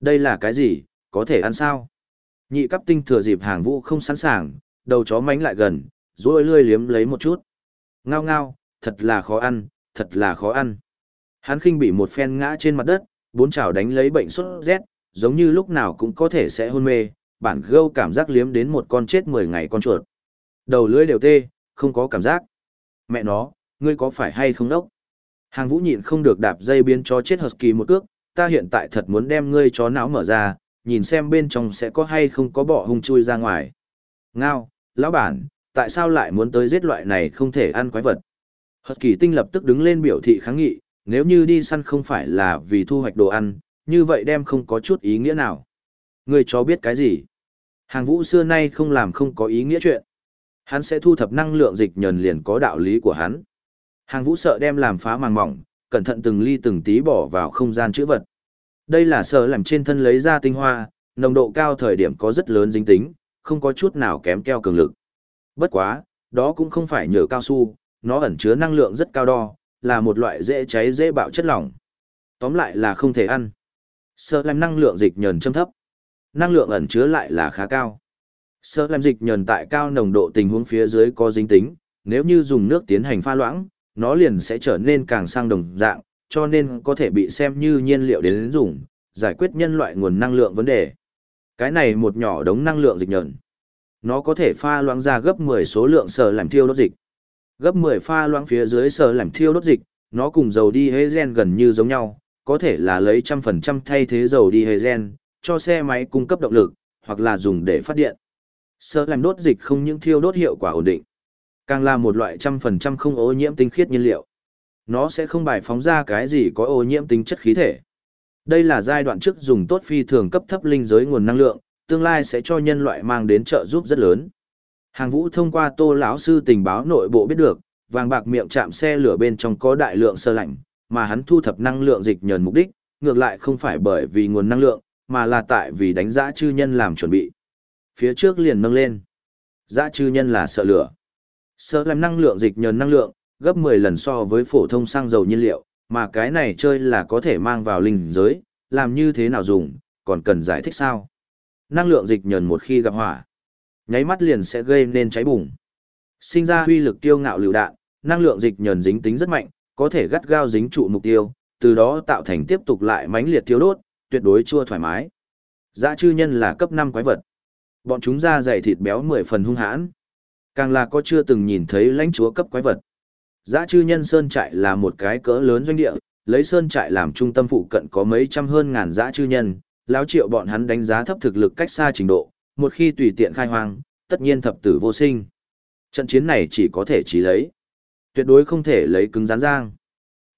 Đây là cái gì, có thể ăn sao? Nhị cấp tinh thừa dịp hàng vũ không sẵn sàng, đầu chó mánh lại gần, rồi lươi liếm lấy một chút. Ngao ngao, thật là khó ăn, thật là khó ăn. Hắn khinh bị một phen ngã trên mặt đất, bốn chảo đánh lấy bệnh sốt rét, giống như lúc nào cũng có thể sẽ hôn mê, bản gâu cảm giác liếm đến một con chết 10 ngày con chuột. Đầu lưỡi đều tê, không có cảm giác. Mẹ nó, ngươi có phải hay không đốc? Hàng vũ nhịn không được đạp dây biến chó chết kỳ một cước, ta hiện tại thật muốn đem ngươi chó não mở ra, nhìn xem bên trong sẽ có hay không có bọ hung chui ra ngoài. Ngao, lão bản, tại sao lại muốn tới giết loại này không thể ăn quái vật? Husky tinh lập tức đứng lên biểu thị kháng nghị, nếu như đi săn không phải là vì thu hoạch đồ ăn, như vậy đem không có chút ý nghĩa nào. Ngươi chó biết cái gì? Hàng vũ xưa nay không làm không có ý nghĩa chuyện. Hắn sẽ thu thập năng lượng dịch nhờn liền có đạo lý của hắn. Hàng vũ sợ đem làm phá màng mỏng, cẩn thận từng ly từng tí bỏ vào không gian chữ vật. Đây là sợ làm trên thân lấy ra tinh hoa, nồng độ cao thời điểm có rất lớn dính tính, không có chút nào kém keo cường lực. Bất quá, đó cũng không phải nhờ cao su, nó ẩn chứa năng lượng rất cao đo, là một loại dễ cháy dễ bạo chất lỏng. Tóm lại là không thể ăn. Sợ làm năng lượng dịch nhờn châm thấp. Năng lượng ẩn chứa lại là khá cao. Sợ làm dịch nhờn tại cao nồng độ tình huống phía dưới có dính tính, nếu như dùng nước tiến hành pha loãng, nó liền sẽ trở nên càng sang đồng dạng, cho nên có thể bị xem như nhiên liệu đến dùng, giải quyết nhân loại nguồn năng lượng vấn đề. Cái này một nhỏ đống năng lượng dịch nhờn. Nó có thể pha loãng ra gấp 10 số lượng sở làm thiêu đốt dịch. Gấp 10 pha loãng phía dưới sở làm thiêu đốt dịch, nó cùng dầu đi hê gen gần như giống nhau, có thể là lấy trăm phần trăm thay thế dầu đi hê gen, cho xe máy cung cấp động lực, hoặc là dùng để phát điện. Sở làm đốt dịch không những thiêu đốt hiệu quả ổn định, càng là một loại trăm phần trăm không ô nhiễm tinh khiết nhiên liệu. Nó sẽ không bài phóng ra cái gì có ô nhiễm tính chất khí thể. Đây là giai đoạn trước dùng tốt phi thường cấp thấp linh giới nguồn năng lượng, tương lai sẽ cho nhân loại mang đến trợ giúp rất lớn. Hàng Vũ thông qua Tô lão sư tình báo nội bộ biết được, vàng bạc miệng chạm xe lửa bên trong có đại lượng sơ lạnh, mà hắn thu thập năng lượng dịch nhờn mục đích, ngược lại không phải bởi vì nguồn năng lượng, mà là tại vì đánh giá chư nhân làm chuẩn bị. Phía trước liền nâng lên. Dã chư nhân là sợ lửa. Sợ làm năng lượng dịch nhờn năng lượng, gấp 10 lần so với phổ thông xăng dầu nhiên liệu, mà cái này chơi là có thể mang vào linh giới, làm như thế nào dùng, còn cần giải thích sao. Năng lượng dịch nhờn một khi gặp hỏa, nháy mắt liền sẽ gây nên cháy bùng. Sinh ra huy lực tiêu ngạo lựu đạn, năng lượng dịch nhờn dính tính rất mạnh, có thể gắt gao dính trụ mục tiêu, từ đó tạo thành tiếp tục lại mãnh liệt tiêu đốt, tuyệt đối chua thoải mái. Dã chư nhân là cấp 5 quái vật. Bọn chúng da dày thịt béo 10 phần hung hãn. Càng là có chưa từng nhìn thấy lãnh chúa cấp quái vật. Giá chư nhân sơn trại là một cái cỡ lớn doanh địa, lấy sơn trại làm trung tâm phụ cận có mấy trăm hơn ngàn Giá chư nhân, lão triệu bọn hắn đánh giá thấp thực lực cách xa trình độ, một khi tùy tiện khai hoang, tất nhiên thập tử vô sinh. Trận chiến này chỉ có thể chỉ lấy. Tuyệt đối không thể lấy cứng rắn giang.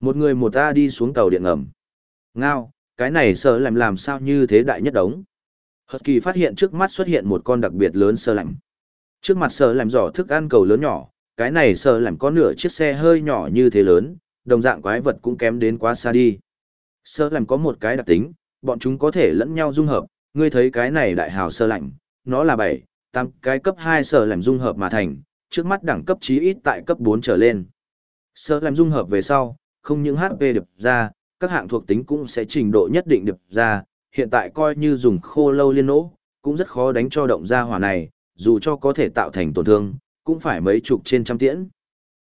Một người một ta đi xuống tàu điện ngầm. Ngao, cái này sợ làm làm sao như thế đại nhất đống. Hật kỳ phát hiện trước mắt xuất hiện một con đặc biệt lớn sơ lạnh. Trước mặt sợ làm giỏ thức ăn cầu lớn nhỏ, cái này sợ làm có nửa chiếc xe hơi nhỏ như thế lớn, đồng dạng quái vật cũng kém đến quá xa đi. Sợ làm có một cái đặc tính, bọn chúng có thể lẫn nhau dung hợp, ngươi thấy cái này đại hào sơ lạnh, nó là 7, 8 cái cấp 2 sở làm dung hợp mà thành, trước mắt đẳng cấp chí ít tại cấp 4 trở lên. Sở làm dung hợp về sau, không những HP đập ra, các hạng thuộc tính cũng sẽ trình độ nhất định đập ra, hiện tại coi như dùng khô lâu liên nỗ, cũng rất khó đánh cho động ra hỏa này, dù cho có thể tạo thành tổn thương, cũng phải mấy chục trên trăm tiễn.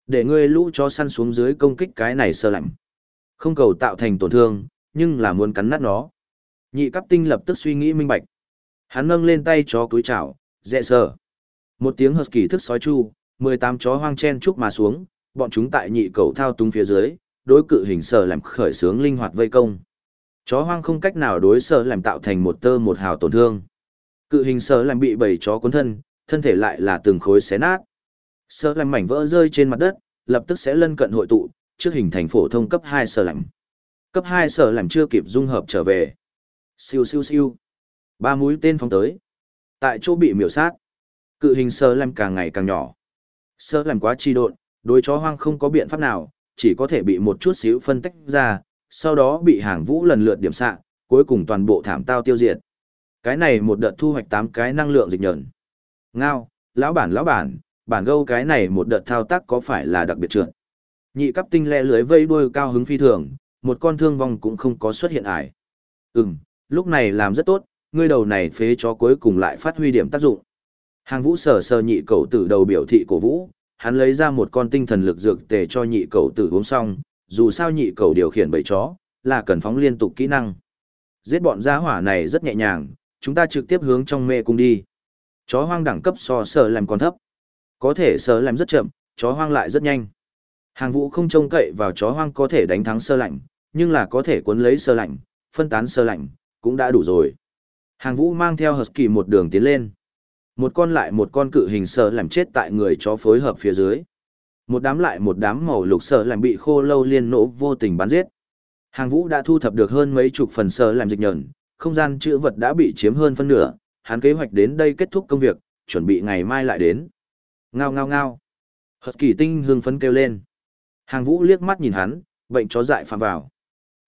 Để ngươi lũ cho săn xuống dưới công kích cái này sơ lạnh. Không cầu tạo thành tổn thương, nhưng là muốn cắn nát nó. Nhị cấp tinh lập tức suy nghĩ minh bạch. Hắn nâng lên tay chó cúi chảo, dẹ dạ, sờ. Một tiếng hợp kỳ thức sói chu, 18 chó hoang chen chúc mà xuống, bọn chúng tại nhị cầu thao túng phía dưới, đối cự hình sở làm khởi sướng linh hoạt vây công. Chó hoang không cách nào đối sở làm tạo thành một tơ một hào tổn thương. Cự hình sở làm bị bầy chó cuốn thân, thân thể lại là từng khối xé nát. sơ lạnh mảnh vỡ rơi trên mặt đất, lập tức sẽ lân cận hội tụ, trước hình thành phổ thông cấp 2 sơ lạnh. Cấp 2 sơ lạnh chưa kịp dung hợp trở về. Siêu siêu siêu. Ba mũi tên phóng tới. Tại chỗ bị miểu sát. Cự hình sơ lạnh càng ngày càng nhỏ. Sơ lạnh quá chi độn, đối chó hoang không có biện pháp nào, chỉ có thể bị một chút xíu phân tách ra, sau đó bị hàng vũ lần lượt điểm xạ, cuối cùng toàn bộ thảm tao tiêu diệt. Cái này một đợt thu hoạch 8 cái năng lượng dịch nhẫn. Ngao, lão bản lão bản, bản gâu cái này một đợt thao tác có phải là đặc biệt trượt. Nhị cấp tinh le lưới vây đuôi cao hứng phi thường, một con thương vong cũng không có xuất hiện ải. Ừm, Lúc này làm rất tốt, ngươi đầu này phế chó cuối cùng lại phát huy điểm tác dụng. Hàng vũ sờ sờ nhị cầu tử đầu biểu thị cổ vũ, hắn lấy ra một con tinh thần lực dược tề cho nhị cầu tử uống xong, dù sao nhị cầu điều khiển bầy chó, là cần phóng liên tục kỹ năng. Giết bọn gia hỏa này rất nhẹ nhàng, chúng ta trực tiếp hướng trong mê cung đi. Chó hoang đẳng cấp so sờ làm còn thấp. Có thể sờ làm rất chậm, chó hoang lại rất nhanh. Hàng vũ không trông cậy vào chó hoang có thể đánh thắng sơ lạnh, nhưng là có thể cuốn lấy sơ lạnh, phân tán sơ lạnh, cũng đã đủ rồi. Hàng vũ mang theo Husky một đường tiến lên. Một con lại một con cự hình sơ làm chết tại người chó phối hợp phía dưới. Một đám lại một đám màu lục sơ làm bị khô lâu liên nổ vô tình bắn giết. Hàng vũ đã thu thập được hơn mấy chục phần sơ làm dịch nhờn, không gian chữ vật đã bị chiếm hơn phân nửa, hắn kế hoạch đến đây kết thúc công việc, chuẩn bị ngày mai lại đến. Ngao ngao ngao. Husky tinh hương phấn kêu lên. Hàng vũ liếc mắt nhìn hắn, bệnh chó dại phạm vào.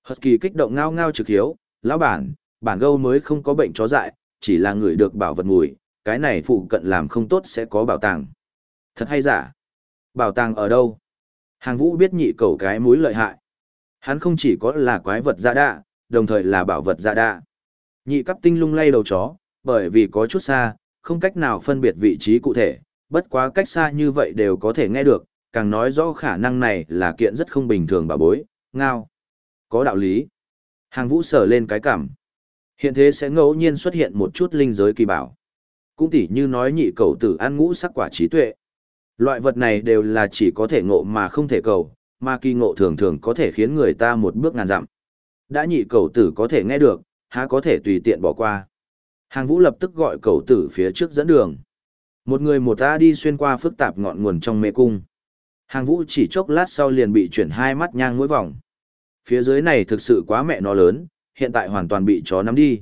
Husky kích động ngao ngao trực hiếu, lão bản, bản gâu mới không có bệnh chó dại, chỉ là người được bảo vật mùi, cái này phụ cận làm không tốt sẽ có bảo tàng. Thật hay giả? Bảo tàng ở đâu? Hàng vũ biết nhị cầu cái mũi lợi hại. Hắn không chỉ có là quái vật ra đạ, đồng thời là bảo vật ra đạ. Nhị cấp tinh lung lay đầu chó, bởi vì có chút xa, không cách nào phân biệt vị trí cụ thể, bất quá cách xa như vậy đều có thể nghe được, càng nói rõ khả năng này là kiện rất không bình thường bà bối, ngao. Có đạo lý. Hàng vũ sở lên cái cảm. Hiện thế sẽ ngẫu nhiên xuất hiện một chút linh giới kỳ bảo. Cũng tỉ như nói nhị cầu tử ăn ngũ sắc quả trí tuệ. Loại vật này đều là chỉ có thể ngộ mà không thể cầu, mà kỳ ngộ thường thường có thể khiến người ta một bước ngàn dặm. Đã nhị cầu tử có thể nghe được, há có thể tùy tiện bỏ qua. Hàng vũ lập tức gọi cầu tử phía trước dẫn đường. Một người một ta đi xuyên qua phức tạp ngọn nguồn trong mê cung. Hàng vũ chỉ chốc lát sau liền bị chuyển hai mắt nhang mỗi vòng. Phía dưới này thực sự quá mẹ nó lớn, hiện tại hoàn toàn bị chó nắm đi.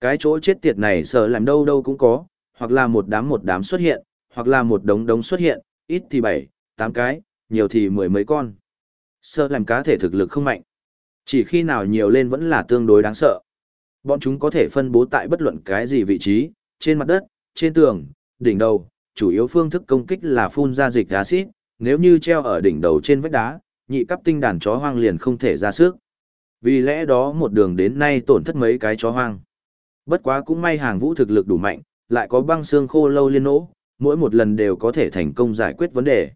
Cái chỗ chết tiệt này sợ làm đâu đâu cũng có, hoặc là một đám một đám xuất hiện, hoặc là một đống đống xuất hiện, ít thì bảy, tám cái, nhiều thì mười mấy con. Sợ làm cá thể thực lực không mạnh. Chỉ khi nào nhiều lên vẫn là tương đối đáng sợ. Bọn chúng có thể phân bố tại bất luận cái gì vị trí, trên mặt đất, trên tường, đỉnh đầu, chủ yếu phương thức công kích là phun ra dịch axit, nếu như treo ở đỉnh đầu trên vách đá, nhị cấp tinh đàn chó hoang liền không thể ra sức. Vì lẽ đó một đường đến nay tổn thất mấy cái chó hoang. Bất quá cũng may hàng vũ thực lực đủ mạnh, lại có băng xương khô lâu liên nỗ, mỗi một lần đều có thể thành công giải quyết vấn đề.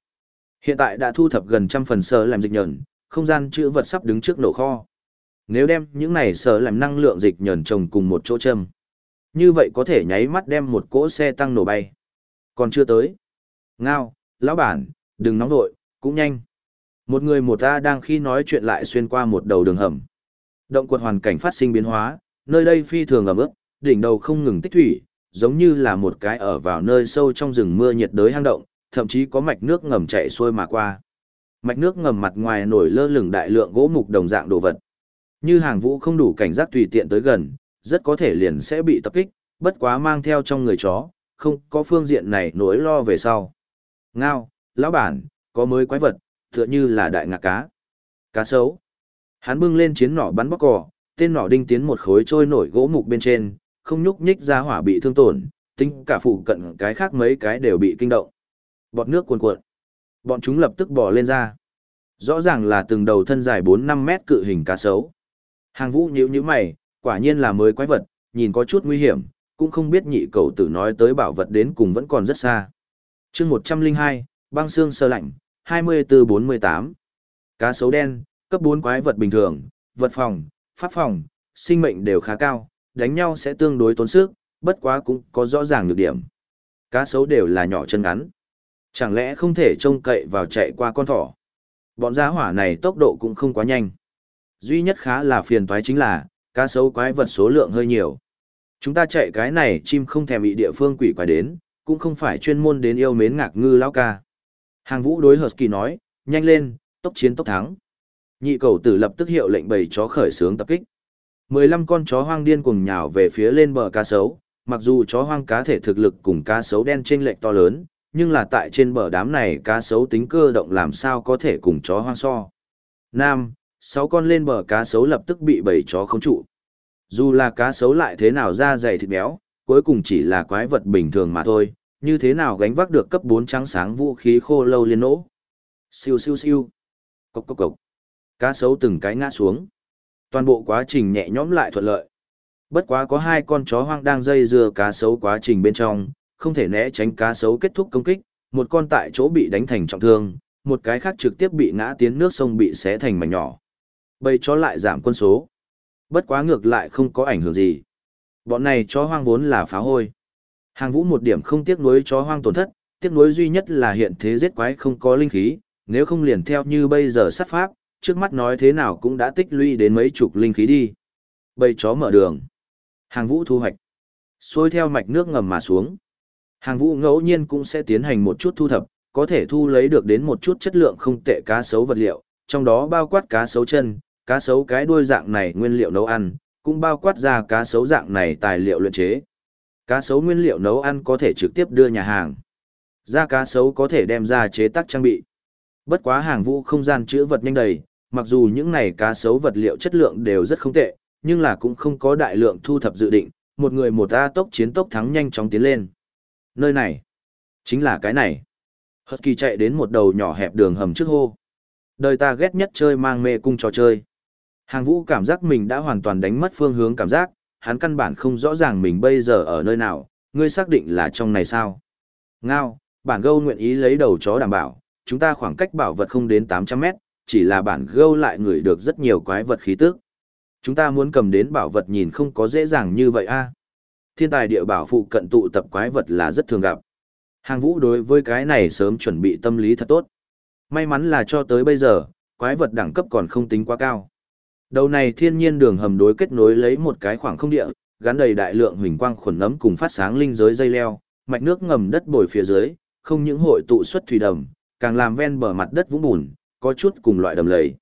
Hiện tại đã thu thập gần trăm phần sơ làm dịch nhẫn, không gian chữ vật sắp đứng trước nổ kho. Nếu đem những này sở làm năng lượng dịch nhẫn trồng cùng một chỗ châm, như vậy có thể nháy mắt đem một cỗ xe tăng nổ bay. Còn chưa tới. Ngao, lão bản, đừng nóng vội, cũng nhanh. Một người một ta đang khi nói chuyện lại xuyên qua một đầu đường hầm. Động quật hoàn cảnh phát sinh biến hóa, nơi đây phi thường ẩm ướt, đỉnh đầu không ngừng tích thủy, giống như là một cái ở vào nơi sâu trong rừng mưa nhiệt đới hang động, thậm chí có mạch nước ngầm chảy xuôi mà qua. Mạch nước ngầm mặt ngoài nổi lơ lửng đại lượng gỗ mục đồng dạng đồ vật. Như hàng vũ không đủ cảnh giác tùy tiện tới gần, rất có thể liền sẽ bị tập kích, bất quá mang theo trong người chó, không có phương diện này nỗi lo về sau. Ngao, lão bản, có mới quái vật, tựa như là đại ngạc cá. Cá sấu. Hắn bưng lên chiến nỏ bắn bóc cỏ, tên nỏ đinh tiến một khối trôi nổi gỗ mục bên trên, không nhúc nhích ra hỏa bị thương tổn, tính cả phụ cận cái khác mấy cái đều bị kinh động. Bọt nước cuồn cuộn. Bọn chúng lập tức bò lên ra. Rõ ràng là từng đầu thân dài 4-5 mét cự hình cá sấu. Hàng vũ nhíu nhíu mày, quả nhiên là mới quái vật, nhìn có chút nguy hiểm, cũng không biết nhị cầu tử nói tới bảo vật đến cùng vẫn còn rất xa. chương 102, băng xương sơ lạnh, 24-48. Cá sấu đen, cấp 4 quái vật bình thường, vật phòng, pháp phòng, sinh mệnh đều khá cao, đánh nhau sẽ tương đối tốn sức, bất quá cũng có rõ ràng nhược điểm. Cá sấu đều là nhỏ chân ngắn. Chẳng lẽ không thể trông cậy vào chạy qua con thỏ? Bọn giá hỏa này tốc độ cũng không quá nhanh. Duy nhất khá là phiền toái chính là, cá sấu quái vật số lượng hơi nhiều. Chúng ta chạy cái này chim không thèm bị địa phương quỷ quái đến, cũng không phải chuyên môn đến yêu mến ngạc ngư lão ca. Hàng vũ đối Husky nói, nhanh lên, tốc chiến tốc thắng. Nhị cầu tử lập tức hiệu lệnh bầy chó khởi sướng tập kích. 15 con chó hoang điên cuồng nhào về phía lên bờ cá sấu, mặc dù chó hoang cá thể thực lực cùng cá sấu đen chênh lệch to lớn, nhưng là tại trên bờ đám này cá sấu tính cơ động làm sao có thể cùng chó hoang so. Nam, Sáu con lên bờ cá sấu lập tức bị bầy chó khống trụ. Dù là cá sấu lại thế nào ra dày thịt béo, cuối cùng chỉ là quái vật bình thường mà thôi, như thế nào gánh vác được cấp 4 trắng sáng vũ khí khô lâu liên nỗ. Siêu siêu siêu. Cốc cốc cốc. Cá sấu từng cái ngã xuống. Toàn bộ quá trình nhẹ nhõm lại thuận lợi. Bất quá có hai con chó hoang đang dây dưa cá sấu quá trình bên trong, không thể né tránh cá sấu kết thúc công kích, một con tại chỗ bị đánh thành trọng thương, một cái khác trực tiếp bị ngã tiến nước sông bị xé thành mảnh nhỏ. Bầy chó lại giảm quân số. Bất quá ngược lại không có ảnh hưởng gì. Bọn này chó hoang vốn là phá hôi. Hàng vũ một điểm không tiếc nuối chó hoang tổn thất, tiếc nuối duy nhất là hiện thế giết quái không có linh khí, nếu không liền theo như bây giờ sát pháp, trước mắt nói thế nào cũng đã tích lũy đến mấy chục linh khí đi. Bầy chó mở đường. Hàng vũ thu hoạch. Xuôi theo mạch nước ngầm mà xuống. Hàng vũ ngẫu nhiên cũng sẽ tiến hành một chút thu thập, có thể thu lấy được đến một chút chất lượng không tệ cá sấu vật liệu, trong đó bao quát cá sấu chân, cá sấu cái đuôi dạng này nguyên liệu nấu ăn, cũng bao quát ra cá sấu dạng này tài liệu luyện chế. Cá sấu nguyên liệu nấu ăn có thể trực tiếp đưa nhà hàng. Da cá sấu có thể đem ra chế tác trang bị. Bất quá hàng vũ không gian chứa vật nhanh đầy, mặc dù những này cá sấu vật liệu chất lượng đều rất không tệ, nhưng là cũng không có đại lượng thu thập dự định, một người một ta tốc chiến tốc thắng nhanh chóng tiến lên. Nơi này, chính là cái này. hất kỳ chạy đến một đầu nhỏ hẹp đường hầm trước hô. Đời ta ghét nhất chơi mang mê cung trò chơi. Hàng vũ cảm giác mình đã hoàn toàn đánh mất phương hướng cảm giác, hắn căn bản không rõ ràng mình bây giờ ở nơi nào, ngươi xác định là trong này sao. Ngao, bản gâu nguyện ý lấy đầu chó đảm bảo, chúng ta khoảng cách bảo vật không đến 800 mét, chỉ là bản gâu lại ngửi được rất nhiều quái vật khí tức. Chúng ta muốn cầm đến bảo vật nhìn không có dễ dàng như vậy a. Thiên tài địa bảo phụ cận tụ tập quái vật là rất thường gặp. Hàng vũ đối với cái này sớm chuẩn bị tâm lý thật tốt. May mắn là cho tới bây giờ, quái vật đẳng cấp còn không tính quá cao. Đầu này thiên nhiên đường hầm đối kết nối lấy một cái khoảng không địa, gắn đầy đại lượng huỳnh quang khuẩn nấm cùng phát sáng linh giới dây leo, mạch nước ngầm đất bồi phía dưới, không những hội tụ xuất thủy đầm, càng làm ven bờ mặt đất vũng bùn, có chút cùng loại đầm lầy.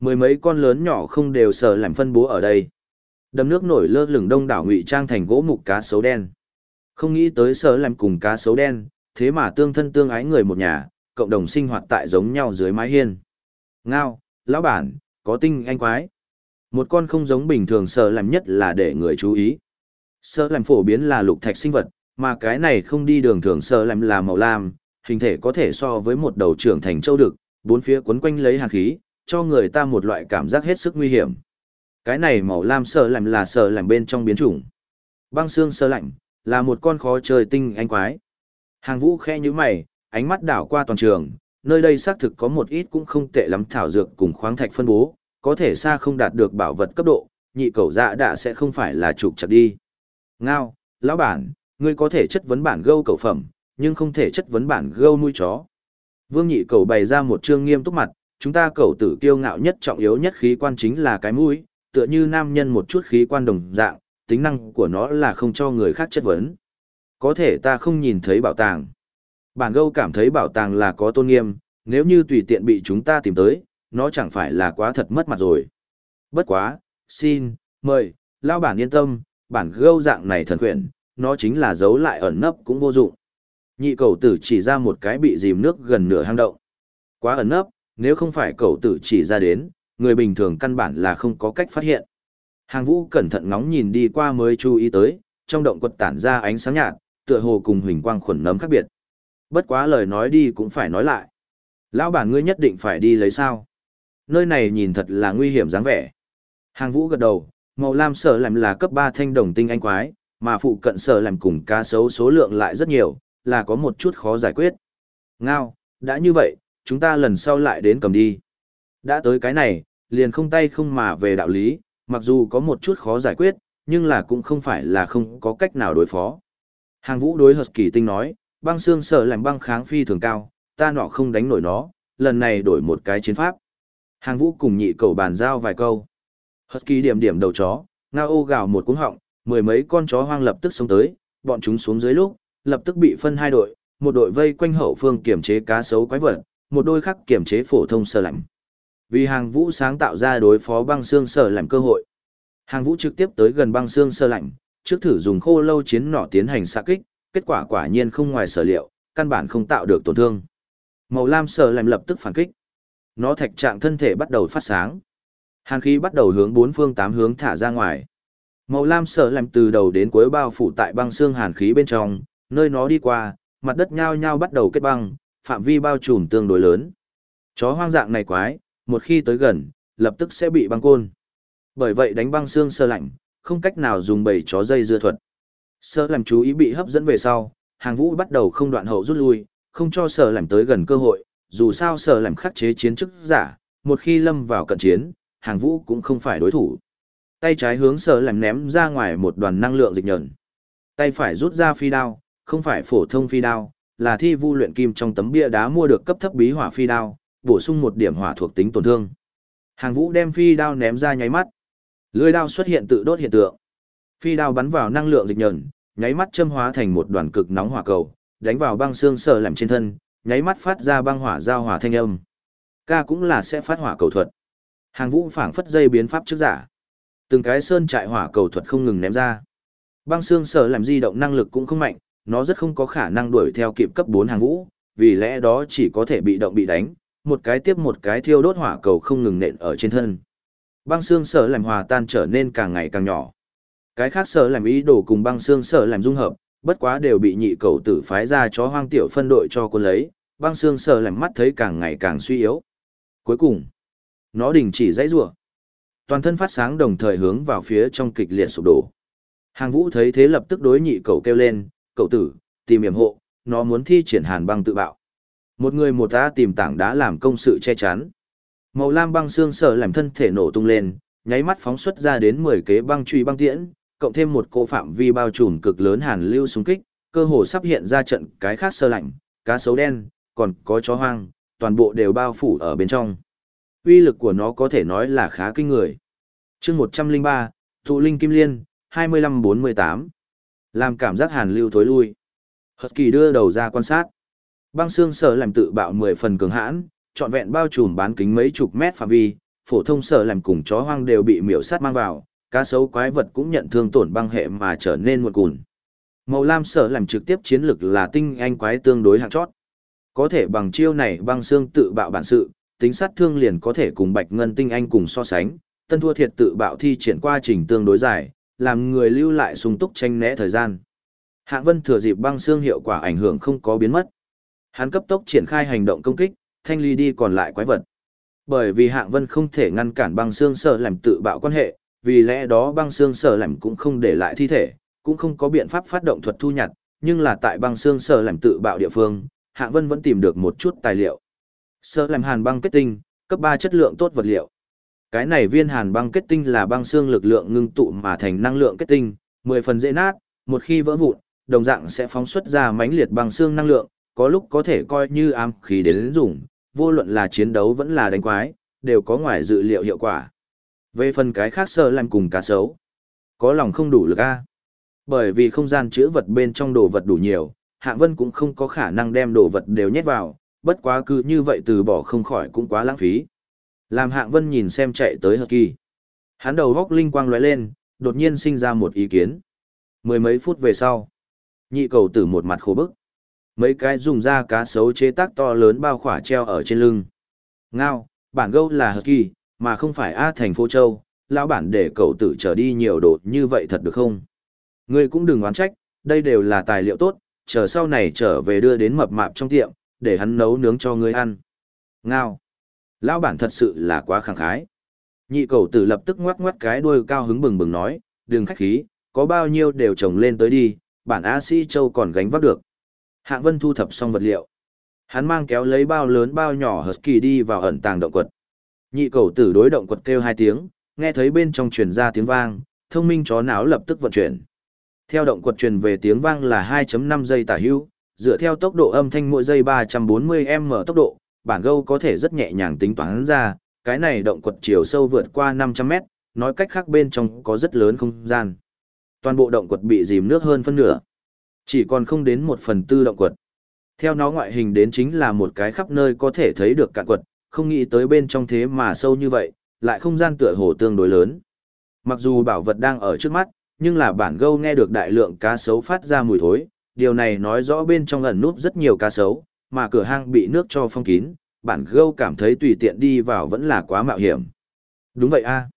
Mười mấy con lớn nhỏ không đều sở làm phân bố ở đây. Đầm nước nổi lơ lửng đông đảo ngụy trang thành gỗ mục cá sấu đen. Không nghĩ tới sở làm cùng cá sấu đen, thế mà tương thân tương ái người một nhà, cộng đồng sinh hoạt tại giống nhau dưới mái hiên. Ngao, lão bản, có tinh anh quái. Một con không giống bình thường sợ làm nhất là để người chú ý. Sợ làm phổ biến là lục thạch sinh vật, mà cái này không đi đường thường sợ làm là màu lam, hình thể có thể so với một đầu trưởng thành châu đực, bốn phía quấn quanh lấy hàn khí, cho người ta một loại cảm giác hết sức nguy hiểm. Cái này màu lam sợ làm là sợ làm bên trong biến chủng. Băng xương sơ lạnh, là một con khó chơi tinh anh quái. Hàng vũ khe như mày, ánh mắt đảo qua toàn trường, nơi đây xác thực có một ít cũng không tệ lắm thảo dược cùng khoáng thạch phân bố, có thể xa không đạt được bảo vật cấp độ, nhị cầu dạ đã sẽ không phải là trục chặt đi. Ngao, lão bản, ngươi có thể chất vấn bản gâu cầu phẩm, nhưng không thể chất vấn bản gâu nuôi chó. Vương nhị cầu bày ra một trương nghiêm túc mặt, chúng ta cầu tử kiêu ngạo nhất trọng yếu nhất khí quan chính là cái mũi, tựa như nam nhân một chút khí quan đồng dạng, tính năng của nó là không cho người khác chất vấn. Có thể ta không nhìn thấy bảo tàng. Bản gâu cảm thấy bảo tàng là có tôn nghiêm, nếu như tùy tiện bị chúng ta tìm tới, nó chẳng phải là quá thật mất mặt rồi. Bất quá, xin, mời, lao bản yên tâm, bản gâu dạng này thần quyển, nó chính là giấu lại ẩn nấp cũng vô dụng. Nhị cầu tử chỉ ra một cái bị dìm nước gần nửa hang động. Quá ẩn nấp, nếu không phải cầu tử chỉ ra đến, người bình thường căn bản là không có cách phát hiện. Hàng vũ cẩn thận ngóng nhìn đi qua mới chú ý tới, trong động quật tản ra ánh sáng nhạt, tựa hồ cùng huỳnh quang khuẩn nấm khác biệt. Bất quá lời nói đi cũng phải nói lại. Lão bản ngươi nhất định phải đi lấy sao. Nơi này nhìn thật là nguy hiểm dáng vẻ. Hàng vũ gật đầu, màu lam sở làm là cấp 3 thanh đồng tinh anh quái, mà phụ cận sở làm cùng cá sấu số lượng lại rất nhiều, là có một chút khó giải quyết. Ngao, đã như vậy, chúng ta lần sau lại đến cầm đi. Đã tới cái này, liền không tay không mà về đạo lý, mặc dù có một chút khó giải quyết, nhưng là cũng không phải là không có cách nào đối phó. Hàng vũ đối hợp kỳ tinh nói, băng xương sở làm băng kháng phi thường cao, ta nọ không đánh nổi nó, lần này đổi một cái chiến pháp. Hàng vũ cùng nhị cầu bàn giao vài câu. Hất kỳ điểm điểm đầu chó, ngao ô gào một cuống họng, mười mấy con chó hoang lập tức xông tới, bọn chúng xuống dưới lúc, lập tức bị phân hai đội, một đội vây quanh hậu phương kiểm chế cá sấu quái vật, một đôi khác kiểm chế phổ thông sơ lạnh. Vì hàng vũ sáng tạo ra đối phó băng xương sơ lạnh cơ hội. Hàng vũ trực tiếp tới gần băng xương sơ lạnh, trước thử dùng khô lâu chiến nỏ tiến hành xạ kích, kết quả quả nhiên không ngoài sở liệu, căn bản không tạo được tổn thương. Màu lam sơ lạnh lập tức phản kích. Nó thạch trạng thân thể bắt đầu phát sáng. Hàn khí bắt đầu hướng bốn phương tám hướng thả ra ngoài. Màu lam sở làm từ đầu đến cuối bao phủ tại băng xương hàn khí bên trong, nơi nó đi qua, mặt đất nhao nhao bắt đầu kết băng, phạm vi bao trùm tương đối lớn. Chó hoang dạng này quái, một khi tới gần, lập tức sẽ bị băng côn. Bởi vậy đánh băng xương sơ lạnh, không cách nào dùng bầy chó dây dưa thuật. Sơ làm chú ý bị hấp dẫn về sau, hàng vũ bắt đầu không đoạn hậu rút lui, không cho sở làm tới gần cơ hội, dù sao sở làm khắc chế chiến chức giả, một khi lâm vào cận chiến, hàng vũ cũng không phải đối thủ. Tay trái hướng sở làm ném ra ngoài một đoàn năng lượng dịch nhẫn. Tay phải rút ra phi đao, không phải phổ thông phi đao, là thi vu luyện kim trong tấm bia đá mua được cấp thấp bí hỏa phi đao, bổ sung một điểm hỏa thuộc tính tổn thương. Hàng vũ đem phi đao ném ra nháy mắt. Lưỡi đao xuất hiện tự đốt hiện tượng. Phi đao bắn vào năng lượng dịch nhẫn, nháy mắt châm hóa thành một đoàn cực nóng hỏa cầu, đánh vào băng xương sở làm trên thân, nháy mắt phát ra băng hỏa giao hỏa thanh âm. Ca cũng là sẽ phát hỏa cầu thuật. Hàng vũ phảng phất dây biến pháp trước giả. Từng cái sơn trại hỏa cầu thuật không ngừng ném ra. Băng xương sở làm di động năng lực cũng không mạnh, nó rất không có khả năng đuổi theo kịp cấp 4 hàng vũ, vì lẽ đó chỉ có thể bị động bị đánh, một cái tiếp một cái thiêu đốt hỏa cầu không ngừng nện ở trên thân. Băng xương sở làm hòa tan trở nên càng ngày càng nhỏ. Cái khác sở làm ý đồ cùng băng xương sở làm dung hợp, bất quá đều bị nhị cầu tử phái ra chó hoang tiểu phân đội cho quân lấy, băng xương sờ lạnh mắt thấy càng ngày càng suy yếu. Cuối cùng, nó đình chỉ dãy rủa toàn thân phát sáng đồng thời hướng vào phía trong kịch liệt sụp đổ. Hàng vũ thấy thế lập tức đối nhị cầu kêu lên, cậu tử, tìm hiểm hộ, nó muốn thi triển hàn băng tự bạo. Một người một ta tìm tảng đá làm công sự che chắn. Màu lam băng xương sờ làm thân thể nổ tung lên, nháy mắt phóng xuất ra đến 10 kế băng truy băng tiễn, cộng thêm một cô phạm vi bao trùm cực lớn hàn lưu xung kích, cơ hồ sắp hiện ra trận cái khác sơ lạnh, cá sấu đen, còn có chó hoang, toàn bộ đều bao phủ ở bên trong. Uy lực của nó có thể nói là khá kinh người. chương 103, Thụ Linh Kim Liên, 2548. Làm cảm giác hàn lưu thối lui. Hật kỳ đưa đầu ra quan sát. Băng xương sở làm tự bạo 10 phần cường hãn, trọn vẹn bao trùm bán kính mấy chục mét phạm vi, phổ thông sở làm cùng chó hoang đều bị miểu sát mang vào, cá sấu quái vật cũng nhận thương tổn băng hệ mà trở nên muộn cùn. Màu lam sở làm trực tiếp chiến lực là tinh anh quái tương đối hạng chót. Có thể bằng chiêu này băng xương tự bạo bản sự, tính sát thương liền có thể cùng bạch ngân tinh anh cùng so sánh, tân thua thiệt tự bạo thi triển qua trình tương đối dài, làm người lưu lại sung túc tranh né thời gian. Hạng Vân thừa dịp băng xương hiệu quả ảnh hưởng không có biến mất. Hắn cấp tốc triển khai hành động công kích, thanh ly đi còn lại quái vật. Bởi vì Hạng Vân không thể ngăn cản băng xương sở làm tự bạo quan hệ, vì lẽ đó băng xương sở lạnh cũng không để lại thi thể, cũng không có biện pháp phát động thuật thu nhặt, nhưng là tại băng xương sở lạnh tự bạo địa phương, Hạng Vân vẫn tìm được một chút tài liệu. Sở lạnh hàn băng kết tinh, cấp 3 chất lượng tốt vật liệu. Cái này viên hàn băng kết tinh là băng xương lực lượng ngưng tụ mà thành năng lượng kết tinh, 10 phần dễ nát, một khi vỡ vụn, đồng dạng sẽ phóng xuất ra mãnh liệt băng xương năng lượng, có lúc có thể coi như ám khí đến dùng, vô luận là chiến đấu vẫn là đánh quái, đều có ngoài dự liệu hiệu quả. Về phần cái khác sơ làm cùng cá sấu, có lòng không đủ lực a. Bởi vì không gian chứa vật bên trong đồ vật đủ nhiều, Hạng Vân cũng không có khả năng đem đồ vật đều nhét vào, bất quá cứ như vậy từ bỏ không khỏi cũng quá lãng phí. Làm Hạng Vân nhìn xem chạy tới Hợp Kỳ. Hắn đầu góc linh quang lóe lên, đột nhiên sinh ra một ý kiến. Mười mấy phút về sau, nhị cầu tử một mặt khổ bức. Mấy cái dùng da cá sấu chế tác to lớn bao khỏa treo ở trên lưng. Ngao, bản gâu là Hợp Kỳ, mà không phải A thành phố Châu, lão bản để cậu tử trở đi nhiều đồ như vậy thật được không? Ngươi cũng đừng oán trách, đây đều là tài liệu tốt, chờ sau này trở về đưa đến mập mạp trong tiệm, để hắn nấu nướng cho ngươi ăn. Ngao. Lão bản thật sự là quá khẳng khái. Nhị cầu tử lập tức ngoắc ngoắc cái đuôi cao hứng bừng bừng nói, đừng khách khí, có bao nhiêu đều trồng lên tới đi, bản A Sĩ Châu còn gánh vác được. Hạng Vân thu thập xong vật liệu. Hắn mang kéo lấy bao lớn bao nhỏ Husky đi vào ẩn tàng động quật. Nhị cầu tử đối động quật kêu hai tiếng, nghe thấy bên trong truyền ra tiếng vang, thông minh chó não lập tức vận chuyển. Theo động quật truyền về tiếng vang là 2.5 giây tả hữu, dựa theo tốc độ âm thanh mỗi giây 340m tốc độ, bản gâu có thể rất nhẹ nhàng tính toán ra, cái này động quật chiều sâu vượt qua 500 mét, nói cách khác bên trong có rất lớn không gian. Toàn bộ động quật bị dìm nước hơn phân nửa. Chỉ còn không đến một phần tư động quật. Theo nó ngoại hình đến chính là một cái khắp nơi có thể thấy được cạn quật, không nghĩ tới bên trong thế mà sâu như vậy, lại không gian tựa hồ tương đối lớn. Mặc dù bảo vật đang ở trước mắt, nhưng là bản gâu nghe được đại lượng cá sấu phát ra mùi thối, điều này nói rõ bên trong ẩn núp rất nhiều cá sấu, mà cửa hang bị nước cho phong kín, bản gâu cảm thấy tùy tiện đi vào vẫn là quá mạo hiểm. Đúng vậy a à.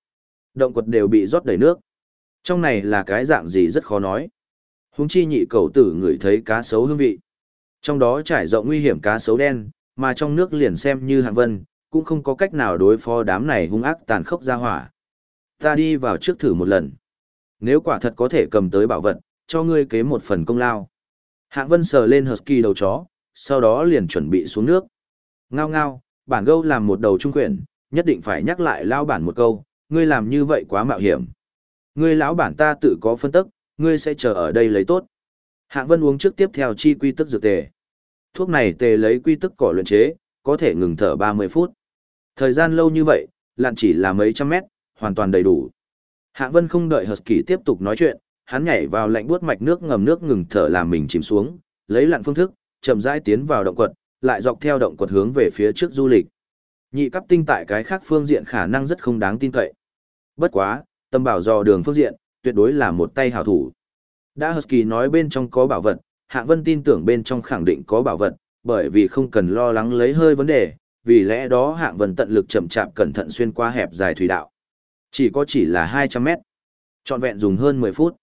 Động quật đều bị rót đầy nước. Trong này là cái dạng gì rất khó nói. Húng chi nhị cầu tử ngửi thấy cá sấu hương vị. Trong đó trải rộng nguy hiểm cá sấu đen, mà trong nước liền xem như hạng vân, cũng không có cách nào đối phó đám này hung ác tàn khốc ra hỏa. Ta đi vào trước thử một lần. Nếu quả thật có thể cầm tới bảo vật, cho ngươi kế một phần công lao. Hạng Vân sờ lên Husky đầu chó, sau đó liền chuẩn bị xuống nước. Ngao ngao, bản gâu làm một đầu trung quyển, nhất định phải nhắc lại lao bản một câu, ngươi làm như vậy quá mạo hiểm. Ngươi lão bản ta tự có phân tức, ngươi sẽ chờ ở đây lấy tốt. Hạng Vân uống trước tiếp theo chi quy tức dược tề. Thuốc này tề lấy quy tức cỏ luyện chế, có thể ngừng thở 30 phút. Thời gian lâu như vậy, lặn chỉ là mấy trăm mét, hoàn toàn đầy đủ. hạ Vân không đợi Husky tiếp tục nói chuyện, hắn nhảy vào lạnh buốt mạch nước ngầm nước ngừng thở làm mình chìm xuống, lấy lặn phương thức, chậm rãi tiến vào động quật, lại dọc theo động quật hướng về phía trước du lịch. Nhị cấp tinh tại cái khác phương diện khả năng rất không đáng tin cậy. Bất quá, tâm bảo dò đường phương diện, tuyệt đối là một tay hảo thủ. Đã Husky nói bên trong có bảo vật, Hạng Vân tin tưởng bên trong khẳng định có bảo vật, bởi vì không cần lo lắng lấy hơi vấn đề, vì lẽ đó Hạng Vân tận lực chậm chạp cẩn thận xuyên qua hẹp dài thủy đạo. Chỉ có chỉ là 200 mét. Trọn vẹn dùng hơn 10 phút.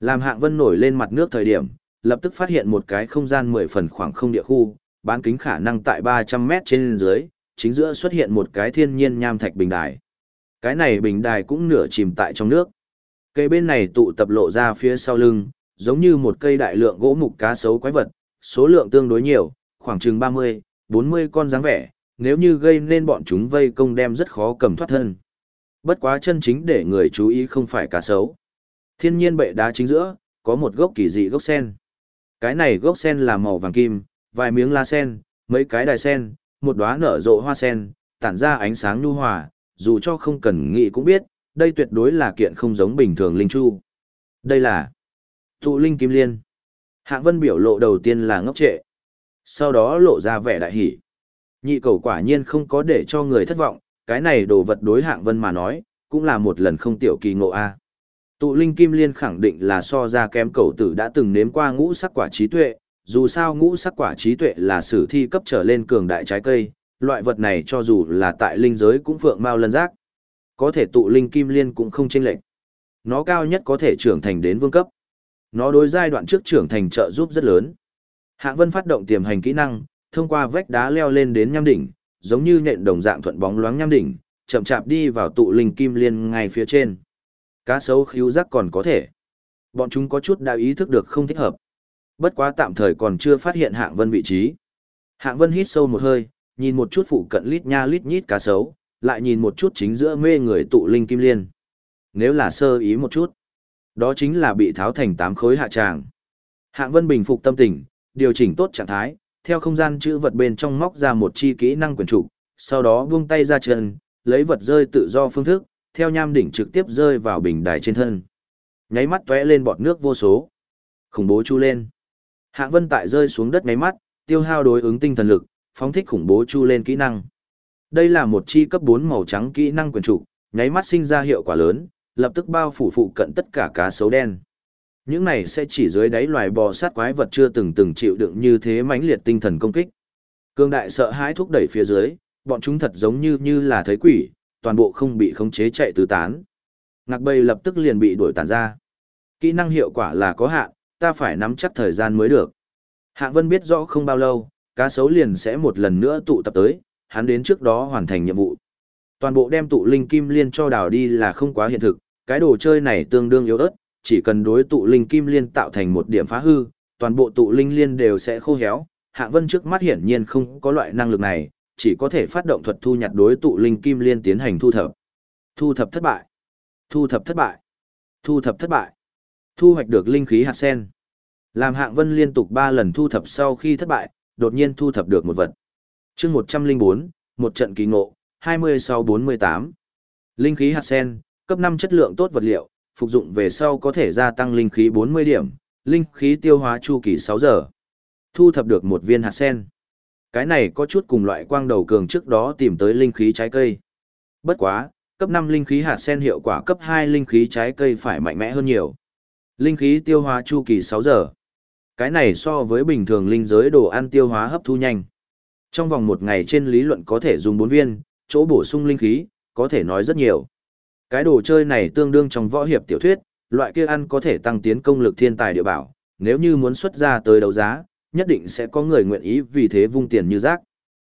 Làm Hạng Vân nổi lên mặt nước thời điểm, lập tức phát hiện một cái không gian 10 phần khoảng không địa khu, bán kính khả năng tại 300 mét trên dưới, chính giữa xuất hiện một cái thiên nhiên nham thạch bình đài. Cái này bình đài cũng nửa chìm tại trong nước. Cây bên này tụ tập lộ ra phía sau lưng, giống như một cây đại lượng gỗ mục cá sấu quái vật, số lượng tương đối nhiều, khoảng chừng 30, 40 con dáng vẻ, nếu như gây nên bọn chúng vây công đem rất khó cầm thoát thân. Bất quá chân chính để người chú ý không phải cá sấu. Thiên nhiên bệ đá chính giữa, có một gốc kỳ dị gốc sen. Cái này gốc sen là màu vàng kim, vài miếng lá sen, mấy cái đài sen, một đóa nở rộ hoa sen, tản ra ánh sáng nhu hòa, dù cho không cần nghĩ cũng biết, đây tuyệt đối là kiện không giống bình thường linh chu. Đây là tụ linh kim liên. Hạng vân biểu lộ đầu tiên là ngốc trệ. Sau đó lộ ra vẻ đại hỷ. Nhị cầu quả nhiên không có để cho người thất vọng, cái này đồ vật đối hạng vân mà nói, cũng là một lần không tiểu kỳ ngộ a. Tụ linh kim liên khẳng định là so ra kém cầu tử đã từng nếm qua ngũ sắc quả trí tuệ, dù sao ngũ sắc quả trí tuệ là sử thi cấp trở lên cường đại trái cây, loại vật này cho dù là tại linh giới cũng phượng mau lân giác. Có thể tụ linh kim liên cũng không chênh lệch. Nó cao nhất có thể trưởng thành đến vương cấp. Nó đối giai đoạn trước trưởng thành trợ giúp rất lớn. Hạng Vân phát động tiềm hành kỹ năng, thông qua vách đá leo lên đến nham đỉnh, giống như nhện đồng dạng thuận bóng loáng nham đỉnh, chậm chạp đi vào tụ linh kim liên ngay phía trên. Cá sấu khíu giác còn có thể. Bọn chúng có chút đã ý thức được không thích hợp. Bất quá tạm thời còn chưa phát hiện Hạng Vân vị trí. Hạng Vân hít sâu một hơi, nhìn một chút phụ cận lít nha lít nhít cá sấu, lại nhìn một chút chính giữa mê người tụ linh kim liên. Nếu là sơ ý một chút, đó chính là bị tháo thành tám khối hạ tràng. Hạng Vân bình phục tâm tình, điều chỉnh tốt trạng thái, theo không gian chữ vật bên trong móc ra một chi kỹ năng quyền trụ, sau đó buông tay ra chân, lấy vật rơi tự do phương thức, theo nham đỉnh trực tiếp rơi vào bình đài trên thân. Nháy mắt tóe lên bọt nước vô số. Khủng bố chu lên. Hạng Vân tại rơi xuống đất nháy mắt, tiêu hao đối ứng tinh thần lực, phóng thích khủng bố chu lên kỹ năng. Đây là một chi cấp 4 màu trắng kỹ năng quyền trụ, nháy mắt sinh ra hiệu quả lớn, lập tức bao phủ phụ cận tất cả cá sấu đen. Những này sẽ chỉ dưới đáy loài bò sát quái vật chưa từng từng chịu đựng như thế mãnh liệt tinh thần công kích. Cương đại sợ hãi thúc đẩy phía dưới, bọn chúng thật giống như như là thấy quỷ, toàn bộ không bị khống chế chạy tứ tán. Ngạc bầy lập tức liền bị đuổi tàn ra. Kỹ năng hiệu quả là có hạn, ta phải nắm chắc thời gian mới được. hạ Vân biết rõ không bao lâu, cá sấu liền sẽ một lần nữa tụ tập tới, hắn đến trước đó hoàn thành nhiệm vụ. Toàn bộ đem tụ linh kim liên cho đào đi là không quá hiện thực, cái đồ chơi này tương đương yếu ớt, chỉ cần đối tụ linh kim liên tạo thành một điểm phá hư, toàn bộ tụ linh liên đều sẽ khô héo. Hạ Vân trước mắt hiển nhiên không có loại năng lực này, chỉ có thể phát động thuật thu nhặt đối tụ linh kim liên tiến hành thu thập. Thu thập thất bại. Thu thập thất bại. Thu thập thất bại. Thu hoạch được linh khí hạt sen. Làm Hạng Vân liên tục 3 lần thu thập sau khi thất bại, đột nhiên thu thập được một vật. Chương 104, một trận kỳ ngộ, 2648. Linh khí hạt sen, cấp 5 chất lượng tốt vật liệu, phục dụng về sau có thể gia tăng linh khí 40 điểm, linh khí tiêu hóa chu kỳ 6 giờ. Thu thập được một viên hạt sen. Cái này có chút cùng loại quang đầu cường trước đó tìm tới linh khí trái cây. Bất quá, cấp 5 linh khí hạt sen hiệu quả cấp 2 linh khí trái cây phải mạnh mẽ hơn nhiều. Linh khí tiêu hóa chu kỳ 6 giờ. Cái này so với bình thường linh giới đồ ăn tiêu hóa hấp thu nhanh. Trong vòng một ngày trên lý luận có thể dùng 4 viên, chỗ bổ sung linh khí, có thể nói rất nhiều. Cái đồ chơi này tương đương trong võ hiệp tiểu thuyết, loại kia ăn có thể tăng tiến công lực thiên tài địa bảo, nếu như muốn xuất ra tới đấu giá, nhất định sẽ có người nguyện ý vì thế vung tiền như rác.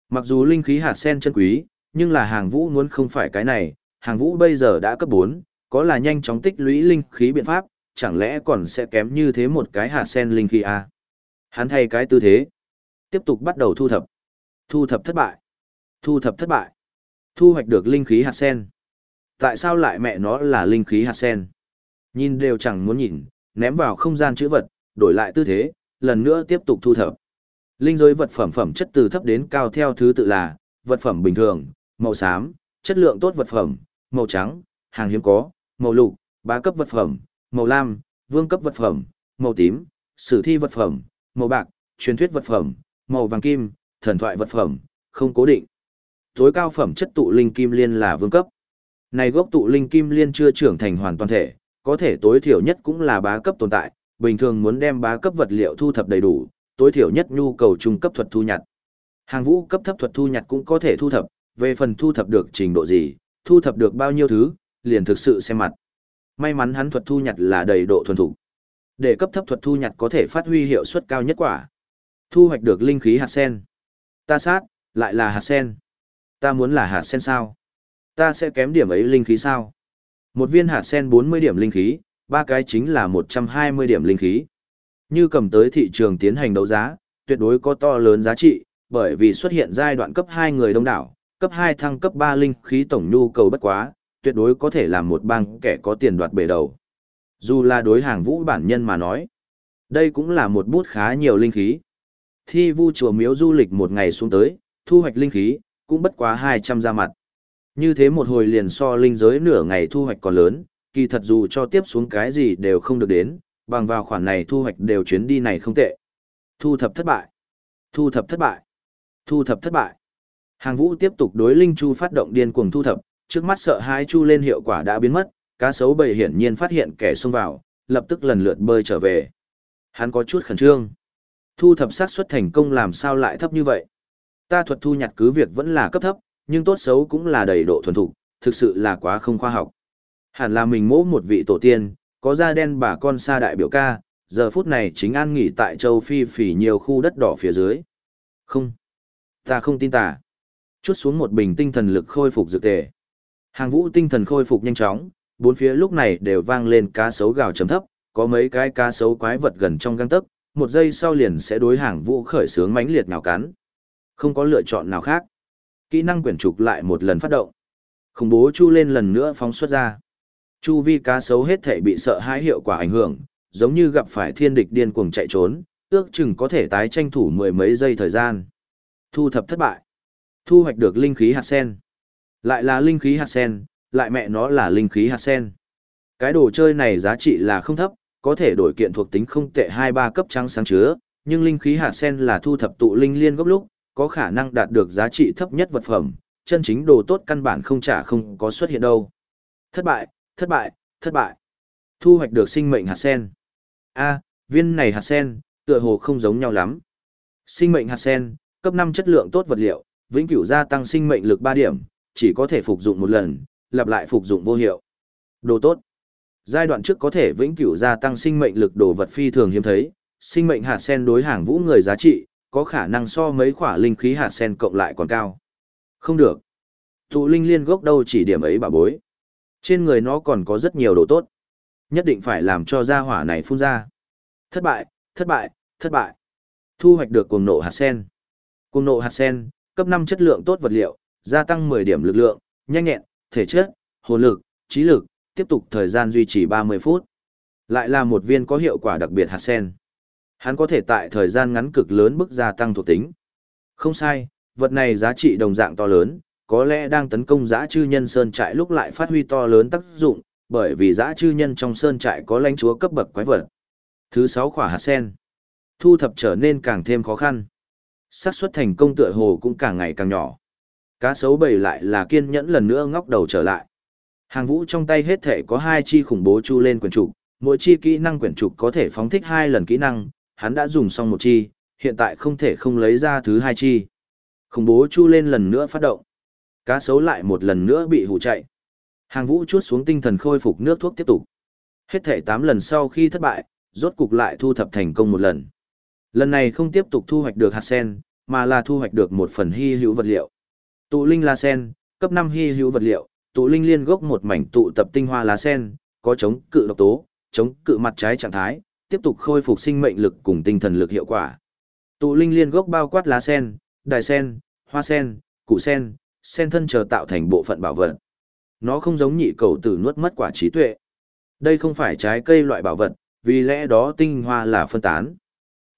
Mặc dù linh khí hạt sen chân quý, nhưng là hàng vũ muốn không phải cái này, hàng vũ bây giờ đã cấp 4, có là nhanh chóng tích lũy linh khí biện pháp, chẳng lẽ còn sẽ kém như thế một cái hạt sen linh khí à? Hắn thay cái tư thế, tiếp tục bắt đầu thu thập. Thu thập thất bại. Thu thập thất bại. Thu hoạch được linh khí hạt sen. Tại sao lại mẹ nó là linh khí hạt sen? Nhìn đều chẳng muốn nhìn, ném vào không gian chữ vật, đổi lại tư thế, lần nữa tiếp tục thu thập. Linh giới vật phẩm phẩm chất từ thấp đến cao theo thứ tự là, vật phẩm bình thường, màu xám, chất lượng tốt vật phẩm, màu trắng, hàng hiếm có, màu lục, bá cấp vật phẩm, màu lam, vương cấp vật phẩm, màu tím, sử thi vật phẩm, màu bạc, truyền thuyết vật phẩm, màu vàng kim, thần thoại vật phẩm, không cố định. Tối cao phẩm chất tụ linh kim liên là vương cấp. Này gốc tụ linh kim liên chưa trưởng thành hoàn toàn thể, có thể tối thiểu nhất cũng là bá cấp tồn tại, bình thường muốn đem bá cấp vật liệu thu thập đầy đủ, tối thiểu nhất nhu cầu trung cấp thuật thu nhặt. Hàng vũ cấp thấp thuật thu nhặt cũng có thể thu thập, về phần thu thập được trình độ gì, thu thập được bao nhiêu thứ, liền thực sự xem mặt. May mắn hắn thuật thu nhặt là đầy độ thuần thủ. Để cấp thấp thuật thu nhặt có thể phát huy hiệu suất cao nhất quả. Thu hoạch được linh khí hạt sen. Ta sát, lại là hạt sen. Ta muốn là hạt sen sao? Ta sẽ kém điểm ấy linh khí sao? Một viên hạt sen 40 điểm linh khí, ba cái chính là 120 điểm linh khí. Như cầm tới thị trường tiến hành đấu giá, tuyệt đối có to lớn giá trị, bởi vì xuất hiện giai đoạn cấp 2 người đông đảo, cấp 2 thăng cấp 3 linh khí tổng nhu cầu bất quá, tuyệt đối có thể làm một bang kẻ có tiền đoạt bể đầu. Dù là đối hàng vũ bản nhân mà nói, đây cũng là một bút khá nhiều linh khí. Thi vu chùa miếu du lịch một ngày xuống tới, thu hoạch linh khí, cũng bất quá 200 ra mặt. Như thế một hồi liền so linh giới nửa ngày thu hoạch còn lớn, kỳ thật dù cho tiếp xuống cái gì đều không được đến, bằng vào khoản này thu hoạch đều chuyến đi này không tệ. Thu thập thất bại. Thu thập thất bại. Thu thập thất bại. Hàng vũ tiếp tục đối linh chu phát động điên cuồng thu thập, trước mắt sợ hãi chu lên hiệu quả đã biến mất, cá sấu bầy hiển nhiên phát hiện kẻ xông vào, lập tức lần lượt bơi trở về. Hắn có chút khẩn trương. Thu thập xác suất thành công làm sao lại thấp như vậy? Ta thuật thu nhặt cứ việc vẫn là cấp thấp, nhưng tốt xấu cũng là đầy độ thuần thục, thực sự là quá không khoa học. Hẳn là mình mỗ một vị tổ tiên, có da đen bà con xa đại biểu ca, giờ phút này chính an nghỉ tại châu Phi phỉ nhiều khu đất đỏ phía dưới. Không. Ta không tin tả. Chút xuống một bình tinh thần lực khôi phục dược tề. Hàng vũ tinh thần khôi phục nhanh chóng, bốn phía lúc này đều vang lên cá sấu gào trầm thấp, có mấy cái cá sấu quái vật gần trong găng tấc, một giây sau liền sẽ đối hàng vũ khởi sướng mãnh liệt nào cắn. Không có lựa chọn nào khác. Kỹ năng quyển trục lại một lần phát động. Khủng bố chu lên lần nữa phóng xuất ra. Chu vi cá sấu hết thể bị sợ hãi hiệu quả ảnh hưởng, giống như gặp phải thiên địch điên cuồng chạy trốn, ước chừng có thể tái tranh thủ mười mấy giây thời gian. Thu thập thất bại. Thu hoạch được linh khí hạt sen. Lại là linh khí hạt sen, lại mẹ nó là linh khí hạt sen. Cái đồ chơi này giá trị là không thấp, có thể đổi kiện thuộc tính không tệ hai ba cấp trắng sáng chứa, nhưng linh khí hạt sen là thu thập tụ linh liên gốc lúc, có khả năng đạt được giá trị thấp nhất vật phẩm, chân chính đồ tốt căn bản không trả không có xuất hiện đâu. Thất bại, thất bại, thất bại. Thu hoạch được sinh mệnh hạt sen. A, viên này hạt sen, tựa hồ không giống nhau lắm. Sinh mệnh hạt sen, cấp 5 chất lượng tốt vật liệu, vĩnh cửu gia tăng sinh mệnh lực 3 điểm, chỉ có thể phục dụng một lần, lặp lại phục dụng vô hiệu. Đồ tốt. Giai đoạn trước có thể vĩnh cửu gia tăng sinh mệnh lực đồ vật phi thường hiếm thấy, sinh mệnh hạt sen đối hàng vũ người giá trị, có khả năng so mấy khỏa linh khí hạt sen cộng lại còn cao. Không được. Tụ linh liên gốc đâu chỉ điểm ấy bà bối. Trên người nó còn có rất nhiều đồ tốt. Nhất định phải làm cho gia hỏa này phun ra. Thất bại, thất bại, thất bại. Thu hoạch được cuồng nộ hạt sen. Cuồng nộ hạt sen, cấp 5 chất lượng tốt vật liệu, gia tăng 10 điểm lực lượng, nhanh nhẹn, thể chất, hồn lực, trí lực, tiếp tục thời gian duy trì 30 phút. Lại là một viên có hiệu quả đặc biệt hạt sen. Hắn có thể tại thời gian ngắn cực lớn bức gia tăng thuộc tính. Không sai, vật này giá trị đồng dạng to lớn, có lẽ đang tấn công giã chư nhân sơn trại lúc lại phát huy to lớn tác dụng, bởi vì giã chư nhân trong sơn trại có lãnh chúa cấp bậc quái vật. Thứ 6 khỏa hạt sen. Thu thập trở nên càng thêm khó khăn. xác suất thành công tựa hồ cũng càng ngày càng nhỏ. Cá sấu bầy lại là kiên nhẫn lần nữa ngóc đầu trở lại. Hàng vũ trong tay hết thể có hai chi khủng bố chu lên quyển trục, mỗi chi kỹ năng quyển trục có thể phóng thích hai lần kỹ năng, hắn đã dùng xong một chi, hiện tại không thể không lấy ra thứ hai chi. Khủng bố chu lên lần nữa phát động. Cá sấu lại một lần nữa bị hù chạy. Hàng vũ chuốt xuống tinh thần khôi phục nước thuốc tiếp tục. Hết thể 8 lần sau khi thất bại, rốt cục lại thu thập thành công một lần. Lần này không tiếp tục thu hoạch được hạt sen, mà là thu hoạch được một phần hy hữu vật liệu. Tụ linh la sen, cấp 5 hy hữu vật liệu, tụ linh liên gốc một mảnh tụ tập tinh hoa lá sen, có chống cự độc tố, chống cự mặt trái trạng thái, tiếp tục khôi phục sinh mệnh lực cùng tinh thần lực hiệu quả. Tụ linh liên gốc bao quát lá sen, đài sen, hoa sen, củ sen, sen thân chờ tạo thành bộ phận bảo vật. Nó không giống nhị cầu tử nuốt mất quả trí tuệ. Đây không phải trái cây loại bảo vật, vì lẽ đó tinh hoa là phân tán.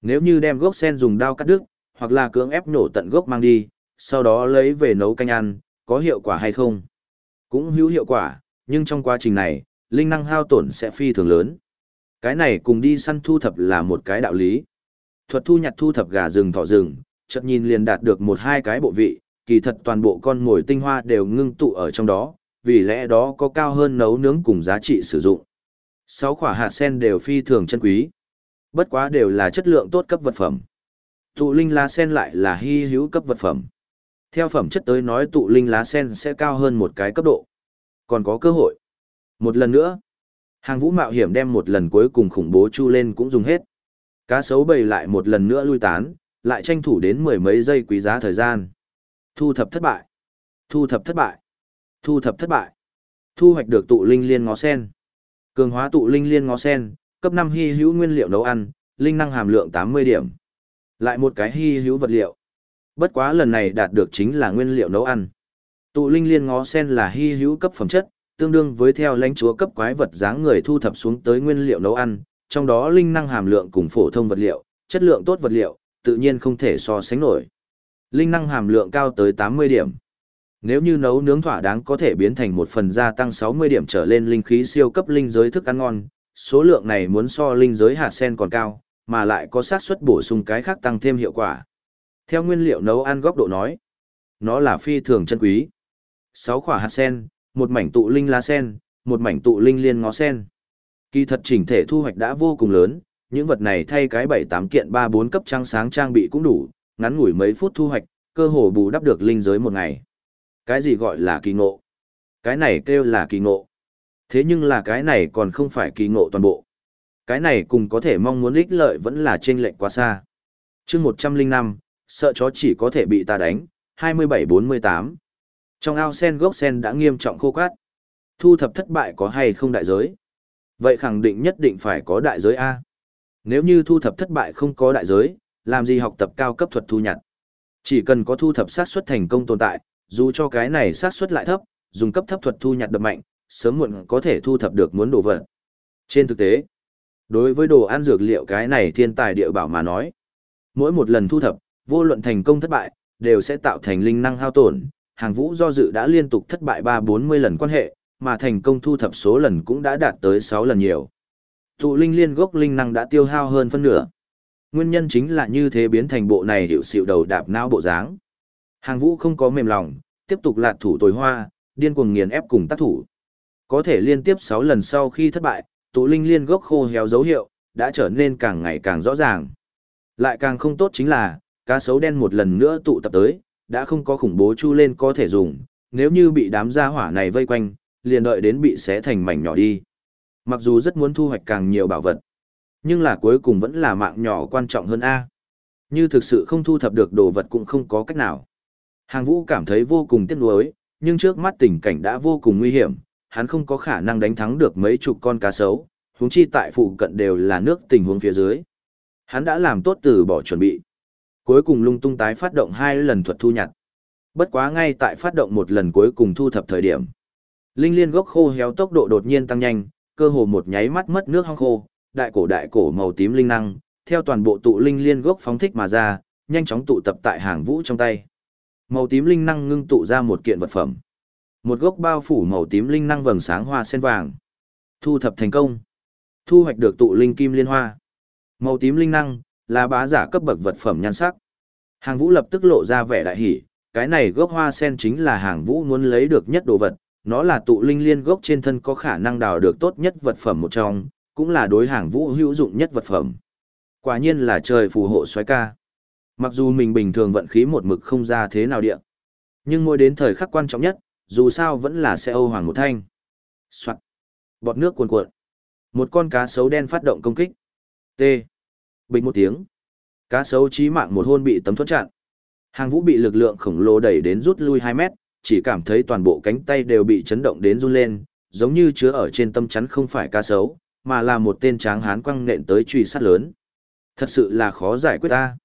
Nếu như đem gốc sen dùng dao cắt đứt, hoặc là cưỡng ép nổ tận gốc mang đi, sau đó lấy về nấu canh ăn, có hiệu quả hay không? Cũng hữu hiệu quả, nhưng trong quá trình này, linh năng hao tổn sẽ phi thường lớn. Cái này cùng đi săn thu thập là một cái đạo lý. Thuật thu nhặt thu thập gà rừng thỏ rừng, chợt nhìn liền đạt được một hai cái bộ vị, kỳ thật toàn bộ con mồi tinh hoa đều ngưng tụ ở trong đó, vì lẽ đó có cao hơn nấu nướng cùng giá trị sử dụng. Sáu quả hạt sen đều phi thường chân quý. Bất quá đều là chất lượng tốt cấp vật phẩm. Tụ linh lá sen lại là hy hữu cấp vật phẩm. Theo phẩm chất tới nói tụ linh lá sen sẽ cao hơn một cái cấp độ. Còn có cơ hội. Một lần nữa, hàng vũ mạo hiểm đem một lần cuối cùng khủng bố chu lên cũng dùng hết. Cá sấu bầy lại một lần nữa lui tán, lại tranh thủ đến mười mấy giây quý giá thời gian. Thu thập thất bại. Thu thập thất bại. Thu thập thất bại. Thu hoạch được tụ linh liên ngó sen. Cường hóa tụ linh liên ngó sen, cấp 5 hy hữu nguyên liệu nấu ăn, linh năng hàm lượng 80 điểm. Lại một cái hy hữu vật liệu. Bất quá lần này đạt được chính là nguyên liệu nấu ăn. Tụ linh liên ngó sen là hy hữu cấp phẩm chất, tương đương với theo lãnh chúa cấp quái vật dáng người thu thập xuống tới nguyên liệu nấu ăn, trong đó linh năng hàm lượng cùng phổ thông vật liệu, chất lượng tốt vật liệu, tự nhiên không thể so sánh nổi. Linh năng hàm lượng cao tới 80 điểm. Nếu như nấu nướng thỏa đáng có thể biến thành một phần gia tăng 60 điểm trở lên linh khí siêu cấp linh giới thức ăn ngon, số lượng này muốn so linh giới hạt sen còn cao, mà lại có xác suất bổ sung cái khác tăng thêm hiệu quả. Theo nguyên liệu nấu ăn góc độ nói, nó là phi thường chân quý. 6 quả hạt sen, một mảnh tụ linh lá sen, một mảnh tụ linh liên ngó sen. Kỳ thật chỉnh thể thu hoạch đã vô cùng lớn, những vật này thay cái 7-8 kiện 3-4 cấp trang sáng trang bị cũng đủ, ngắn ngủi mấy phút thu hoạch, cơ hồ bù đắp được linh giới một ngày. Cái gì gọi là kỳ ngộ? Cái này kêu là kỳ ngộ. Thế nhưng là cái này còn không phải kỳ ngộ toàn bộ. Cái này cùng có thể mong muốn ích lợi vẫn là trên lệnh quá xa. chương 105, sợ chó chỉ có thể bị ta đánh, 27-48. Trong ao sen gốc sen đã nghiêm trọng khô cát. Thu thập thất bại có hay không đại giới? Vậy khẳng định nhất định phải có đại giới A. Nếu như thu thập thất bại không có đại giới, làm gì học tập cao cấp thuật thu nhặt? Chỉ cần có thu thập sát suất thành công tồn tại, dù cho cái này sát suất lại thấp, dùng cấp thấp thuật thu nhặt đập mạnh, sớm muộn có thể thu thập được muốn đồ vật. Trên thực tế, đối với đồ ăn dược liệu cái này thiên tài địa bảo mà nói, mỗi một lần thu thập, vô luận thành công thất bại, đều sẽ tạo thành linh năng hao tổn, hàng vũ do dự đã liên tục thất bại 3-40 lần quan hệ, mà thành công thu thập số lần cũng đã đạt tới sáu lần nhiều. Tụ linh liên gốc linh năng đã tiêu hao hơn phân nửa. Nguyên nhân chính là như thế biến thành bộ này hiệu xịu đầu đạp não bộ dáng. Hàng vũ không có mềm lòng, tiếp tục lạt thủ tối hoa, điên cuồng nghiền ép cùng tác thủ. Có thể liên tiếp sáu lần sau khi thất bại, tụ linh liên gốc khô héo dấu hiệu, đã trở nên càng ngày càng rõ ràng. Lại càng không tốt chính là, cá sấu đen một lần nữa tụ tập tới, đã không có khủng bố chu lên có thể dùng, nếu như bị đám gia hỏa này vây quanh, liền đợi đến bị xé thành mảnh nhỏ đi. Mặc dù rất muốn thu hoạch càng nhiều bảo vật, nhưng là cuối cùng vẫn là mạng nhỏ quan trọng hơn A. Như thực sự không thu thập được đồ vật cũng không có cách nào. Hàng vũ cảm thấy vô cùng tiếc nuối, nhưng trước mắt tình cảnh đã vô cùng nguy hiểm, hắn không có khả năng đánh thắng được mấy chục con cá sấu, huống chi tại phụ cận đều là nước tình huống phía dưới. Hắn đã làm tốt từ bỏ chuẩn bị. Cuối cùng lung tung tái phát động hai lần thuật thu nhặt. Bất quá ngay tại phát động một lần cuối cùng thu thập thời điểm. Linh liên gốc khô héo tốc độ đột nhiên tăng nhanh, cơ hồ một nháy mắt mất nước hong khô, đại cổ đại cổ màu tím linh năng, theo toàn bộ tụ linh liên gốc phóng thích mà ra, nhanh chóng tụ tập tại hàng vũ trong tay. Màu tím linh năng ngưng tụ ra một kiện vật phẩm. Một gốc bao phủ màu tím linh năng vầng sáng hoa sen vàng. Thu thập thành công. Thu hoạch được tụ linh kim liên hoa. Màu tím linh năng là bá giả cấp bậc vật phẩm nhan sắc. Hàng Vũ lập tức lộ ra vẻ đại hỉ, cái này gốc hoa sen chính là Hàng Vũ muốn lấy được nhất đồ vật, nó là tụ linh liên gốc trên thân có khả năng đào được tốt nhất vật phẩm một trong, cũng là đối Hàng Vũ hữu dụng nhất vật phẩm. Quả nhiên là trời phù hộ xoáy ca. Mặc dù mình bình thường vận khí một mực không ra thế nào địa, nhưng mỗi đến thời khắc quan trọng nhất, dù sao vẫn là xe Âu Hoàng một thanh. Soạn. Bọt nước cuồn cuộn. Một con cá sấu đen phát động công kích. T. Bình một tiếng. Cá sấu chí mạng một hôn bị tấm thuẫn chặn. Hàng vũ bị lực lượng khổng lồ đẩy đến rút lui 2 mét, chỉ cảm thấy toàn bộ cánh tay đều bị chấn động đến run lên, giống như chứa ở trên tâm chắn không phải cá sấu, mà là một tên tráng hán quăng nện tới truy sát lớn. Thật sự là khó giải quyết ta.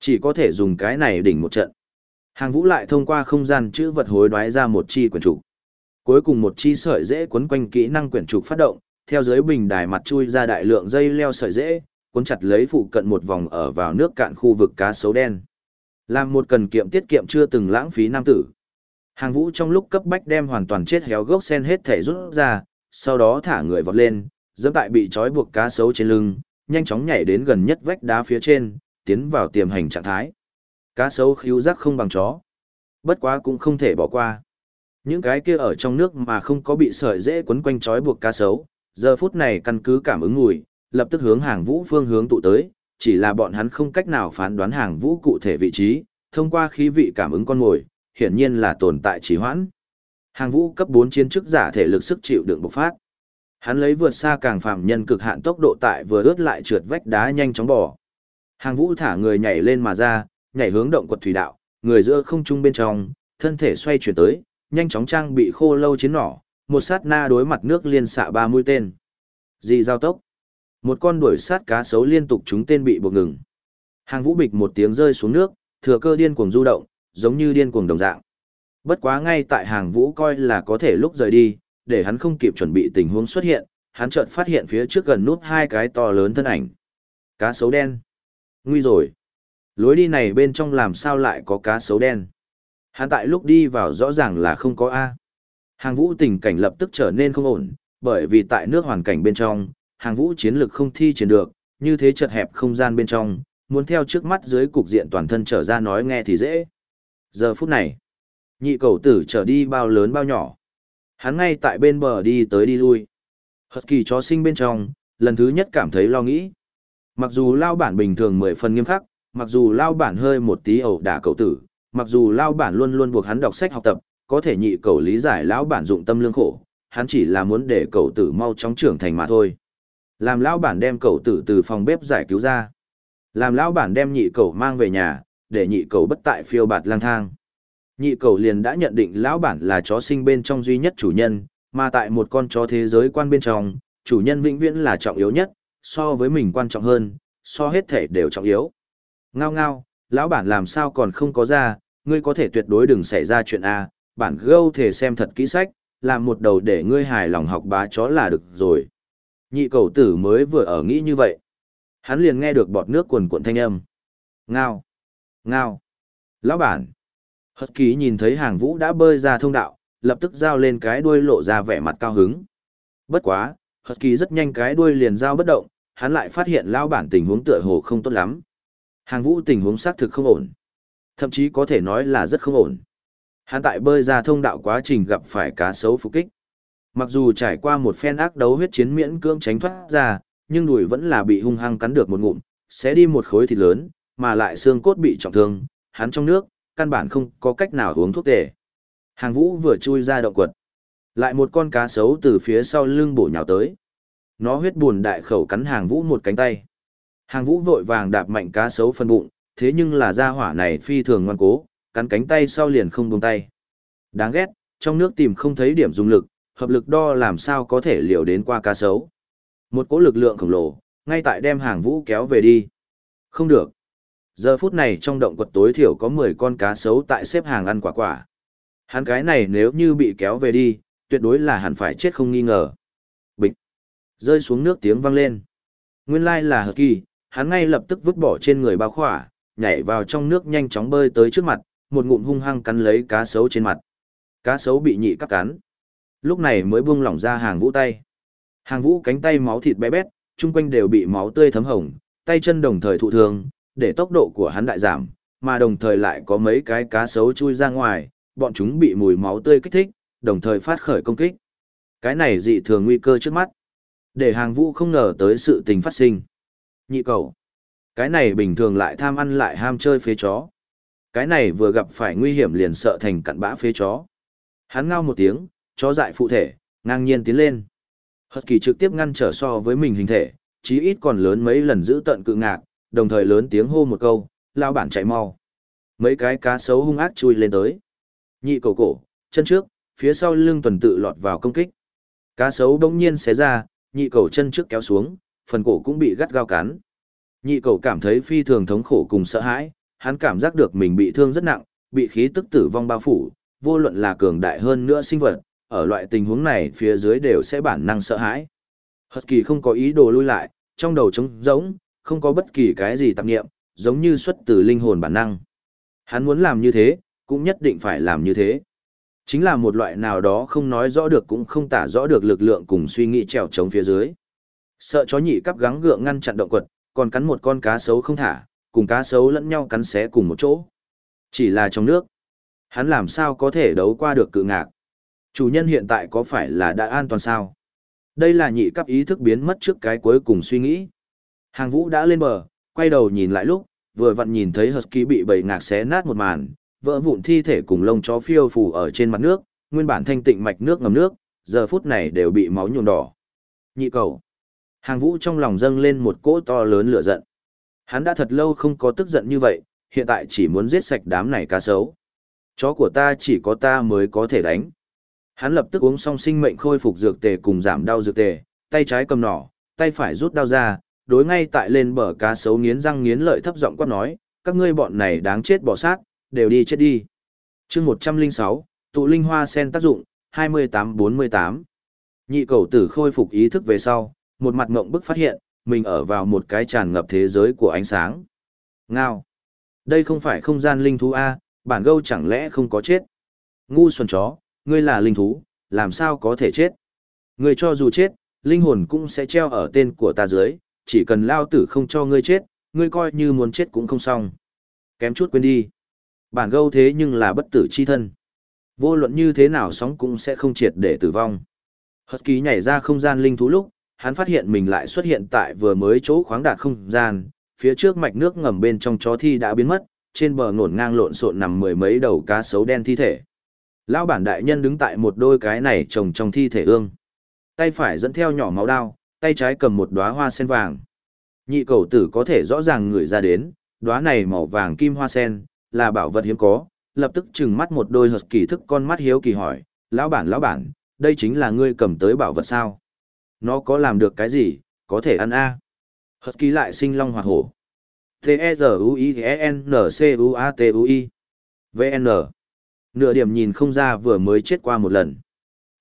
Chỉ có thể dùng cái này đỉnh một trận. Hàng vũ lại thông qua không gian chữ vật hối đoái ra một chi quyển trục. Cuối cùng một chi sợi dễ quấn quanh kỹ năng quyển trục phát động, theo dưới bình đài mặt chui ra đại lượng dây leo sợi dễ, cuốn chặt lấy phụ cận một vòng ở vào nước cạn khu vực cá sấu đen. Làm một cần kiệm tiết kiệm chưa từng lãng phí nam tử. Hàng vũ trong lúc cấp bách đem hoàn toàn chết héo gốc sen hết thể rút ra, sau đó thả người vọt lên, dẫm tại bị trói buộc cá sấu trên lưng, nhanh chóng nhảy đến gần nhất vách đá phía trên, tiến vào tiềm hành trạng thái. Cá sấu khíu giác không bằng chó. Bất quá cũng không thể bỏ qua. Những cái kia ở trong nước mà không có bị sợi dễ quấn quanh trói buộc cá sấu, giờ phút này căn cứ cảm ứng mùi, lập tức hướng hàng vũ phương hướng tụ tới, chỉ là bọn hắn không cách nào phán đoán hàng vũ cụ thể vị trí, thông qua khí vị cảm ứng con mồi, hiển nhiên là tồn tại trì hoãn. Hàng vũ cấp 4 chiến chức giả thể lực sức chịu đựng bộc phát. Hắn lấy vượt xa càng phàm nhân cực hạn tốc độ tại vừa ướt lại trượt vách đá nhanh chóng bỏ. Hàng vũ thả người nhảy lên mà ra, nhảy hướng động quật thủy đạo, người giữa không trung bên trong, thân thể xoay chuyển tới, nhanh chóng trang bị khô lâu chiến nỏ, một sát na đối mặt nước liên xạ ba mũi tên. Dì giao tốc. Một con đuổi sát cá sấu liên tục chúng tên bị buộc ngừng. Hàng vũ bịch một tiếng rơi xuống nước, thừa cơ điên cuồng du động, giống như điên cuồng đồng dạng. Bất quá ngay tại hàng vũ coi là có thể lúc rời đi, để hắn không kịp chuẩn bị tình huống xuất hiện, hắn chợt phát hiện phía trước gần nút hai cái to lớn thân ảnh. Cá sấu đen. Nguy rồi. Lối đi này bên trong làm sao lại có cá sấu đen. Hắn tại lúc đi vào rõ ràng là không có A. Hàng vũ tình cảnh lập tức trở nên không ổn, bởi vì tại nước hoàn cảnh bên trong, hàng vũ chiến lực không thi triển được, như thế chật hẹp không gian bên trong, muốn theo trước mắt dưới cục diện toàn thân trở ra nói nghe thì dễ. Giờ phút này, nhị cầu tử trở đi bao lớn bao nhỏ. Hắn ngay tại bên bờ đi tới đi lui. Hật kỳ chó sinh bên trong, lần thứ nhất cảm thấy lo nghĩ. Mặc dù lao bản bình thường mười phần nghiêm khắc, mặc dù lao bản hơi một tí ẩu đả cậu tử, mặc dù lao bản luôn luôn buộc hắn đọc sách học tập, có thể nhị cầu lý giải lão bản dụng tâm lương khổ, hắn chỉ là muốn để cậu tử mau chóng trưởng thành mà thôi. Làm lão bản đem cậu tử từ phòng bếp giải cứu ra. Làm lão bản đem nhị cầu mang về nhà, để nhị cầu bất tại phiêu bạt lang thang. Nhị cầu liền đã nhận định lão bản là chó sinh bên trong duy nhất chủ nhân, mà tại một con chó thế giới quan bên trong, chủ nhân vĩnh viễn là trọng yếu nhất, so với mình quan trọng hơn, so hết thể đều trọng yếu. Ngao ngao, lão bản làm sao còn không có ra, ngươi có thể tuyệt đối đừng xảy ra chuyện A, bản gâu thể xem thật kỹ sách, làm một đầu để ngươi hài lòng học bá chó là được rồi. Nhị cầu tử mới vừa ở nghĩ như vậy. Hắn liền nghe được bọt nước cuồn cuộn thanh âm. Ngao! Ngao! Lão bản! Hất ký nhìn thấy hàng vũ đã bơi ra thông đạo, lập tức giao lên cái đuôi lộ ra vẻ mặt cao hứng. Bất quá, Hất ký rất nhanh cái đuôi liền giao bất động, hắn lại phát hiện lão bản tình huống tựa hồ không tốt lắm. Hàng vũ tình huống xác thực không ổn. Thậm chí có thể nói là rất không ổn. Hắn tại bơi ra thông đạo quá trình gặp phải cá sấu phục kích. Mặc dù trải qua một phen ác đấu huyết chiến miễn cưỡng tránh thoát ra, nhưng đùi vẫn là bị hung hăng cắn được một ngụm, sẽ đi một khối thịt lớn, mà lại xương cốt bị trọng thương, hắn trong nước, căn bản không có cách nào uống thuốc tề. Hàng vũ vừa chui ra động quật. Lại một con cá sấu từ phía sau lưng bổ nhào tới. Nó huyết buồn đại khẩu cắn hàng vũ một cánh tay. Hàng vũ vội vàng đạp mạnh cá sấu phân bụng, thế nhưng là gia hỏa này phi thường ngoan cố, cắn cánh tay sau liền không buông tay. Đáng ghét, trong nước tìm không thấy điểm dùng lực, hợp lực đo làm sao có thể liều đến qua cá sấu. Một cỗ lực lượng khổng lồ, ngay tại đem hàng vũ kéo về đi. Không được. Giờ phút này trong động quật tối thiểu có 10 con cá sấu tại xếp hàng ăn quả quả. Hắn cái này nếu như bị kéo về đi, tuyệt đối là hẳn phải chết không nghi ngờ. Bịch. Rơi xuống nước tiếng vang lên. Nguyên lai là hợp kỳ, hắn ngay lập tức vứt bỏ trên người bao khỏa, nhảy vào trong nước nhanh chóng bơi tới trước mặt, một ngụm hung hăng cắn lấy cá sấu trên mặt. Cá sấu bị nhị cắt cắn. Lúc này mới buông lỏng ra hàng vũ tay. Hàng vũ cánh tay máu thịt bé bét, chung quanh đều bị máu tươi thấm hồng, tay chân đồng thời thụ thương, để tốc độ của hắn đại giảm, mà đồng thời lại có mấy cái cá sấu chui ra ngoài, bọn chúng bị mùi máu tươi kích thích, đồng thời phát khởi công kích. Cái này dị thường nguy cơ trước mắt. Để hàng vũ không ngờ tới sự tình phát sinh. Nhị cầu. Cái này bình thường lại tham ăn lại ham chơi phế chó. Cái này vừa gặp phải nguy hiểm liền sợ thành cặn bã phế chó. Hắn ngao một tiếng, chó dại phụ thể, ngang nhiên tiến lên. Hật kỳ trực tiếp ngăn trở so với mình hình thể, chí ít còn lớn mấy lần giữ tận cự ngạc, đồng thời lớn tiếng hô một câu, lao bản chạy mau. Mấy cái cá sấu hung ác chui lên tới. Nhị cầu cổ, chân trước, phía sau lưng tuần tự lọt vào công kích. Cá sấu đống nhiên xé ra, nhị cầu chân trước kéo xuống, phần cổ cũng bị gắt gao cắn. Nhị cầu cảm thấy phi thường thống khổ cùng sợ hãi, hắn cảm giác được mình bị thương rất nặng, bị khí tức tử vong bao phủ, vô luận là cường đại hơn nữa sinh vật, ở loại tình huống này phía dưới đều sẽ bản năng sợ hãi. Husky không có ý đồ lui lại, trong đầu trống rỗng, không có bất kỳ cái gì tạp nghiệm, giống như xuất từ linh hồn bản năng. Hắn muốn làm như thế, cũng nhất định phải làm như thế. Chính là một loại nào đó không nói rõ được cũng không tả rõ được lực lượng cùng suy nghĩ trèo trống phía dưới. Sợ chó nhị cắp gắng gượng ngăn chặn động quật, còn cắn một con cá sấu không thả, cùng cá sấu lẫn nhau cắn xé cùng một chỗ. Chỉ là trong nước. Hắn làm sao có thể đấu qua được cự ngạc. Chủ nhân hiện tại có phải là đã an toàn sao? Đây là nhị cấp ý thức biến mất trước cái cuối cùng suy nghĩ. Hàng vũ đã lên bờ, quay đầu nhìn lại lúc, vừa vặn nhìn thấy Husky bị bầy ngạc xé nát một màn, vỡ vụn thi thể cùng lông chó phiêu phù ở trên mặt nước, nguyên bản thanh tịnh mạch nước ngầm nước, giờ phút này đều bị máu nhuộm đỏ. Nhị cầu. Hàng vũ trong lòng dâng lên một cỗ to lớn lửa giận. Hắn đã thật lâu không có tức giận như vậy, hiện tại chỉ muốn giết sạch đám này cá sấu. Chó của ta chỉ có ta mới có thể đánh. Hắn lập tức uống xong sinh mệnh khôi phục dược tề cùng giảm đau dược tề, tay trái cầm nỏ, tay phải rút đao ra, đối ngay tại lên bờ cá sấu nghiến răng nghiến lợi thấp giọng quát nói, các ngươi bọn này đáng chết bỏ sát, đều đi chết đi. chương 106, tụ linh hoa sen tác dụng, 28-48. Nhị cầu tử khôi phục ý thức về sau, một mặt ngộng bức phát hiện, mình ở vào một cái tràn ngập thế giới của ánh sáng. Ngao. Đây không phải không gian linh thú A, bản gâu chẳng lẽ không có chết. Ngu xuẩn chó, ngươi là linh thú, làm sao có thể chết. Ngươi cho dù chết, linh hồn cũng sẽ treo ở tên của ta dưới, chỉ cần lao tử không cho ngươi chết, ngươi coi như muốn chết cũng không xong. Kém chút quên đi. Bản gâu thế nhưng là bất tử chi thân. Vô luận như thế nào sóng cũng sẽ không triệt để tử vong. Hật ký nhảy ra không gian linh thú lúc, hắn phát hiện mình lại xuất hiện tại vừa mới chỗ khoáng đạt không gian, phía trước mạch nước ngầm bên trong chó thi đã biến mất, trên bờ ngổn ngang lộn xộn nằm mười mấy đầu cá sấu đen thi thể. Lão bản đại nhân đứng tại một đôi cái này trồng trong thi thể ương. Tay phải dẫn theo nhỏ máu đao, tay trái cầm một đóa hoa sen vàng. Nhị cầu tử có thể rõ ràng người ra đến, đóa này màu vàng kim hoa sen, là bảo vật hiếm có, lập tức trừng mắt một đôi hợp kỳ thức con mắt hiếu kỳ hỏi, lão bản lão bản, đây chính là ngươi cầm tới bảo vật sao? Nó có làm được cái gì, có thể ăn a à? Hợp kỳ lại sinh long hoạt hổ. T-E-Z-U-I-N-C-U-A-T-U-I. V-N. Nửa điểm nhìn không ra vừa mới chết qua một lần.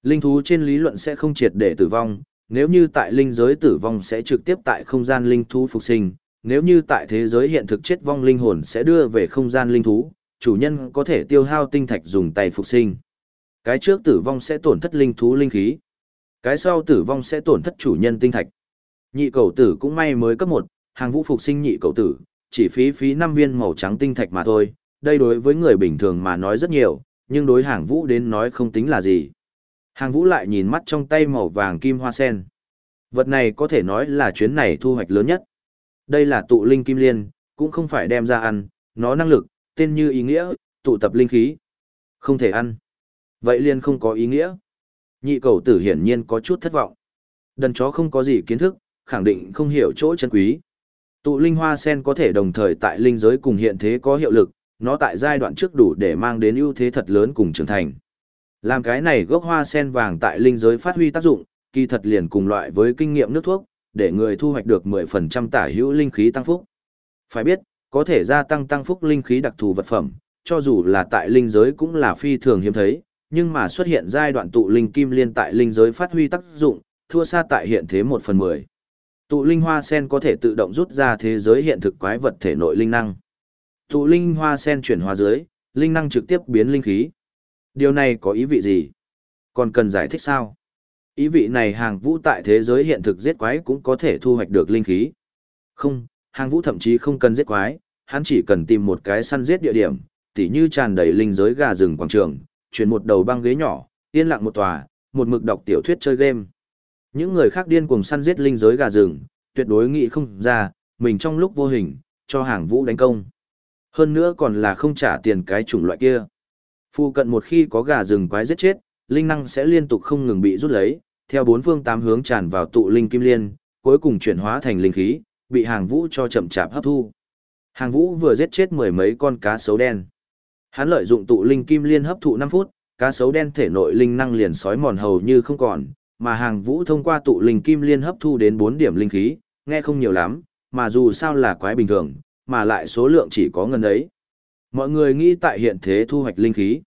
Linh thú trên lý luận sẽ không triệt để tử vong, nếu như tại linh giới tử vong sẽ trực tiếp tại không gian linh thú phục sinh, nếu như tại thế giới hiện thực chết vong linh hồn sẽ đưa về không gian linh thú, chủ nhân có thể tiêu hao tinh thạch dùng tay phục sinh. Cái trước tử vong sẽ tổn thất linh thú linh khí. Cái sau tử vong sẽ tổn thất chủ nhân tinh thạch. Nhị cầu tử cũng may mới cấp một, hàng vũ phục sinh nhị cầu tử, chỉ phí phí năm viên màu trắng tinh thạch mà thôi, đây đối với người bình thường mà nói rất nhiều, nhưng đối hàng vũ đến nói không tính là gì. Hàng vũ lại nhìn mắt trong tay màu vàng kim hoa sen. Vật này có thể nói là chuyến này thu hoạch lớn nhất. Đây là tụ linh kim liên, cũng không phải đem ra ăn, nó năng lực, tên như ý nghĩa, tụ tập linh khí. Không thể ăn. Vậy liên không có ý nghĩa. Nhị cầu tử hiển nhiên có chút thất vọng. Đần chó không có gì kiến thức, khẳng định không hiểu chỗ chân quý. Tụ linh hoa sen có thể đồng thời tại linh giới cùng hiện thế có hiệu lực, nó tại giai đoạn trước đủ để mang đến ưu thế thật lớn cùng trưởng thành. Làm cái này gốc hoa sen vàng tại linh giới phát huy tác dụng, kỳ thật liền cùng loại với kinh nghiệm nước thuốc, để người thu hoạch được 10% tả hữu linh khí tăng phúc. Phải biết, có thể gia tăng tăng phúc linh khí đặc thù vật phẩm, cho dù là tại linh giới cũng là phi thường hiếm thấy, nhưng mà xuất hiện giai đoạn tụ linh kim liên tại linh giới phát huy tác dụng, thua xa tại hiện thế 1 phần 10. Tụ linh hoa sen có thể tự động rút ra thế giới hiện thực quái vật thể nội linh năng. Tụ linh hoa sen chuyển hóa dưới, linh năng trực tiếp biến linh khí. Điều này có ý vị gì? Còn cần giải thích sao? Ý vị này hàng vũ tại thế giới hiện thực giết quái cũng có thể thu hoạch được linh khí. Không, hàng vũ thậm chí không cần giết quái, hắn chỉ cần tìm một cái săn giết địa điểm, tỉ như tràn đầy linh giới gà rừng quảng trường, chuyển một đầu băng ghế nhỏ, yên lặng một tòa, một mực đọc tiểu thuyết chơi game. Những người khác điên cùng săn giết linh giới gà rừng, tuyệt đối nghĩ không ra, mình trong lúc vô hình, cho hàng vũ đánh công. Hơn nữa còn là không trả tiền cái chủng loại kia. Phu cận một khi có gà rừng quái giết chết, linh năng sẽ liên tục không ngừng bị rút lấy, theo bốn phương tám hướng tràn vào tụ linh kim liên, cuối cùng chuyển hóa thành linh khí, bị hàng vũ cho chậm chạp hấp thu. Hàng vũ vừa giết chết mười mấy con cá sấu đen. Hắn lợi dụng tụ linh kim liên hấp thụ 5 phút, cá sấu đen thể nội linh năng liền sói mòn hầu như không còn, mà hàng vũ thông qua tụ linh kim liên hấp thu đến 4 điểm linh khí, nghe không nhiều lắm, mà dù sao là quái bình thường, mà lại số lượng chỉ có ngân ấy. Mọi người nghĩ tại hiện thế thu hoạch linh khí.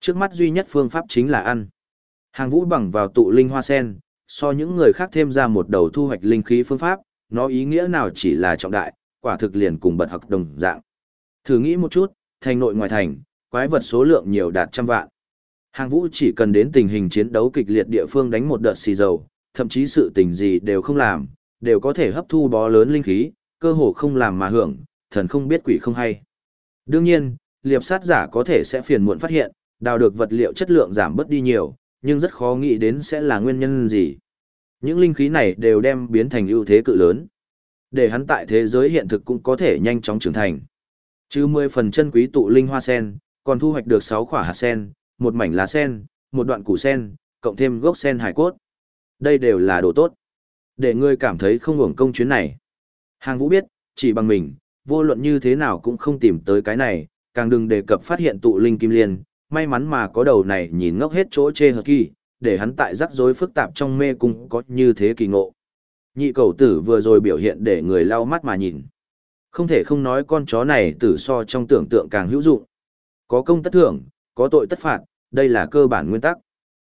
Trước mắt duy nhất phương pháp chính là ăn. Hàng vũ bằng vào tụ linh hoa sen, so những người khác thêm ra một đầu thu hoạch linh khí phương pháp, nó ý nghĩa nào chỉ là trọng đại, quả thực liền cùng bật học đồng dạng. Thử nghĩ một chút, thành nội ngoài thành, quái vật số lượng nhiều đạt trăm vạn. Hàng vũ chỉ cần đến tình hình chiến đấu kịch liệt địa phương đánh một đợt xì dầu, thậm chí sự tình gì đều không làm, đều có thể hấp thu bó lớn linh khí, cơ hồ không làm mà hưởng, thần không biết quỷ không hay. Đương nhiên, liệp sát giả có thể sẽ phiền muộn phát hiện, đào được vật liệu chất lượng giảm bớt đi nhiều, nhưng rất khó nghĩ đến sẽ là nguyên nhân gì. Những linh khí này đều đem biến thành ưu thế cự lớn. Để hắn tại thế giới hiện thực cũng có thể nhanh chóng trưởng thành. Chứ 10 phần chân quý tụ linh hoa sen, còn thu hoạch được 6 quả hạt sen, một mảnh lá sen, một đoạn củ sen, cộng thêm gốc sen hải cốt. Đây đều là đồ tốt. Để ngươi cảm thấy không hưởng công chuyến này. Hàng vũ biết, chỉ bằng mình, vô luận như thế nào cũng không tìm tới cái này, càng đừng đề cập phát hiện tụ linh kim liên, may mắn mà có đầu này nhìn ngốc hết chỗ chê hợp kỳ, để hắn tại rắc rối phức tạp trong mê cung có như thế kỳ ngộ. Nhị cầu tử vừa rồi biểu hiện để người lau mắt mà nhìn. Không thể không nói con chó này tử so trong tưởng tượng càng hữu dụng. Có công tất thưởng, có tội tất phạt, đây là cơ bản nguyên tắc.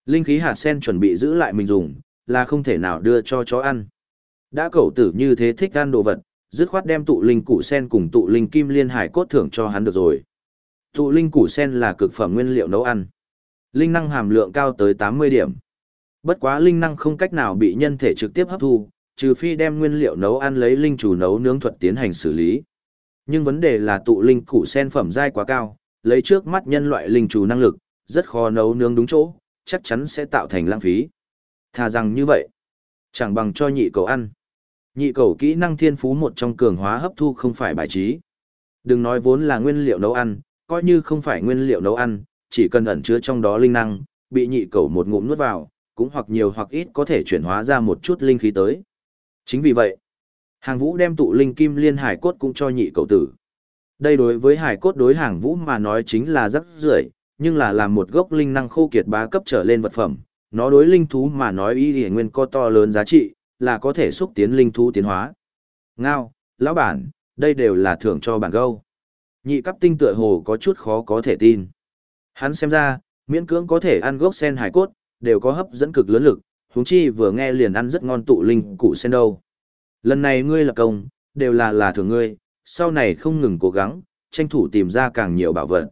Linh khí hạt sen chuẩn bị giữ lại mình dùng, là không thể nào đưa cho chó ăn. Đã cầu tử như thế thích ăn đồ vật, dứt khoát đem tụ linh củ sen cùng tụ linh kim liên hải cốt thưởng cho hắn được rồi. Tụ linh củ sen là cực phẩm nguyên liệu nấu ăn. Linh năng hàm lượng cao tới 80 điểm. Bất quá linh năng không cách nào bị nhân thể trực tiếp hấp thu, trừ phi đem nguyên liệu nấu ăn lấy linh chủ nấu nướng thuật tiến hành xử lý. Nhưng vấn đề là tụ linh củ sen phẩm giai quá cao, lấy trước mắt nhân loại linh chủ năng lực, rất khó nấu nướng đúng chỗ, chắc chắn sẽ tạo thành lãng phí. Thà rằng như vậy, chẳng bằng cho nhị cầu ăn. Nhị cầu kỹ năng thiên phú một trong cường hóa hấp thu không phải bài trí. Đừng nói vốn là nguyên liệu nấu ăn, coi như không phải nguyên liệu nấu ăn, chỉ cần ẩn chứa trong đó linh năng, bị nhị cầu một ngụm nuốt vào, cũng hoặc nhiều hoặc ít có thể chuyển hóa ra một chút linh khí tới. Chính vì vậy, hàng vũ đem tụ linh kim liên hải cốt cũng cho nhị cầu tử. Đây đối với hải cốt đối hàng vũ mà nói chính là rất rưởi nhưng là làm một gốc linh năng khô kiệt bá cấp trở lên vật phẩm, nó đối linh thú mà nói y nghĩa nguyên có to lớn giá trị, là có thể xúc tiến linh thú tiến hóa. Ngao, lão bản, đây đều là thưởng cho bản gâu. Nhị cấp tinh tựa hồ có chút khó có thể tin. Hắn xem ra, miễn cưỡng có thể ăn gốc sen hải cốt, đều có hấp dẫn cực lớn lực, huống chi vừa nghe liền ăn rất ngon tụ linh củ sen đâu. Lần này ngươi là công, đều là là thưởng ngươi, sau này không ngừng cố gắng, tranh thủ tìm ra càng nhiều bảo vật.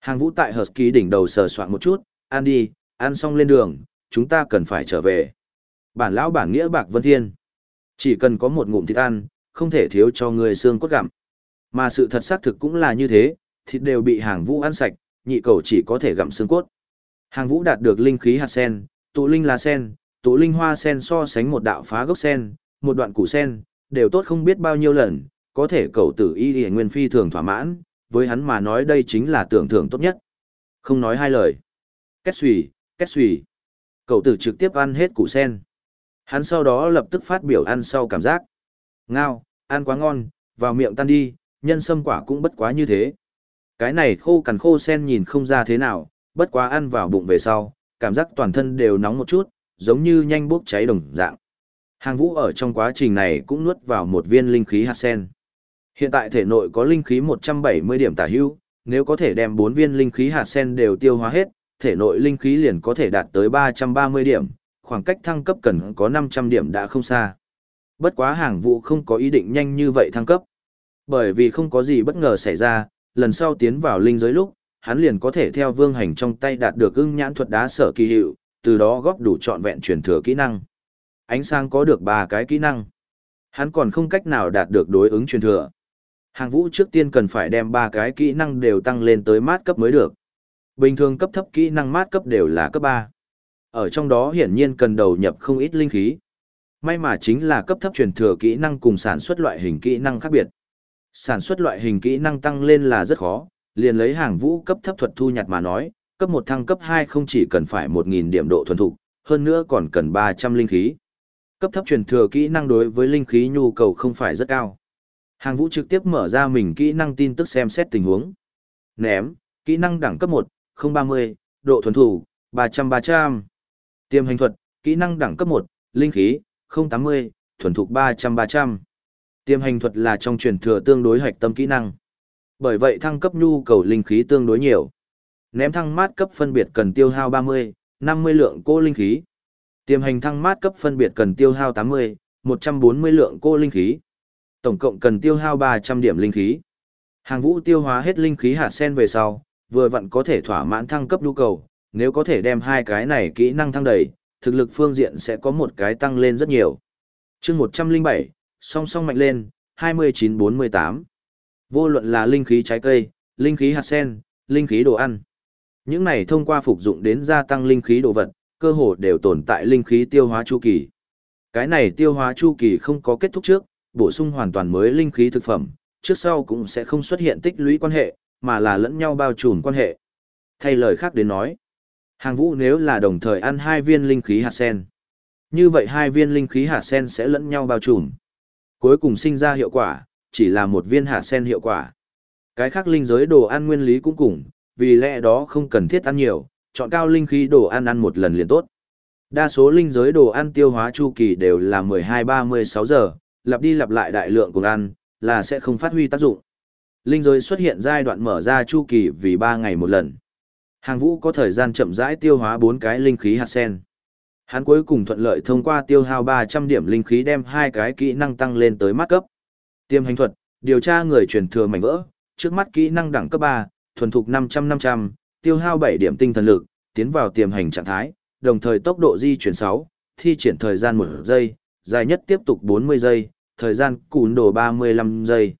Hàng vũ tại hợp ký đỉnh đầu sờ soạn một chút, ăn đi, ăn xong lên đường, chúng ta cần phải trở về. Bản lão bản nghĩa bạc vân thiên. Chỉ cần có một ngụm thịt ăn, không thể thiếu cho người xương cốt gặm. Mà sự thật xác thực cũng là như thế, thịt đều bị hàng vũ ăn sạch, nhị cầu chỉ có thể gặm xương cốt. Hàng vũ đạt được linh khí hạt sen, tụ linh lá sen, tụ linh hoa sen so sánh một đạo phá gốc sen, một đoạn củ sen, đều tốt không biết bao nhiêu lần, có thể cầu tử y y nguyên phi thường thỏa mãn, với hắn mà nói đây chính là tưởng thưởng tốt nhất. Không nói hai lời. Kết xùy, kết xùy. Cậu tử trực tiếp ăn hết củ sen. Hắn sau đó lập tức phát biểu ăn sau cảm giác. Ngao, ăn quá ngon, vào miệng tan đi, nhân sâm quả cũng bất quá như thế. Cái này khô cằn khô sen nhìn không ra thế nào, bất quá ăn vào bụng về sau, cảm giác toàn thân đều nóng một chút, giống như nhanh bốc cháy đồng dạng. Hàng vũ ở trong quá trình này cũng nuốt vào một viên linh khí hạt sen. Hiện tại thể nội có linh khí 170 điểm tả hữu, nếu có thể đem 4 viên linh khí hạt sen đều tiêu hóa hết, thể nội linh khí liền có thể đạt tới 330 điểm, khoảng cách thăng cấp cần có 500 điểm đã không xa. Bất quá hàng vụ không có ý định nhanh như vậy thăng cấp. Bởi vì không có gì bất ngờ xảy ra, lần sau tiến vào linh giới lúc, hắn liền có thể theo vương hành trong tay đạt được ưng nhãn thuật đá sở kỳ hiệu, từ đó góp đủ trọn vẹn truyền thừa kỹ năng. Ánh sáng có được ba cái kỹ năng. Hắn còn không cách nào đạt được đối ứng truyền thừa. Hàng vũ trước tiên cần phải đem ba cái kỹ năng đều tăng lên tới mát cấp mới được. Bình thường cấp thấp kỹ năng mát cấp đều là cấp 3. Ở trong đó hiển nhiên cần đầu nhập không ít linh khí. May mà chính là cấp thấp truyền thừa kỹ năng cùng sản xuất loại hình kỹ năng khác biệt. Sản xuất loại hình kỹ năng tăng lên là rất khó, liền lấy hàng vũ cấp thấp thuật thu nhặt mà nói, cấp 1 thăng cấp 2 không chỉ cần phải 1.000 điểm độ thuần thục, hơn nữa còn cần 300 linh khí. Cấp thấp truyền thừa kỹ năng đối với linh khí nhu cầu không phải rất cao. Hàng vũ trực tiếp mở ra mình kỹ năng tin tức xem xét tình huống. Ném, kỹ năng đẳng cấp 1, 030, độ thuần thủ, 300-300. Tiềm hành thuật, kỹ năng đẳng cấp 1, linh khí, 080, thuần thục 300-300. Tiềm hành thuật là trong truyền thừa tương đối hạch tâm kỹ năng. Bởi vậy thăng cấp nhu cầu linh khí tương đối nhiều. Ném thăng mát cấp phân biệt cần tiêu hao 30, 50 lượng cô linh khí. Tiềm hành thăng mát cấp phân biệt cần tiêu hao 80, 140 lượng cô linh khí. Tổng cộng cần tiêu hao 300 điểm linh khí. Hàng vũ tiêu hóa hết linh khí hạt sen về sau, vừa vặn có thể thỏa mãn thăng cấp nhu cầu, nếu có thể đem hai cái này kỹ năng thăng đầy, thực lực phương diện sẽ có một cái tăng lên rất nhiều. chương 107, song song mạnh lên, 29-48. Vô luận là linh khí trái cây, linh khí hạt sen, linh khí đồ ăn. Những này thông qua phục dụng đến gia tăng linh khí đồ vật, cơ hồ đều tồn tại linh khí tiêu hóa chu kỳ. Cái này tiêu hóa chu kỳ không có kết thúc trước, bổ sung hoàn toàn mới linh khí thực phẩm, trước sau cũng sẽ không xuất hiện tích lũy quan hệ, mà là lẫn nhau bao trùm quan hệ. Thay lời khác đến nói, hàng vũ nếu là đồng thời ăn hai viên linh khí hạt sen, như vậy hai viên linh khí hạt sen sẽ lẫn nhau bao trùm. Cuối cùng sinh ra hiệu quả, chỉ là một viên hạt sen hiệu quả. Cái khác linh giới đồ ăn nguyên lý cũng cùng, vì lẽ đó không cần thiết ăn nhiều, chọn cao linh khí đồ ăn ăn một lần liền tốt. Đa số linh giới đồ ăn tiêu hóa chu kỳ đều là 12-36 giờ, lặp đi lặp lại đại lượng cùng ăn, là sẽ không phát huy tác dụng. Linh giới xuất hiện giai đoạn mở ra chu kỳ vì 3 ngày một lần. Hàng vũ có thời gian chậm rãi tiêu hóa bốn cái linh khí hạt sen. Hắn cuối cùng thuận lợi thông qua tiêu hao 300 điểm linh khí đem hai cái kỹ năng tăng lên tới mắt cấp. Tiêm hành thuật, điều tra người truyền thừa mảnh vỡ, trước mắt kỹ năng đẳng cấp 3, thuần thục 500-500, tiêu hao 7 điểm tinh thần lực, tiến vào tiềm hành trạng thái, đồng thời tốc độ di chuyển 6, thi triển thời gian 1 giây, dài nhất tiếp tục 40 giây, thời gian cùn đồ 35 giây.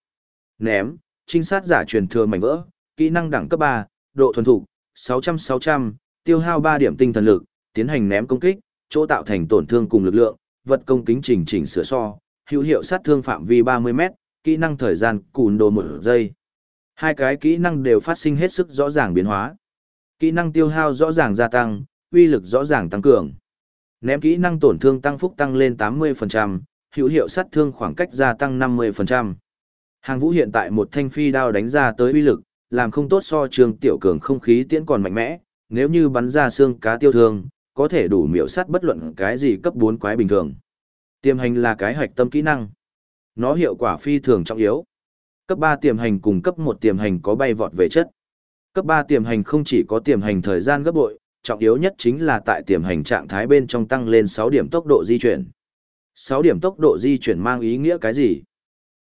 Ném, trinh sát giả truyền thừa mảnh vỡ, kỹ năng đẳng cấp 3, độ thuần thục 600-600, tiêu hao 3 điểm tinh thần lực, tiến hành ném công kích, chỗ tạo thành tổn thương cùng lực lượng, vật công kính chỉnh chỉnh sửa so, hữu hiệu sát thương phạm vi 30 m kỹ năng thời gian cùn đồ 1 giây. Hai cái kỹ năng đều phát sinh hết sức rõ ràng biến hóa. Kỹ năng tiêu hao rõ ràng gia tăng, uy lực rõ ràng tăng cường. Ném kỹ năng tổn thương tăng phúc tăng lên 80%, hữu hiệu sát thương khoảng cách gia tăng 50%. Hàng vũ hiện tại một thanh phi đao đánh ra tới uy lực, làm không tốt so trường tiểu cường không khí tiễn còn mạnh mẽ, nếu như bắn ra xương cá tiêu thương, có thể đủ miểu sát bất luận cái gì cấp 4 quái bình thường. Tiềm hành là cái hoạch tâm kỹ năng. Nó hiệu quả phi thường trọng yếu. Cấp 3 tiềm hành cùng cấp 1 tiềm hành có bay vọt về chất. Cấp 3 tiềm hành không chỉ có tiềm hành thời gian gấp bội, trọng yếu nhất chính là tại tiềm hành trạng thái bên trong tăng lên 6 điểm tốc độ di chuyển. 6 điểm tốc độ di chuyển mang ý nghĩa cái gì?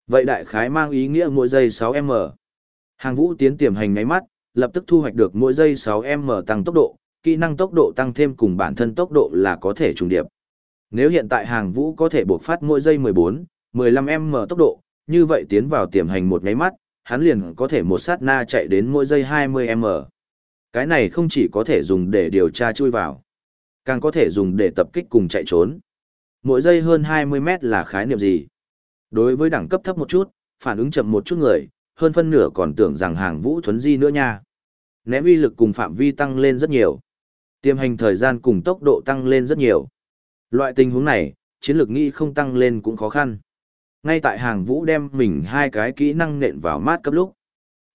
Vậy đại khái mang ý nghĩa mỗi giây 6m. Hàng vũ tiến tiềm hành ngáy mắt, lập tức thu hoạch được mỗi giây 6m tăng tốc độ, kỹ năng tốc độ tăng thêm cùng bản thân tốc độ là có thể trùng điệp. Nếu hiện tại hàng vũ có thể buộc phát mỗi giây 14, 15m tốc độ, như vậy tiến vào tiềm hành một ngáy mắt, hắn liền có thể một sát na chạy đến mỗi giây 20m. Cái này không chỉ có thể dùng để điều tra chui vào, càng có thể dùng để tập kích cùng chạy trốn. Mỗi giây hơn 20 mét là khái niệm gì? Đối với đẳng cấp thấp một chút, phản ứng chậm một chút người, hơn phân nửa còn tưởng rằng hàng vũ thuấn di nữa nha. Ném uy lực cùng phạm vi tăng lên rất nhiều. Tiêm hành thời gian cùng tốc độ tăng lên rất nhiều. Loại tình huống này, chiến lược nghĩ không tăng lên cũng khó khăn. Ngay tại hàng vũ đem mình hai cái kỹ năng nện vào mát cấp lúc.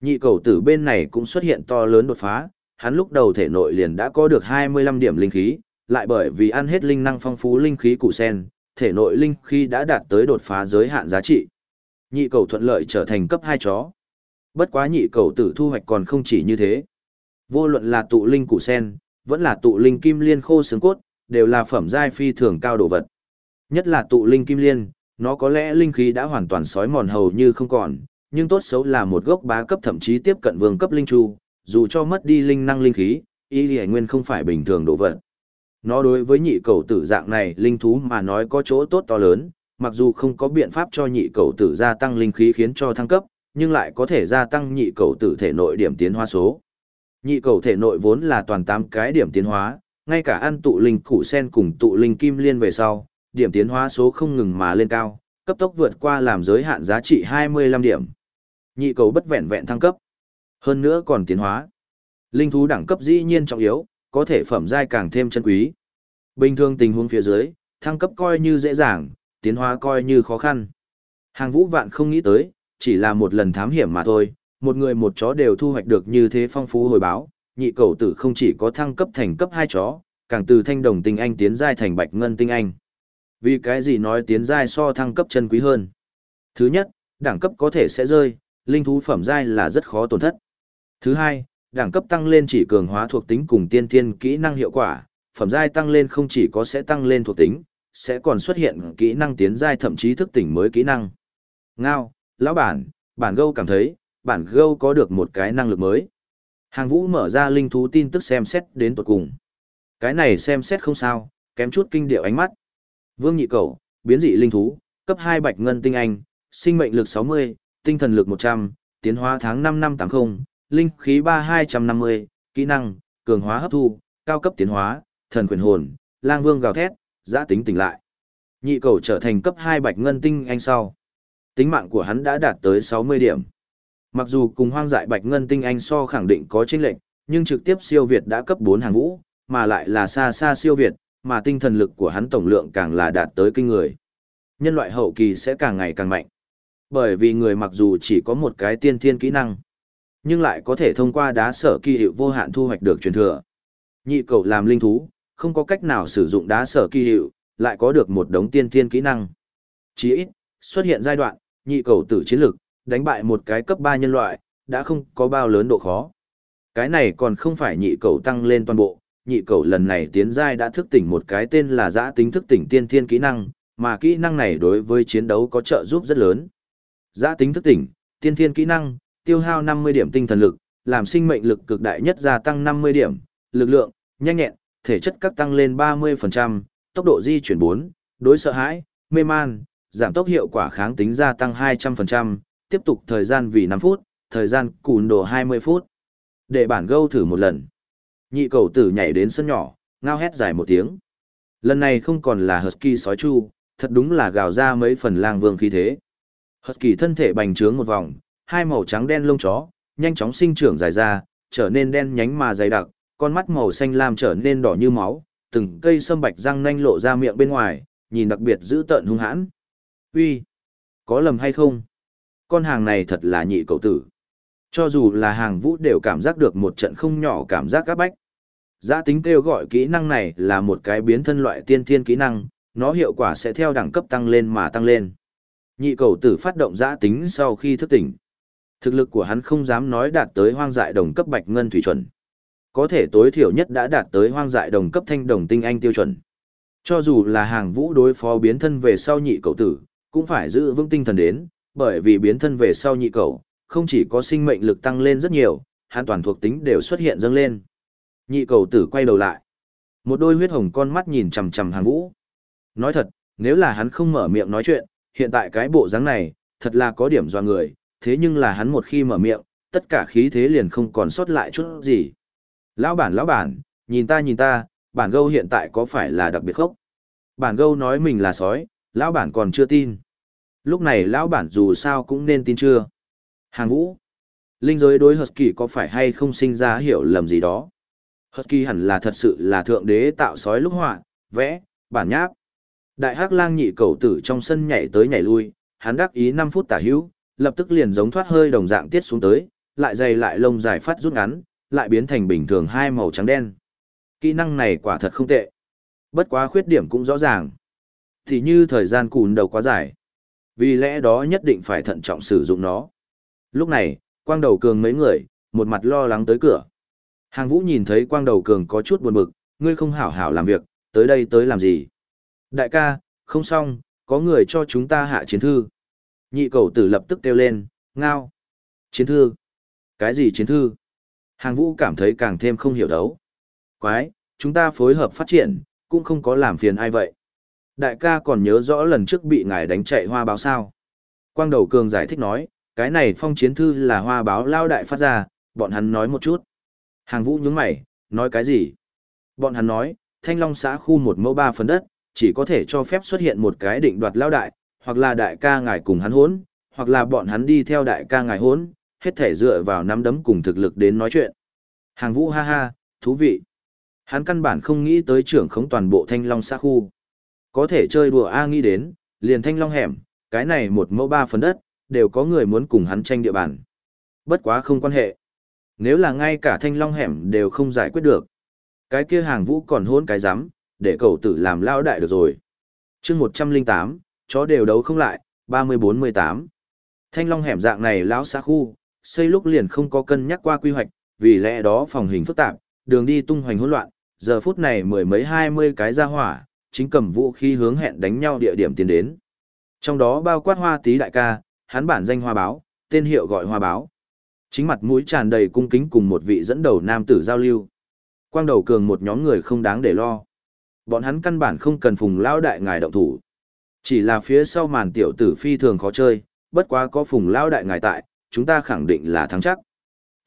Nhị cầu tử bên này cũng xuất hiện to lớn đột phá, hắn lúc đầu thể nội liền đã có được 25 điểm linh khí, lại bởi vì ăn hết linh năng phong phú linh khí củ sen, thể nội linh khí đã đạt tới đột phá giới hạn giá trị. Nhị cầu thuận lợi trở thành cấp 2 chó. Bất quá nhị cầu tử thu hoạch còn không chỉ như thế. Vô luận là tụ linh củ sen, vẫn là tụ linh kim liên khô xương cốt, đều là phẩm giai phi thường cao đồ vật. Nhất là tụ linh kim liên, nó có lẽ linh khí đã hoàn toàn sói mòn hầu như không còn, nhưng tốt xấu là một gốc bá cấp thậm chí tiếp cận vương cấp linh chu, dù cho mất đi linh năng linh khí, y lý nguyên không phải bình thường đồ vật. Nó đối với nhị cầu tử dạng này linh thú mà nói có chỗ tốt to lớn, mặc dù không có biện pháp cho nhị cầu tử gia tăng linh khí khiến cho thăng cấp, nhưng lại có thể gia tăng nhị cầu tử thể nội điểm tiến hóa số. Nhị cầu thể nội vốn là toàn 8 cái điểm tiến hóa, ngay cả ăn tụ linh củ sen cùng tụ linh kim liên về sau, điểm tiến hóa số không ngừng mà lên cao, cấp tốc vượt qua làm giới hạn giá trị 25 điểm. Nhị cầu bất vẹn vẹn thăng cấp. Hơn nữa còn tiến hóa. Linh thú đẳng cấp dĩ nhiên trọng yếu, có thể phẩm giai càng thêm chân quý. Bình thường tình huống phía dưới, thăng cấp coi như dễ dàng, tiến hóa coi như khó khăn. Hàng vũ vạn không nghĩ tới, chỉ là một lần thám hiểm mà thôi, một người một chó đều thu hoạch được như thế phong phú hồi báo, nhị cầu tử không chỉ có thăng cấp thành cấp hai chó, càng từ thanh đồng tinh anh tiến giai thành bạch ngân tinh anh. Vì cái gì nói tiến giai so thăng cấp chân quý hơn? Thứ nhất, đẳng cấp có thể sẽ rơi, linh thú phẩm giai là rất khó tổn thất. Thứ hai, đẳng cấp tăng lên chỉ cường hóa thuộc tính cùng tiên thiên kỹ năng hiệu quả, phẩm giai tăng lên không chỉ có sẽ tăng lên thuộc tính, sẽ còn xuất hiện kỹ năng tiến giai thậm chí thức tỉnh mới kỹ năng. Ngao, lão bản, bản gâu cảm thấy, bản gâu có được một cái năng lực mới. Hàng vũ mở ra linh thú tin tức xem xét đến tuột cùng. Cái này xem xét không sao, kém chút kinh điệu ánh mắt. Vương nhị cầu, biến dị linh thú, cấp 2 bạch ngân tinh anh, sinh mệnh lực 60, tinh thần lực 100, tiến hóa tháng 5 năm 80, linh khí 3250, kỹ năng, cường hóa hấp thu, cao cấp tiến hóa, thần quyền hồn, lang vương gào thét, giã tính tỉnh lại. Nhị cầu trở thành cấp 2 bạch ngân tinh anh sau. Tính mạng của hắn đã đạt tới 60 điểm. Mặc dù cùng hoang dại bạch ngân tinh anh so khẳng định có chênh lệnh, nhưng trực tiếp siêu Việt đã cấp 4 hàng vũ, mà lại là xa xa siêu Việt, mà tinh thần lực của hắn tổng lượng càng là đạt tới kinh người. Nhân loại hậu kỳ sẽ càng ngày càng mạnh. Bởi vì người mặc dù chỉ có một cái tiên thiên kỹ năng, nhưng lại có thể thông qua đá sở kỳ hiệu vô hạn thu hoạch được truyền thừa. Nhị cầu làm linh thú, không có cách nào sử dụng đá sở kỳ hiệu, lại có được một đống tiên thiên kỹ năng. Chỉ ít, xuất hiện giai đoạn, nhị cầu tử chiến lực, đánh bại một cái cấp 3 nhân loại, đã không có bao lớn độ khó. Cái này còn không phải nhị cầu tăng lên toàn bộ, nhị cầu lần này tiến giai đã thức tỉnh một cái tên là giã tính thức tỉnh tiên thiên kỹ năng, mà kỹ năng này đối với chiến đấu có trợ giúp rất lớn. Giã tính thức tỉnh, tiên thiên kỹ năng, tiêu hao 50 điểm tinh thần lực, làm sinh mệnh lực cực đại nhất gia tăng 50 điểm, lực lượng, nhanh nhẹn, thể chất các tăng lên 30%, tốc độ di chuyển 4, đối sợ hãi, mê man, giảm tốc hiệu quả kháng tính gia tăng 200%, tiếp tục thời gian vì 5 phút, thời gian cùn đồ 20 phút. Để bản gâu thử một lần. Nhị cầu tử nhảy đến sân nhỏ, ngao hét dài một tiếng. Lần này không còn là Husky sói chu, thật đúng là gào ra mấy phần lang vương khí thế. Husky thân thể bành trướng một vòng, hai màu trắng đen lông chó, nhanh chóng sinh trưởng dài ra, trở nên đen nhánh mà dày đặc, con mắt màu xanh lam trở nên đỏ như máu, từng cây sâm bạch răng nanh lộ ra miệng bên ngoài, nhìn đặc biệt dữ tợn hung hãn. Uy, có lầm hay không? Con hàng này thật là nhị cậu tử. Cho dù là hàng vũ đều cảm giác được một trận không nhỏ cảm giác các bách. Giá tính kêu gọi kỹ năng này là một cái biến thân loại tiên thiên kỹ năng, nó hiệu quả sẽ theo đẳng cấp tăng lên mà tăng lên. Nhị cầu tử phát động giã tính sau khi thức tỉnh. Thực lực của hắn không dám nói đạt tới hoang dại đồng cấp bạch ngân thủy chuẩn. Có thể tối thiểu nhất đã đạt tới hoang dại đồng cấp thanh đồng tinh anh tiêu chuẩn. Cho dù là hàng vũ đối phó biến thân về sau nhị cầu tử, cũng phải giữ vững tinh thần đến, bởi vì biến thân về sau nhị cầu, không chỉ có sinh mệnh lực tăng lên rất nhiều, hắn toàn thuộc tính đều xuất hiện dâng lên. Nhị cầu tử quay đầu lại. Một đôi huyết hồng con mắt nhìn chằm chằm hàng vũ. Nói thật, nếu là hắn không mở miệng nói chuyện, hiện tại cái bộ dáng này, thật là có điểm do người, thế nhưng là hắn một khi mở miệng, tất cả khí thế liền không còn sót lại chút gì. Lão bản lão bản, nhìn ta nhìn ta, bản gâu hiện tại có phải là đặc biệt khốc? Bản gâu nói mình là sói, lão bản còn chưa tin. Lúc này lão bản dù sao cũng nên tin chưa. Hàng vũ. Linh giới đối Husky có phải hay không sinh ra hiểu lầm gì đó? Husky hẳn là thật sự là thượng đế tạo sói lúc họa, vẽ, bản nháp. Đại hắc lang nhị cầu tử trong sân nhảy tới nhảy lui, hắn đắc ý 5 phút tả hữu, lập tức liền giống thoát hơi đồng dạng tiết xuống tới, lại dày lại lông dài phát rút ngắn, lại biến thành bình thường hai màu trắng đen. Kỹ năng này quả thật không tệ. Bất quá khuyết điểm cũng rõ ràng. Thì như thời gian cùn đầu quá dài. Vì lẽ đó nhất định phải thận trọng sử dụng nó. Lúc này, quang đầu cường mấy người, một mặt lo lắng tới cửa. Hàng vũ nhìn thấy quang đầu cường có chút buồn bực, ngươi không hảo hảo làm việc, tới đây tới làm gì? Đại ca, không xong, có người cho chúng ta hạ chiến thư. Nhị cầu tử lập tức kêu lên, ngao. Chiến thư? Cái gì chiến thư? Hàng vũ cảm thấy càng thêm không hiểu đấu. Quái, chúng ta phối hợp phát triển, cũng không có làm phiền ai vậy. Đại ca còn nhớ rõ lần trước bị ngài đánh chạy hoa báo sao. Quang đầu cường giải thích nói, cái này phong chiến thư là hoa báo lao đại phát ra, bọn hắn nói một chút. Hàng vũ nhướng mày, nói cái gì? Bọn hắn nói, thanh long xã khu một mẫu ba phần đất, chỉ có thể cho phép xuất hiện một cái định đoạt lao đại, hoặc là đại ca ngài cùng hắn hốn, hoặc là bọn hắn đi theo đại ca ngài hốn, hết thể dựa vào nắm đấm cùng thực lực đến nói chuyện. Hàng vũ ha ha, thú vị. Hắn căn bản không nghĩ tới trưởng khống toàn bộ thanh long xã khu. Có thể chơi đùa A nghĩ đến, liền thanh long hẻm, cái này một mẫu ba phần đất, đều có người muốn cùng hắn tranh địa bàn. Bất quá không quan hệ. Nếu là ngay cả thanh long hẻm đều không giải quyết được. Cái kia hàng vũ còn hôn cái rắm để cậu tử làm lao đại được rồi. chương 108, chó đều đấu không lại, 30-48. Thanh long hẻm dạng này lão xã khu, xây lúc liền không có cân nhắc qua quy hoạch, vì lẽ đó phòng hình phức tạp, đường đi tung hoành hỗn loạn, giờ phút này mười mấy hai mươi cái ra hỏa, chính cầm vũ khí hướng hẹn đánh nhau địa điểm tiến đến. Trong đó bao quát hoa tí đại ca, hắn bản danh hoa báo, tên hiệu gọi hoa báo. Chính mặt mũi tràn đầy cung kính cùng một vị dẫn đầu nam tử giao lưu. Quang đầu cường một nhóm người không đáng để lo. Bọn hắn căn bản không cần phùng lao đại ngài động thủ. Chỉ là phía sau màn tiểu tử phi thường khó chơi, bất quá có phùng lao đại ngài tại, chúng ta khẳng định là thắng chắc.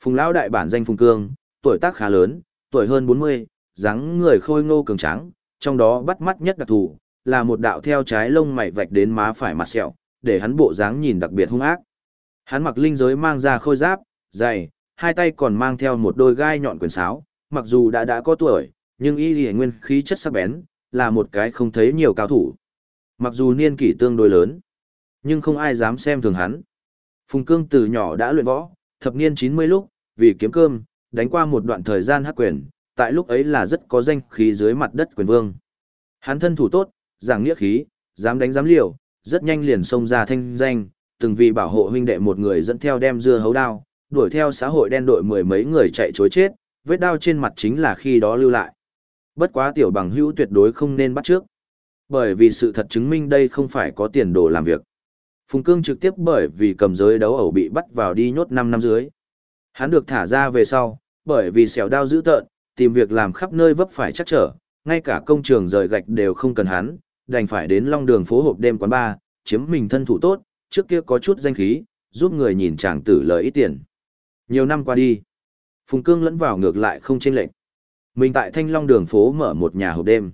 Phùng Lão đại bản danh phùng cương, tuổi tác khá lớn, tuổi hơn 40, dáng người khôi ngô cường tráng, trong đó bắt mắt nhất đặc thù, là một đạo theo trái lông mày vạch đến má phải mặt sẹo, để hắn bộ dáng nhìn đặc biệt hung ác. Hắn mặc linh giới mang ra khôi giáp, dày, hai tay còn mang theo một đôi gai nhọn quyền sáo, mặc dù đã đã có tuổi, nhưng y lì nguyên khí chất sắc bén, là một cái không thấy nhiều cao thủ. Mặc dù niên kỷ tương đối lớn, nhưng không ai dám xem thường hắn. Phùng Cương từ nhỏ đã luyện võ, thập niên 90 lúc, vì kiếm cơm, đánh qua một đoạn thời gian hắc quyền, tại lúc ấy là rất có danh khí dưới mặt đất quyền vương. Hắn thân thủ tốt, giảng nghĩa khí, dám đánh dám liều, rất nhanh liền xông ra thanh danh, từng vì bảo hộ huynh đệ một người dẫn theo đem dưa hấu đao, đuổi theo xã hội đen đội mười mấy người chạy chối chết, vết đao trên mặt chính là khi đó lưu lại. Bất quá tiểu bằng hữu tuyệt đối không nên bắt trước. Bởi vì sự thật chứng minh đây không phải có tiền đồ làm việc. Phùng Cương trực tiếp bởi vì cầm giới đấu ẩu bị bắt vào đi nhốt 5 năm dưới. Hắn được thả ra về sau, bởi vì xẻo đao dữ tợn, tìm việc làm khắp nơi vấp phải chắc trở, ngay cả công trường rời gạch đều không cần hắn, đành phải đến long đường phố hộp đêm quán bar, chiếm mình thân thủ tốt, trước kia có chút danh khí, giúp người nhìn chàng tử lợi ít tiền. Nhiều năm qua đi, Phùng Cương lẫn vào ngược lại không chênh lệnh. Mình tại Thanh Long đường phố mở một nhà hộp đêm.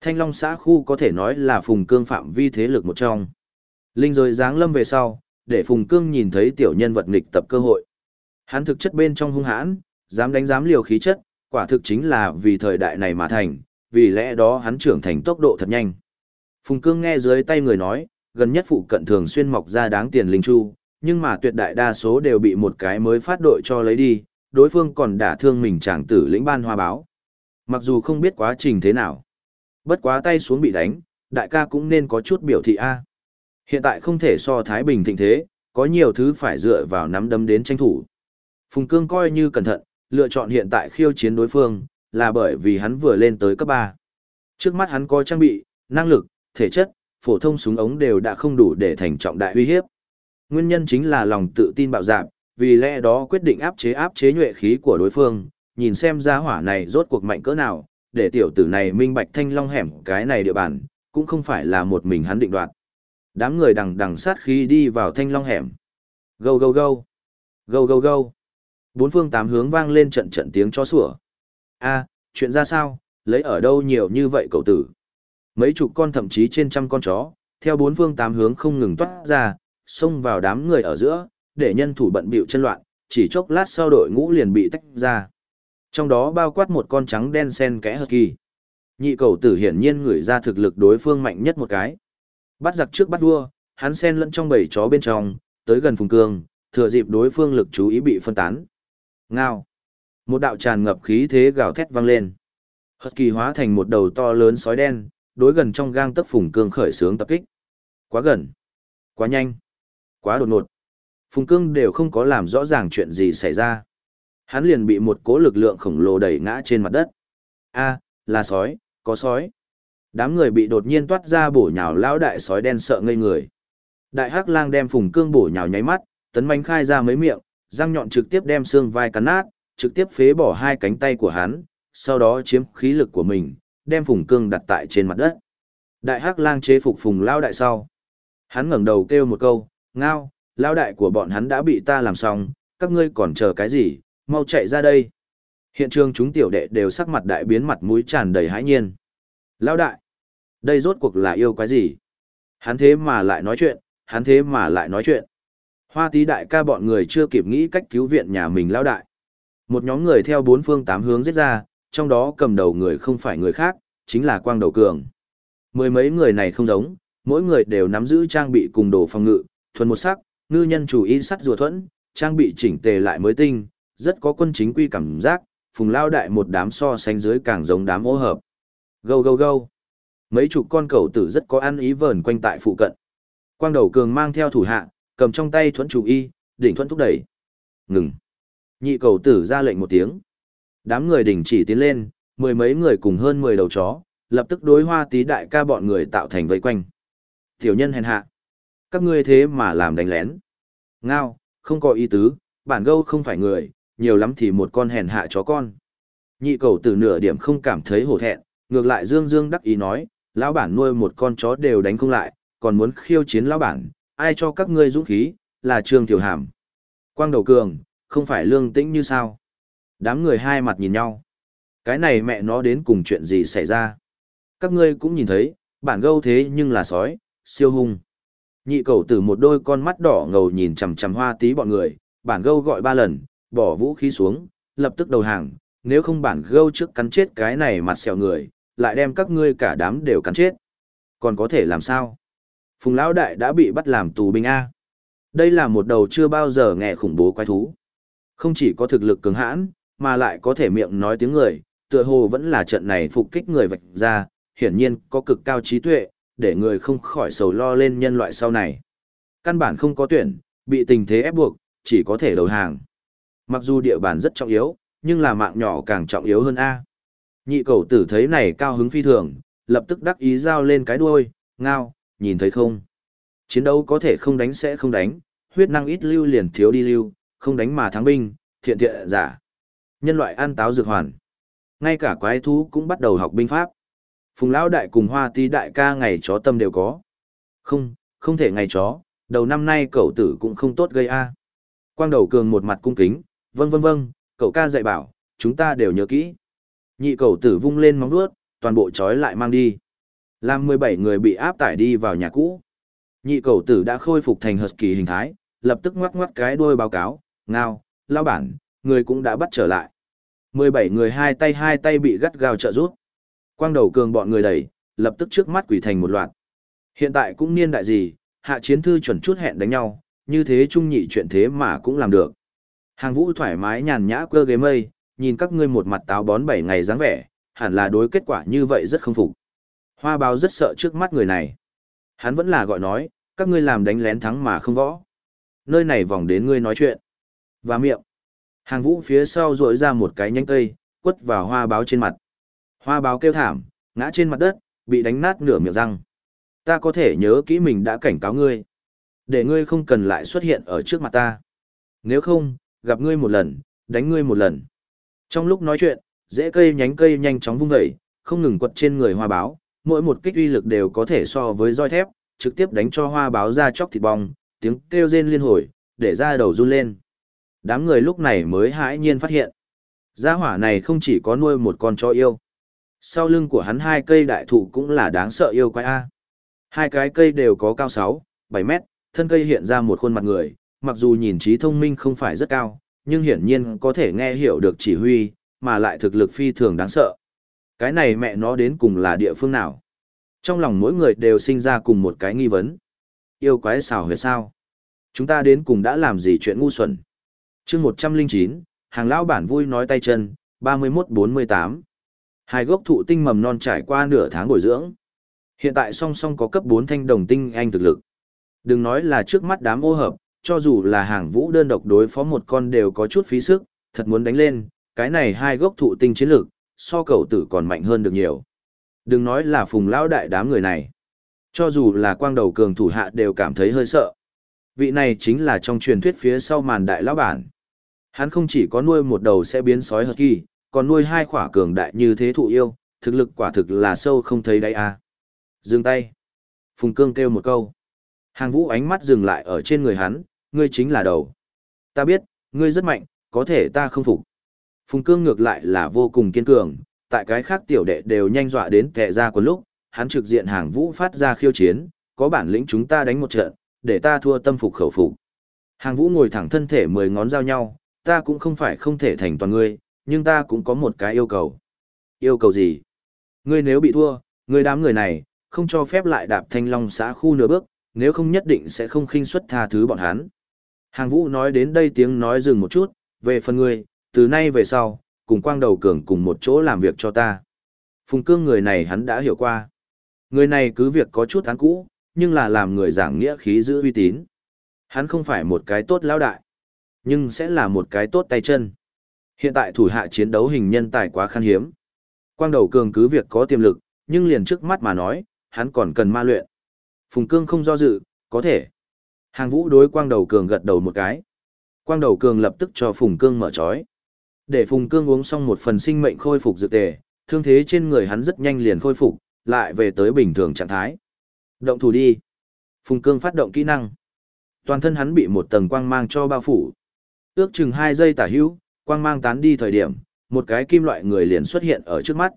Thanh Long xã khu có thể nói là Phùng Cương phạm vi thế lực một trong. Linh rồi dáng lâm về sau, để Phùng Cương nhìn thấy tiểu nhân vật nghịch tập cơ hội. Hắn thực chất bên trong hung hãn, dám đánh dám liều khí chất, quả thực chính là vì thời đại này mà thành, vì lẽ đó hắn trưởng thành tốc độ thật nhanh. Phùng Cương nghe dưới tay người nói, gần nhất phụ cận thường xuyên mọc ra đáng tiền linh chu, nhưng mà tuyệt đại đa số đều bị một cái mới phát đội cho lấy đi, đối phương còn đả thương mình chàng tử lĩnh ban hoa báo. Mặc dù không biết quá trình thế nào, bất quá tay xuống bị đánh, đại ca cũng nên có chút biểu thị A. Hiện tại không thể so Thái Bình thịnh thế, có nhiều thứ phải dựa vào nắm đấm đến tranh thủ. Phùng Cương coi như cẩn thận, lựa chọn hiện tại khiêu chiến đối phương, là bởi vì hắn vừa lên tới cấp 3. Trước mắt hắn có trang bị, năng lực, thể chất, phổ thông súng ống đều đã không đủ để thành trọng đại uy hiếp. Nguyên nhân chính là lòng tự tin bạo dạn, vì lẽ đó quyết định áp chế áp chế nhuệ khí của đối phương, nhìn xem gia hỏa này rốt cuộc mạnh cỡ nào, để tiểu tử này minh bạch thanh long hẻm cái này địa bàn, cũng không phải là một mình hắn định đoạt. Đám người đằng đằng sát khí đi vào thanh long hẻm. Gâu gâu gâu, gâu gâu gâu, Bốn phương tám hướng vang lên trận trận tiếng chó sủa. A, chuyện ra sao, lấy ở đâu nhiều như vậy cậu tử. Mấy chục con thậm chí trên trăm con chó, theo bốn phương tám hướng không ngừng toát ra, xông vào đám người ở giữa, để nhân thủ bận bịu chân loạn, chỉ chốc lát sau đội ngũ liền bị tách ra. Trong đó bao quát một con trắng đen sen kẽ hợp kỳ. Nhị cầu tử hiển nhiên người ra thực lực đối phương mạnh nhất một cái. Bắt giặc trước bắt vua, hắn sen lẫn trong bầy chó bên trong, tới gần phùng cương, thừa dịp đối phương lực chú ý bị phân tán. Ngao. Một đạo tràn ngập khí thế gào thét vang lên. Hất kỳ hóa thành một đầu to lớn sói đen, đối gần trong gang tấc phùng cương khởi sướng tập kích. Quá gần. Quá nhanh. Quá đột ngột. Phùng cương đều không có làm rõ ràng chuyện gì xảy ra. Hắn liền bị một cố lực lượng khổng lồ đẩy ngã trên mặt đất. A, là sói, có sói. Đám người bị đột nhiên toát ra bổ nhào lão đại sói đen sợ ngây người. Đại hắc lang đem phùng cương bổ nhào nháy mắt, tấn manh khai ra mấy miệng, răng nhọn trực tiếp đem xương vai cắn nát, trực tiếp phế bỏ hai cánh tay của hắn, sau đó chiếm khí lực của mình, đem phùng cương đặt tại trên mặt đất. Đại hắc lang chế phục phùng lão đại sau. Hắn ngẩng đầu kêu một câu, ngao, lão đại của bọn hắn đã bị ta làm xong, các ngươi còn chờ cái gì, mau chạy ra đây. Hiện trường chúng tiểu đệ đều sắc mặt đại biến mặt mũi tràn đầy hãi nhiên lão đại, đây rốt cuộc là yêu quái gì? Hắn thế mà lại nói chuyện, hắn thế mà lại nói chuyện. Hoa tí đại ca bọn người chưa kịp nghĩ cách cứu viện nhà mình lão đại. Một nhóm người theo bốn phương tám hướng giết ra, trong đó cầm đầu người không phải người khác, chính là quang đầu cường. Mười mấy người này không giống, mỗi người đều nắm giữ trang bị cùng đồ phòng ngự, thuần một sắc, ngư nhân chủ y sắt rùa thuẫn, trang bị chỉnh tề lại mới tinh, rất có quân chính quy cảm giác, phùng lao đại một đám so sánh dưới càng giống đám ô hợp. Gâu gâu gâu. Mấy chục con cẩu tử rất có ăn ý vờn quanh tại phụ cận. Quang đầu cường mang theo thủ hạ, cầm trong tay thuẫn chủ y, đỉnh thuẫn thúc đẩy. Ngừng. Nhị cầu tử ra lệnh một tiếng. Đám người đình chỉ tiến lên, mười mấy người cùng hơn mười đầu chó, lập tức đối hoa tí đại ca bọn người tạo thành vây quanh. Tiểu nhân hèn hạ. Các ngươi thế mà làm đánh lén. Ngao, không có ý tứ, bản gâu không phải người, nhiều lắm thì một con hèn hạ chó con. Nhị cầu tử nửa điểm không cảm thấy hổ thẹn, ngược lại dương dương đắc ý nói, lão bản nuôi một con chó đều đánh không lại, còn muốn khiêu chiến lão bản, ai cho các ngươi dũng khí, là Trương Tiểu Hàm. Quang đầu cường, không phải lương tĩnh như sao. Đám người hai mặt nhìn nhau. Cái này mẹ nó đến cùng chuyện gì xảy ra. Các ngươi cũng nhìn thấy, bản gâu thế nhưng là sói, siêu hung. Nhị cầu tử một đôi con mắt đỏ ngầu nhìn chằm chằm hoa tí bọn người, bản gâu gọi ba lần, bỏ vũ khí xuống, lập tức đầu hàng, nếu không bản gâu trước cắn chết cái này mặt sẹo người, lại đem các ngươi cả đám đều cắn chết. Còn có thể làm sao? Phùng Lão Đại đã bị bắt làm tù binh A. Đây là một đầu chưa bao giờ nghe khủng bố quái thú. Không chỉ có thực lực cường hãn, mà lại có thể miệng nói tiếng người, tựa hồ vẫn là trận này phục kích người vạch ra, hiển nhiên có cực cao trí tuệ, để người không khỏi sầu lo lên nhân loại sau này. Căn bản không có tuyển, bị tình thế ép buộc, chỉ có thể đầu hàng. Mặc dù địa bàn rất trọng yếu, nhưng là mạng nhỏ càng trọng yếu hơn A. Nhị cầu tử thấy này cao hứng phi thường, lập tức đắc ý giao lên cái đuôi, ngao, nhìn thấy không? Chiến đấu có thể không đánh sẽ không đánh, huyết năng ít lưu liền thiếu đi lưu, không đánh mà thắng binh, thiện thiện giả. Nhân loại ăn táo dược hoàn. Ngay cả quái thú cũng bắt đầu học binh pháp. Phùng lão đại cùng hoa ti đại ca ngày chó tâm đều có. Không, không thể ngày chó, đầu năm nay cậu tử cũng không tốt gây a. Quang đầu cường một mặt cung kính, vâng vâng vâng, cậu ca dạy bảo, chúng ta đều nhớ kỹ. Nhị cầu tử vung lên móng vuốt, toàn bộ trói lại mang đi. Làm 17 người bị áp tải đi vào nhà cũ. Nhị cầu tử đã khôi phục thành husky hình thái, lập tức ngoắc ngoắc cái đuôi báo cáo, ngao, lao bản, người cũng đã bắt trở lại. 17 người hai tay hai tay bị gắt gao trợ rút. Quang đầu cường bọn người đẩy, lập tức trước mắt quỷ thành một loạt. Hiện tại cũng niên đại gì, hạ chiến thư chuẩn chút hẹn đánh nhau, như thế trung nhị chuyện thế mà cũng làm được. Hàng vũ thoải mái nhàn nhã cơ ghế mây, nhìn các ngươi một mặt táo bón bảy ngày dáng vẻ, hẳn là đối kết quả như vậy rất không phục. Hoa báo rất sợ trước mắt người này. Hắn vẫn là gọi nói, các ngươi làm đánh lén thắng mà không võ. Nơi này vòng đến ngươi nói chuyện. Và miệng. Hàng vũ phía sau rội ra một cái nhánh cây, quất vào hoa báo trên mặt. Hoa báo kêu thảm, ngã trên mặt đất, bị đánh nát nửa miệng răng. Ta có thể nhớ kỹ mình đã cảnh cáo ngươi. Để ngươi không cần lại xuất hiện ở trước mặt ta. Nếu không, gặp ngươi một lần, đánh ngươi một lần. Trong lúc nói chuyện, rễ cây nhánh cây nhanh chóng vung dậy, không ngừng quật trên người hoa báo, mỗi một kích uy lực đều có thể so với roi thép, trực tiếp đánh cho hoa báo ra chóc thịt bong, tiếng kêu rên liên hồi, để ra đầu run lên. Đám người lúc này mới hãi nhiên phát hiện. Gia hỏa này không chỉ có nuôi một con chó yêu. Sau lưng của hắn hai cây đại thụ cũng là đáng sợ yêu quái A. Hai cái cây đều có cao 6, 7 mét, thân cây hiện ra một khuôn mặt người, mặc dù nhìn trí thông minh không phải rất cao, nhưng hiển nhiên có thể nghe hiểu được chỉ huy, mà lại thực lực phi thường đáng sợ. Cái này mẹ nó đến cùng là địa phương nào? Trong lòng mỗi người đều sinh ra cùng một cái nghi vấn. Yêu quái xảo huyệt sao? Chúng ta đến cùng đã làm gì chuyện ngu xuẩn? chương 109, hàng lão bản vui nói tay chân, 31-48. Hai gốc thụ tinh mầm non trải qua nửa tháng bồi dưỡng. Hiện tại song song có cấp 4 thanh đồng tinh anh thực lực. Đừng nói là trước mắt đám ô hợp, cho dù là hàng vũ đơn độc đối phó một con đều có chút phí sức, thật muốn đánh lên, cái này hai gốc thụ tinh chiến lực, so cầu tử còn mạnh hơn được nhiều. Đừng nói là phùng lão đại đám người này. Cho dù là quang đầu cường thủ hạ đều cảm thấy hơi sợ. Vị này chính là trong truyền thuyết phía sau màn đại lão bản. Hắn không chỉ có nuôi một đầu sẽ biến sói hợp kỳ, còn nuôi hai khỏa cường đại như thế thụ yêu, thực lực quả thực là sâu không thấy đáy à. Dừng tay. Phùng Cương kêu một câu. Hàng vũ ánh mắt dừng lại ở trên người hắn, ngươi chính là đầu. Ta biết, ngươi rất mạnh, có thể ta không phục. Phùng Cương ngược lại là vô cùng kiên cường, tại cái khác tiểu đệ đều nhanh dọa đến kẻ ra của lúc, hắn trực diện hàng vũ phát ra khiêu chiến, có bản lĩnh chúng ta đánh một trận, để ta thua tâm phục khẩu phục. Hàng vũ ngồi thẳng thân thể mười ngón giao nhau, ta cũng không phải không thể thành toàn ngươi, nhưng ta cũng có một cái yêu cầu. Yêu cầu gì? Ngươi nếu bị thua, ngươi đám người này, không cho phép lại đạp thanh long xã khu nửa bước, nếu không nhất định sẽ không khinh suất tha thứ bọn hắn. Hàng vũ nói đến đây tiếng nói dừng một chút, về phần ngươi, từ nay về sau, cùng quang đầu cường cùng một chỗ làm việc cho ta. Phùng cương người này hắn đã hiểu qua. Người này cứ việc có chút án cũ, nhưng là làm người giảng nghĩa khí giữ uy tín. Hắn không phải một cái tốt lão đại, nhưng sẽ là một cái tốt tay chân. Hiện tại thủ hạ chiến đấu hình nhân tài quá khan hiếm. Quang đầu cường cứ việc có tiềm lực, nhưng liền trước mắt mà nói, hắn còn cần ma luyện. Phùng cương không do dự, có thể. Hàng vũ đối quang đầu cường gật đầu một cái. Quang đầu cường lập tức cho Phùng cương mở trói. Để Phùng cương uống xong một phần sinh mệnh khôi phục dược tề, thương thế trên người hắn rất nhanh liền khôi phục, lại về tới bình thường trạng thái. Động thủ đi. Phùng cương phát động kỹ năng. Toàn thân hắn bị một tầng quang mang cho bao phủ. Ước chừng 2 giây tả hữu, quang mang tán đi thời điểm, một cái kim loại người liền xuất hiện ở trước mắt.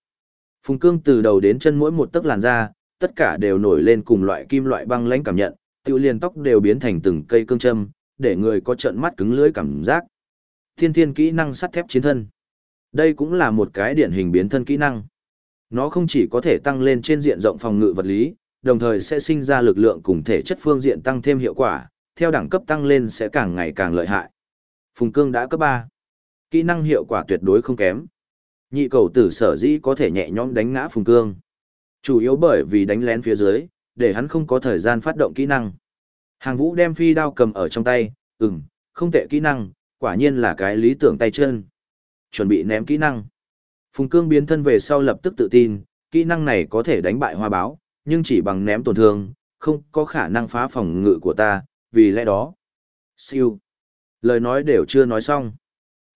Phùng cương từ đầu đến chân mỗi một tấc làn da, tất cả đều nổi lên cùng loại kim loại băng lãnh cảm nhận, tiêu liền tóc đều biến thành từng cây cương châm, để người có trận mắt cứng lưỡi cảm giác. Thiên thiên kỹ năng sắt thép chiến thân. Đây cũng là một cái điển hình biến thân kỹ năng. Nó không chỉ có thể tăng lên trên diện rộng phòng ngự vật lý, đồng thời sẽ sinh ra lực lượng cùng thể chất phương diện tăng thêm hiệu quả, theo đẳng cấp tăng lên sẽ càng ngày càng lợi hại. Phùng cương đã cấp 3. Kỹ năng hiệu quả tuyệt đối không kém. Nhị cầu tử sở dĩ có thể nhẹ nhõm đánh ngã phùng cương. Chủ yếu bởi vì đánh lén phía dưới, để hắn không có thời gian phát động kỹ năng. Hàng vũ đem phi đao cầm ở trong tay, ừm, không tệ kỹ năng, quả nhiên là cái lý tưởng tay chân. Chuẩn bị ném kỹ năng. Phùng cương biến thân về sau lập tức tự tin, kỹ năng này có thể đánh bại hoa báo, nhưng chỉ bằng ném tổn thương, không có khả năng phá phòng ngự của ta, vì lẽ đó. Siêu. Lời nói đều chưa nói xong.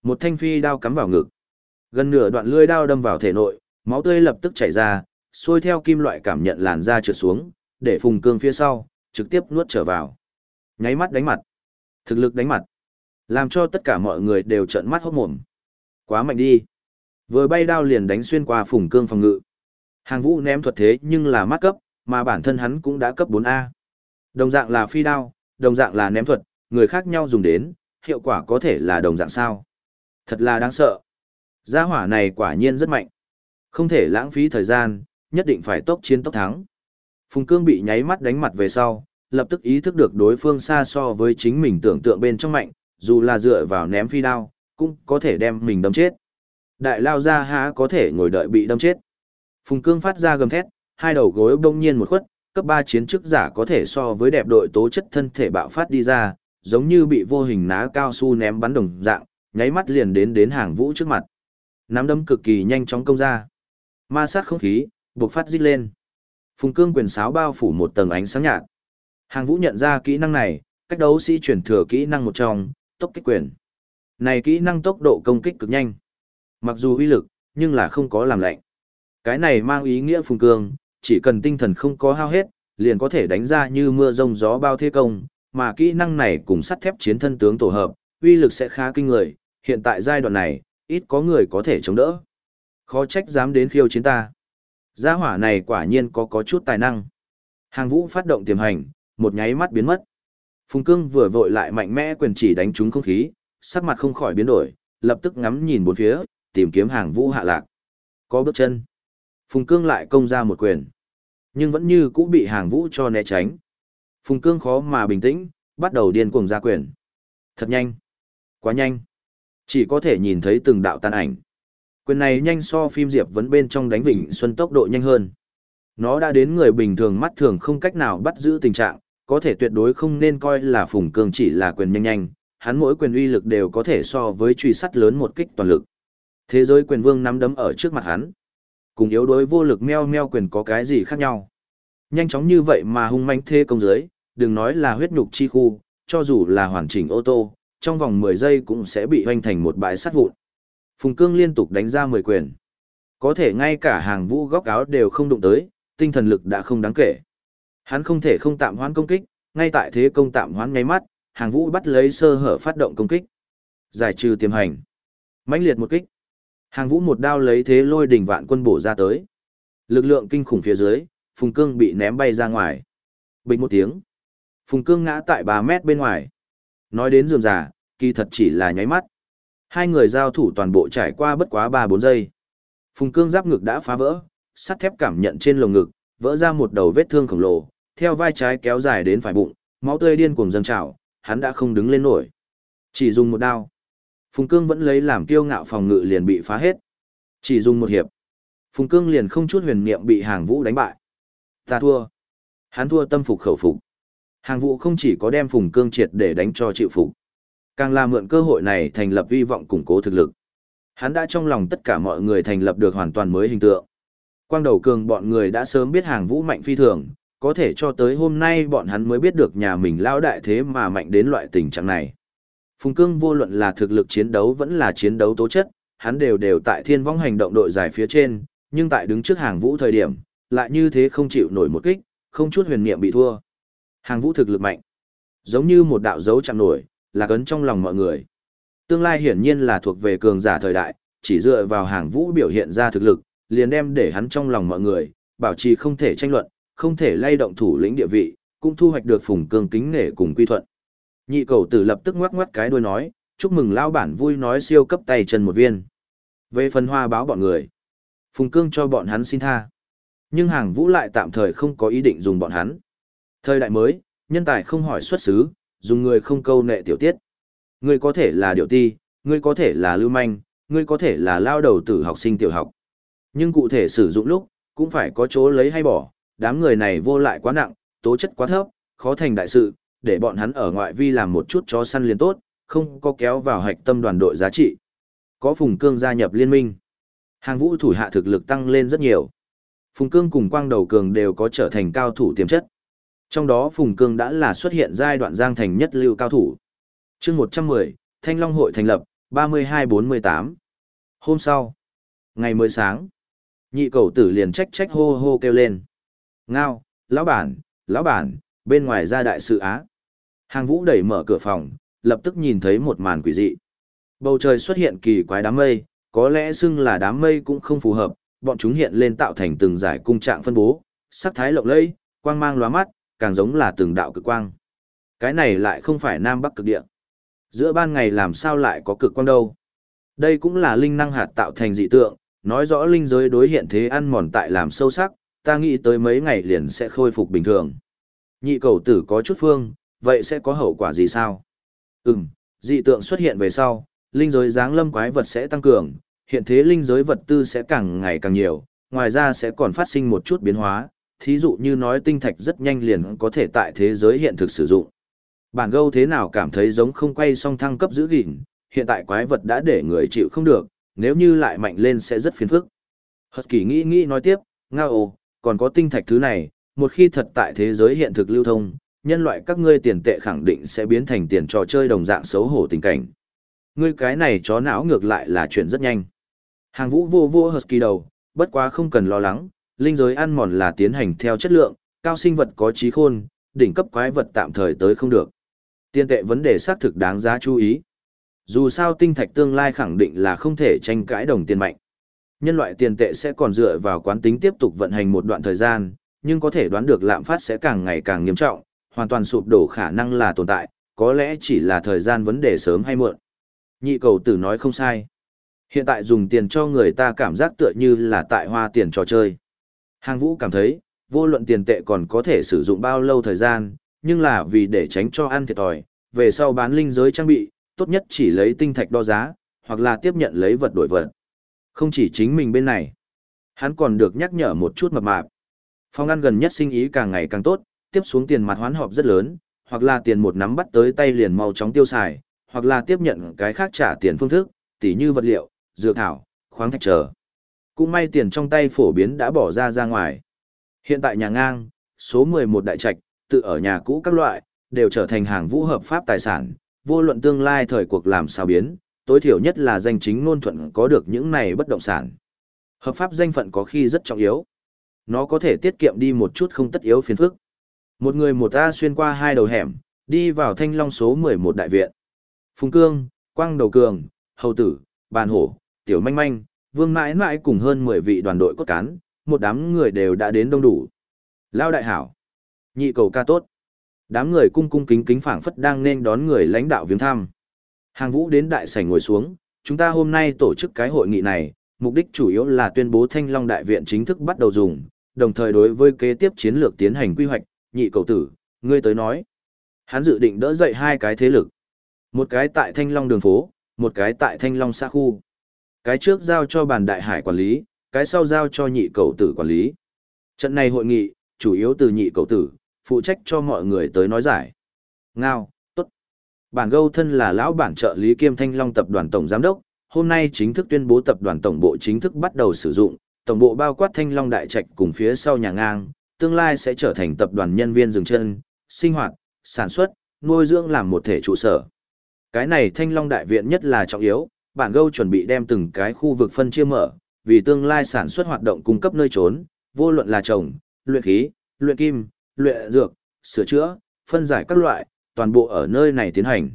Một thanh phi đao cắm vào ngực. Gần nửa đoạn lưỡi đao đâm vào thể nội, máu tươi lập tức chảy ra, xuôi theo kim loại cảm nhận làn da trượt xuống, để phùng cương phía sau, trực tiếp nuốt trở vào. Nháy mắt đánh mặt. Thực lực đánh mặt. Làm cho tất cả mọi người đều trợn mắt hốt mồm. Quá mạnh đi. Vừa bay đao liền đánh xuyên qua phùng cương phòng ngự. Hàng vũ ném thuật thế nhưng là mắt cấp, mà bản thân hắn cũng đã cấp 4A. Đồng dạng là phi đao, đồng dạng là ném thuật, người khác nhau dùng đến, hiệu quả có thể là đồng dạng sao. Thật là đáng sợ. Gia hỏa này quả nhiên rất mạnh. Không thể lãng phí thời gian, nhất định phải tốc chiến tốc thắng. Phùng Cương bị nháy mắt đánh mặt về sau, lập tức ý thức được đối phương xa so với chính mình tưởng tượng bên trong mạnh, dù là dựa vào ném phi đao, cũng có thể đem mình đâm chết. Đại lao ra há có thể ngồi đợi bị đâm chết. Phùng Cương phát ra gầm thét, hai đầu gối bỗng nhiên một khuất, cấp 3 chiến chức giả có thể so với đẹp đội tố chất thân thể bạo phát đi ra, giống như bị vô hình ná cao su ném bắn đồng dạng, nháy mắt liền đến đến hàng vũ trước mặt. Nắm đấm cực kỳ nhanh chóng công ra. Ma sát không khí, buộc phát rít lên. Phùng cương quyền sáo bao phủ một tầng ánh sáng nhạt. Hàng vũ nhận ra kỹ năng này, cách đấu sĩ chuyển thừa kỹ năng một trong, tốc kích quyền. Này kỹ năng tốc độ công kích cực nhanh. Mặc dù uy lực, nhưng là không có làm lạnh. Cái này mang ý nghĩa phùng cương, chỉ cần tinh thần không có hao hết, liền có thể đánh ra như mưa rông gió bao thế công, mà kỹ năng này cùng sắt thép chiến thân tướng tổ hợp, uy lực sẽ khá kinh người, hiện tại giai đoạn này, ít có người có thể chống đỡ. Khó trách dám đến khiêu chiến ta. Gia hỏa này quả nhiên có có chút tài năng. Hàng vũ phát động tiềm hành, một nháy mắt biến mất. Phùng cương vừa vội lại mạnh mẽ quyền chỉ đánh trúng không khí, sắc mặt không khỏi biến đổi, lập tức ngắm nhìn bốn phía, tìm kiếm hàng vũ hạ lạc. Có bước chân. Phùng cương lại công ra một quyền. Nhưng vẫn như cũ bị hàng vũ cho né tránh. Phùng cương khó mà bình tĩnh, bắt đầu điên cuồng ra quyền. Thật nhanh. Quá nhanh. Chỉ có thể nhìn thấy từng đạo tàn ảnh. Quyền này nhanh so phim Diệp vấn bên trong đánh Vịnh Xuân tốc độ nhanh hơn. Nó đã đến người bình thường mắt thường không cách nào bắt giữ tình trạng, có thể tuyệt đối không nên coi là Phùng Cường chỉ là quyền nhanh nhanh, hắn mỗi quyền uy lực đều có thể so với truy sắt lớn một kích toàn lực. Thế giới quyền vương nắm đấm ở trước mặt hắn. Cùng yếu đối vô lực meo meo quyền có cái gì khác nhau. Nhanh chóng như vậy mà hung manh thê công giới, đừng nói là huyết nhục chi khu, cho dù là hoàn chỉnh ô tô, trong vòng 10 giây cũng sẽ bị hoành thành một bãi sắt vụn. Phùng Cương liên tục đánh ra 10 quyền. Có thể ngay cả hàng vũ góc áo đều không đụng tới, tinh thần lực đã không đáng kể. Hắn không thể không tạm hoãn công kích, ngay tại thế công tạm hoãn ngay mắt, hàng vũ bắt lấy sơ hở phát động công kích. Giải trừ tiềm hành. mãnh liệt một kích. Hàng vũ một đao lấy thế lôi đỉnh vạn quân bổ ra tới. Lực lượng kinh khủng phía dưới, Phùng Cương bị ném bay ra ngoài. Bình một tiếng. Phùng Cương ngã tại 3 mét bên ngoài. Nói đến dườm già, kỳ thật chỉ là nháy mắt. Hai người giao thủ toàn bộ trải qua bất quá 3-4 giây. Phùng Cương giáp ngực đã phá vỡ, sắt thép cảm nhận trên lồng ngực, vỡ ra một đầu vết thương khổng lồ, theo vai trái kéo dài đến phải bụng, máu tươi điên cuồng dâng trào, hắn đã không đứng lên nổi. Chỉ dùng một đao. Phùng Cương vẫn lấy làm kiêu ngạo phòng ngự liền bị phá hết. Chỉ dùng một hiệp. Phùng Cương liền không chút huyền niệm bị hàng vũ đánh bại. Ta thua. Hắn thua tâm phục khẩu phục. Hàng vũ không chỉ có đem Phùng Cương triệt để đánh cho chịu phục. Càng là mượn cơ hội này thành lập hy vọng củng cố thực lực. Hắn đã trong lòng tất cả mọi người thành lập được hoàn toàn mới hình tượng. Quang đầu cường bọn người đã sớm biết hàng vũ mạnh phi thường, có thể cho tới hôm nay bọn hắn mới biết được nhà mình lao đại thế mà mạnh đến loại tình trạng này. Phùng Cương vô luận là thực lực chiến đấu vẫn là chiến đấu tố chất, hắn đều đều tại thiên vong hành động đội giải phía trên, nhưng tại đứng trước hàng vũ thời điểm, lại như thế không chịu nổi một kích, không chút huyền niệm bị thua. Hàng vũ thực lực mạnh, giống như một đạo dấu chạm nổi, là cấn trong lòng mọi người. Tương lai hiển nhiên là thuộc về cường giả thời đại, chỉ dựa vào hàng vũ biểu hiện ra thực lực, liền đem để hắn trong lòng mọi người, bảo trì không thể tranh luận, không thể lay động thủ lĩnh địa vị, cũng thu hoạch được phùng cương kính nể cùng quy thuận. Nhị cầu tử lập tức ngoắc ngoắc cái đuôi nói, chúc mừng lao bản vui nói siêu cấp tay chân một viên. Về phần hoa báo bọn người, phùng cương cho bọn hắn xin tha. Nhưng hàng vũ lại tạm thời không có ý định dùng bọn hắn. Thời đại mới, nhân tài không hỏi xuất xứ, dùng người không câu nệ tiểu tiết. Ngươi có thể là điệu ti, ngươi có thể là lưu manh, ngươi có thể là lao đầu tử học sinh tiểu học. Nhưng cụ thể sử dụng lúc, cũng phải có chỗ lấy hay bỏ, đám người này vô lại quá nặng, tố chất quá thấp, khó thành đại sự, để bọn hắn ở ngoại vi làm một chút chó săn liền tốt, không có kéo vào hạch tâm đoàn đội giá trị. Có Phùng Cương gia nhập liên minh. Hàng vũ thủ hạ thực lực tăng lên rất nhiều. Phùng Cương cùng Quang Đầu Cường đều có trở thành cao thủ tiềm chất. Trong đó Phùng Cương đã là xuất hiện giai đoạn giang thành nhất lưu cao thủ. chương 110, Thanh Long hội thành lập, 32-48. Hôm sau, ngày mới sáng, nhị cầu tử liền trách trách hô hô kêu lên. Ngao, lão bản, lão bản, bên ngoài ra đại sự á. Hàng vũ đẩy mở cửa phòng, lập tức nhìn thấy một màn quỷ dị. Bầu trời xuất hiện kỳ quái đám mây, có lẽ xưng là đám mây cũng không phù hợp, bọn chúng hiện lên tạo thành từng giải cung trạng phân bố, sắc thái lộng lẫy, quang mang lóa mắt, càng giống là từng đạo cực quang. Cái này lại không phải nam bắc cực địa. Giữa ban ngày làm sao lại có cực quang đâu? Đây cũng là linh năng hạt tạo thành dị tượng, nói rõ linh giới đối hiện thế ăn mòn tại làm sâu sắc, ta nghĩ tới mấy ngày liền sẽ khôi phục bình thường. Nhị cầu tử có chút phương, vậy sẽ có hậu quả gì sao? Ừm, dị tượng xuất hiện về sau, linh giới dáng lâm quái vật sẽ tăng cường, hiện thế linh giới vật tư sẽ càng ngày càng nhiều, ngoài ra sẽ còn phát sinh một chút biến hóa, thí dụ như nói tinh thạch rất nhanh liền có thể tại thế giới hiện thực sử dụng. Bản gâu thế nào cảm thấy giống không quay song thăng cấp giữ gìn, hiện tại quái vật đã để người chịu không được, nếu như lại mạnh lên sẽ rất phiền phức. Hật kỳ nghĩ nghĩ nói tiếp, ngao ồ, còn có tinh thạch thứ này, một khi thật tại thế giới hiện thực lưu thông, nhân loại các ngươi tiền tệ khẳng định sẽ biến thành tiền trò chơi đồng dạng xấu hổ tình cảnh. Ngươi cái này chó não ngược lại là chuyện rất nhanh. Hàng vũ vô vô Husky đầu, bất quá không cần lo lắng, linh giới ăn mòn là tiến hành theo chất lượng, cao sinh vật có trí khôn, đỉnh cấp quái vật tạm thời tới không được. Tiền tệ vấn đề xác thực đáng giá chú ý. Dù sao tinh thạch tương lai khẳng định là không thể tranh cãi đồng tiền mạnh. Nhân loại tiền tệ sẽ còn dựa vào quán tính tiếp tục vận hành một đoạn thời gian, nhưng có thể đoán được lạm phát sẽ càng ngày càng nghiêm trọng, hoàn toàn sụp đổ khả năng là tồn tại, có lẽ chỉ là thời gian vấn đề sớm hay muộn. Nhị cầu tử nói không sai. Hiện tại dùng tiền cho người ta cảm giác tựa như là tại hoa tiền trò chơi. Hàng vũ cảm thấy, vô luận tiền tệ còn có thể sử dụng bao lâu thời gian, nhưng là vì để tránh cho ăn thiệt thòi, về sau bán linh giới trang bị, tốt nhất chỉ lấy tinh thạch đo giá, hoặc là tiếp nhận lấy vật đổi vật. Không chỉ chính mình bên này, hắn còn được nhắc nhở một chút mập mạp. Phòng ăn gần nhất sinh ý càng ngày càng tốt, tiếp xuống tiền mặt hoán họp rất lớn, hoặc là tiền một nắm bắt tới tay liền mau chóng tiêu xài, hoặc là tiếp nhận cái khác trả tiền phương thức, tỉ như vật liệu, dược thảo, khoáng thạch trở. Cũng may tiền trong tay phổ biến đã bỏ ra ra ngoài. Hiện tại nhà ngang, số 11 đại trạch, tự ở nhà cũ các loại, đều trở thành hàng vũ hợp pháp tài sản, vô luận tương lai thời cuộc làm sao biến, tối thiểu nhất là danh chính ngôn thuận có được những này bất động sản. Hợp pháp danh phận có khi rất trọng yếu. Nó có thể tiết kiệm đi một chút không tất yếu phiền phức. Một người một ta xuyên qua hai đầu hẻm, đi vào thanh long số 11 đại viện. Phùng Cương, Quang Đầu Cường, Hầu Tử, Bàn Hổ, Tiểu Manh Manh, Vương Mãi Mãi cùng hơn 10 vị đoàn đội cốt cán, một đám người đều đã đến đông đủ. Lao đại hảo, nhị cầu ca tốt. Đám người cung cung kính kính phảng phất đang nên đón người lãnh đạo viếng thăm. Hàng vũ đến đại sảnh ngồi xuống, chúng ta hôm nay tổ chức cái hội nghị này, mục đích chủ yếu là tuyên bố Thanh Long Đại Viện chính thức bắt đầu dùng, đồng thời đối với kế tiếp chiến lược tiến hành quy hoạch, nhị cầu tử, ngươi tới nói. Hắn dự định đỡ dậy hai cái thế lực. Một cái tại Thanh Long đường phố, một cái tại Thanh Long xã khu. Cái trước giao cho bàn đại hải quản lý, cái sau giao cho nhị cầu tử quản lý. Trận này hội nghị, chủ yếu từ nhị cầu tử, phụ trách cho mọi người tới nói giải. Ngao, tốt. Bản gâu thân là lão bản trợ lý kiêm Thanh Long tập đoàn tổng giám đốc, hôm nay chính thức tuyên bố tập đoàn tổng bộ chính thức bắt đầu sử dụng, tổng bộ bao quát Thanh Long đại trạch cùng phía sau nhà ngang, tương lai sẽ trở thành tập đoàn nhân viên dừng chân, sinh hoạt, sản xuất, nuôi dưỡng làm một thể trụ sở. Cái này Thanh Long đại viện nhất là trọng yếu, bản gâu chuẩn bị đem từng cái khu vực phân chia mở, vì tương lai sản xuất hoạt động cung cấp nơi trốn, vô luận là trồng, luyện khí, luyện kim, luyện dược, sửa chữa, phân giải các loại, toàn bộ ở nơi này tiến hành.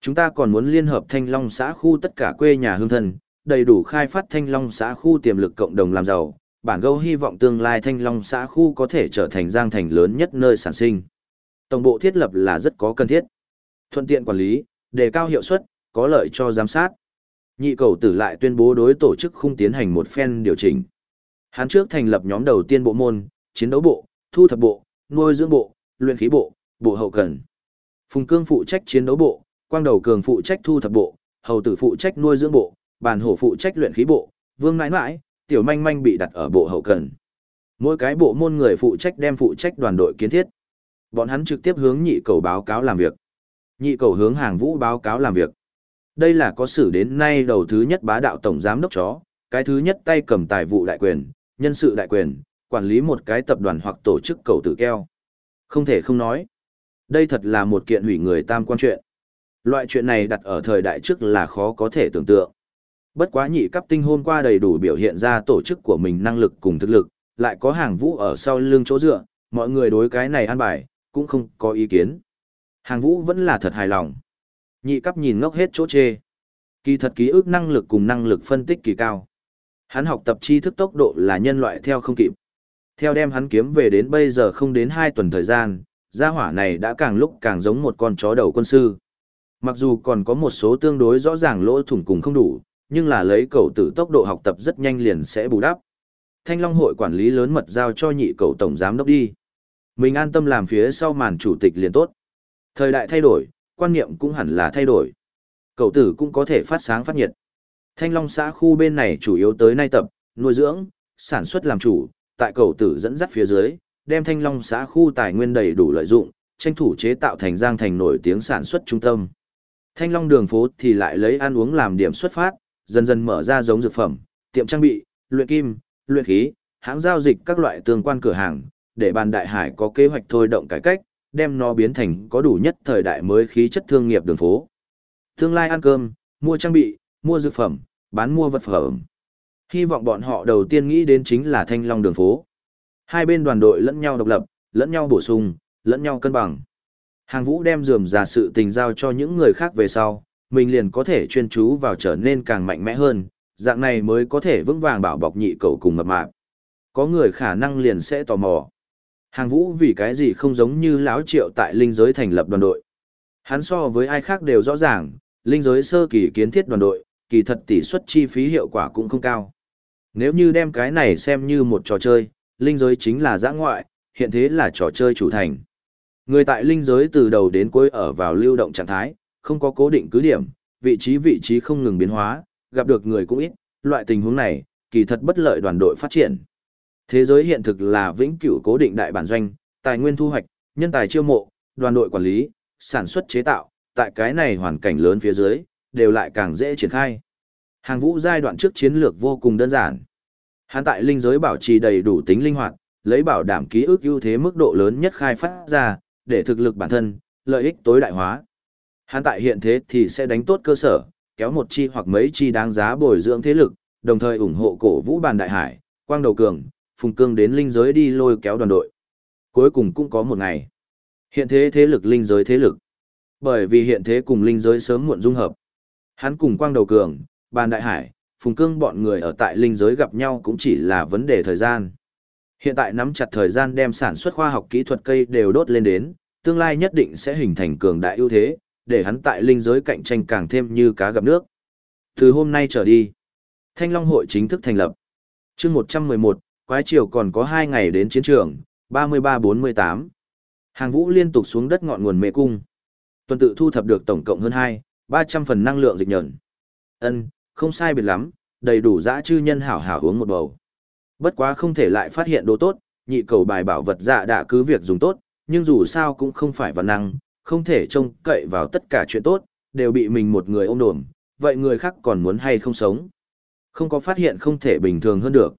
Chúng ta còn muốn liên hợp Thanh Long xã khu tất cả quê nhà hương thân, đầy đủ khai phát Thanh Long xã khu tiềm lực cộng đồng làm giàu. Bản gâu hy vọng tương lai Thanh Long xã khu có thể trở thành giang thành lớn nhất nơi sản sinh. Tổng bộ thiết lập là rất có cần thiết. Thuận tiện quản lý, đề cao hiệu suất, có lợi cho giám sát. Nhị cầu tử lại tuyên bố đối tổ chức không tiến hành một phen điều chỉnh. Hắn trước thành lập nhóm đầu tiên bộ môn, chiến đấu bộ, thu thập bộ, nuôi dưỡng bộ, luyện khí bộ, bộ hậu cần. Phùng Cương phụ trách chiến đấu bộ, Quang Đầu Cường phụ trách thu thập bộ, Hầu Tử phụ trách nuôi dưỡng bộ, Bàn Hổ phụ trách luyện khí bộ, Vương Nãi Nãi, Tiểu Manh Manh bị đặt ở bộ hậu cần. Mỗi cái bộ môn người phụ trách đem phụ trách đoàn đội kiến thiết. Bọn hắn trực tiếp hướng nhị cầu báo cáo làm việc. Nhị cầu hướng hàng vũ báo cáo làm việc. Đây là có sử đến nay đầu thứ nhất bá đạo tổng giám đốc chó, cái thứ nhất tay cầm tài vụ đại quyền, nhân sự đại quyền, quản lý một cái tập đoàn hoặc tổ chức cầu tử keo. Không thể không nói. Đây thật là một kiện hủy người tam quan chuyện. Loại chuyện này đặt ở thời đại trước là khó có thể tưởng tượng. Bất quá nhị cấp tinh hôm qua đầy đủ biểu hiện ra tổ chức của mình năng lực cùng thực lực, lại có hàng vũ ở sau lưng chỗ dựa, mọi người đối cái này an bài, cũng không có ý kiến. Hàng vũ vẫn là thật hài lòng. Nhị cấp nhìn ngốc hết chỗ chê. Kỳ thật ký ức năng lực cùng năng lực phân tích kỳ cao. Hắn học tập tri thức tốc độ là nhân loại theo không kịp. Theo đem hắn kiếm về đến bây giờ không đến 2 tuần thời gian, gia hỏa này đã càng lúc càng giống một con chó đầu quân sư. Mặc dù còn có một số tương đối rõ ràng lỗ thủng cùng không đủ, nhưng là lấy cầu tử tốc độ học tập rất nhanh liền sẽ bù đắp. Thanh Long hội quản lý lớn mật giao cho nhị cầu tổng giám đốc đi. Mình an tâm làm phía sau màn chủ tịch liền tốt. Thời đại thay đổi, quan niệm cũng hẳn là thay đổi. Cầu tử cũng có thể phát sáng phát nhiệt. Thanh Long xã khu bên này chủ yếu tới nay tập, nuôi dưỡng, sản xuất làm chủ, tại cầu tử dẫn dắt phía dưới, đem Thanh Long xã khu tài nguyên đầy đủ lợi dụng, tranh thủ chế tạo thành Giang thành nổi tiếng sản xuất trung tâm. Thanh Long đường phố thì lại lấy ăn uống làm điểm xuất phát, dần dần mở ra giống dược phẩm, tiệm trang bị, luyện kim, luyện khí, hãng giao dịch các loại tương quan cửa hàng, để bàn đại hải có kế hoạch thôi động cải cách, đem nó biến thành có đủ nhất thời đại mới khí chất thương nghiệp đường phố. Tương lai ăn cơm, mua trang bị, mua dược phẩm, bán mua vật phẩm. Hy vọng bọn họ đầu tiên nghĩ đến chính là thanh long đường phố. Hai bên đoàn đội lẫn nhau độc lập, lẫn nhau bổ sung, lẫn nhau cân bằng. Hàng vũ đem dườm ra sự tình giao cho những người khác về sau, mình liền có thể chuyên chú vào trở nên càng mạnh mẽ hơn, dạng này mới có thể vững vàng bảo bọc nhị cầu cùng mập mạp. Có người khả năng liền sẽ tò mò. Hàng vũ vì cái gì không giống như lão triệu tại linh giới thành lập đoàn đội. Hắn so với ai khác đều rõ ràng, linh giới sơ kỳ kiến thiết đoàn đội, kỳ thật tỷ suất chi phí hiệu quả cũng không cao. Nếu như đem cái này xem như một trò chơi, linh giới chính là giã ngoại, hiện thế là trò chơi chủ thành. Người tại linh giới từ đầu đến cuối ở vào lưu động trạng thái, không có cố định cứ điểm, vị trí vị trí không ngừng biến hóa, gặp được người cũng ít, loại tình huống này, kỳ thật bất lợi đoàn đội phát triển. Thế giới hiện thực là vĩnh cửu cố định đại bản doanh, tài nguyên thu hoạch, nhân tài chiêu mộ, đoàn đội quản lý, sản xuất chế tạo, tại cái này hoàn cảnh lớn phía dưới, đều lại càng dễ triển khai. Hàng vũ giai đoạn trước chiến lược vô cùng đơn giản. Hắn tại linh giới bảo trì đầy đủ tính linh hoạt, lấy bảo đảm ký ức ưu thế mức độ lớn nhất khai phát ra, để thực lực bản thân, lợi ích tối đại hóa. Hắn tại hiện thế thì sẽ đánh tốt cơ sở, kéo một chi hoặc mấy chi đáng giá bồi dưỡng thế lực, đồng thời ủng hộ cổ vũ bàn đại hải, quang đầu cường, phùng cương đến linh giới đi lôi kéo đoàn đội. Cuối cùng cũng có một ngày. Hiện thế thế lực linh giới thế lực. Bởi vì hiện thế cùng linh giới sớm muộn dung hợp. Hắn cùng quang đầu cường, bàn đại hải, phùng cương bọn người ở tại linh giới gặp nhau cũng chỉ là vấn đề thời gian. Hiện tại nắm chặt thời gian đem sản xuất khoa học kỹ thuật cây đều đốt lên đến, tương lai nhất định sẽ hình thành cường đại ưu thế, để hắn tại linh giới cạnh tranh càng thêm như cá gặp nước. Từ hôm nay trở đi, Thanh Long hội chính thức thành lập. chương 111, quái triều còn có 2 ngày đến chiến trường, 33-48. Hàng vũ liên tục xuống đất ngọn nguồn mê cung. Tuần tự thu thập được tổng cộng hơn 2, 300 phần năng lượng dịch nhận. Ân, không sai biệt lắm, đầy đủ dã chư nhân hảo hảo uống một bầu. Bất quá không thể lại phát hiện đồ tốt, nhị cầu bài bảo vật dạ đã cứ việc dùng tốt, nhưng dù sao cũng không phải văn năng, không thể trông cậy vào tất cả chuyện tốt, đều bị mình một người ôm đồm, vậy người khác còn muốn hay không sống. Không có phát hiện không thể bình thường hơn được.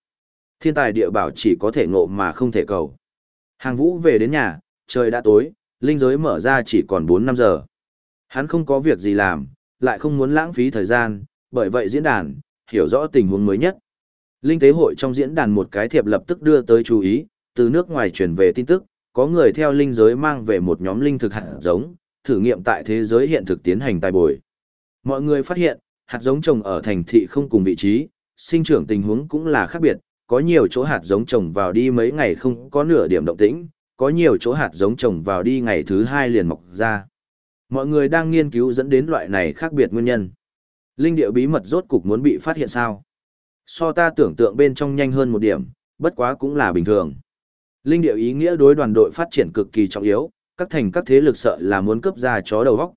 Thiên tài địa bảo chỉ có thể ngộ mà không thể cầu. Hàng vũ về đến nhà, trời đã tối, linh giới mở ra chỉ còn 4-5 giờ. Hắn không có việc gì làm, lại không muốn lãng phí thời gian, bởi vậy diễn đàn, hiểu rõ tình huống mới nhất. Linh tế hội trong diễn đàn một cái thiệp lập tức đưa tới chú ý, từ nước ngoài truyền về tin tức, có người theo linh giới mang về một nhóm linh thực hạt giống, thử nghiệm tại thế giới hiện thực tiến hành tài bồi. Mọi người phát hiện, hạt giống trồng ở thành thị không cùng vị trí, sinh trưởng tình huống cũng là khác biệt, có nhiều chỗ hạt giống trồng vào đi mấy ngày không có nửa điểm động tĩnh, có nhiều chỗ hạt giống trồng vào đi ngày thứ hai liền mọc ra. Mọi người đang nghiên cứu dẫn đến loại này khác biệt nguyên nhân. Linh điệu bí mật rốt cục muốn bị phát hiện sao? So ta tưởng tượng bên trong nhanh hơn một điểm, bất quá cũng là bình thường. Linh điệu ý nghĩa đối đoàn đội phát triển cực kỳ trọng yếu, các thành các thế lực sợ là muốn cướp ra chó đầu vóc.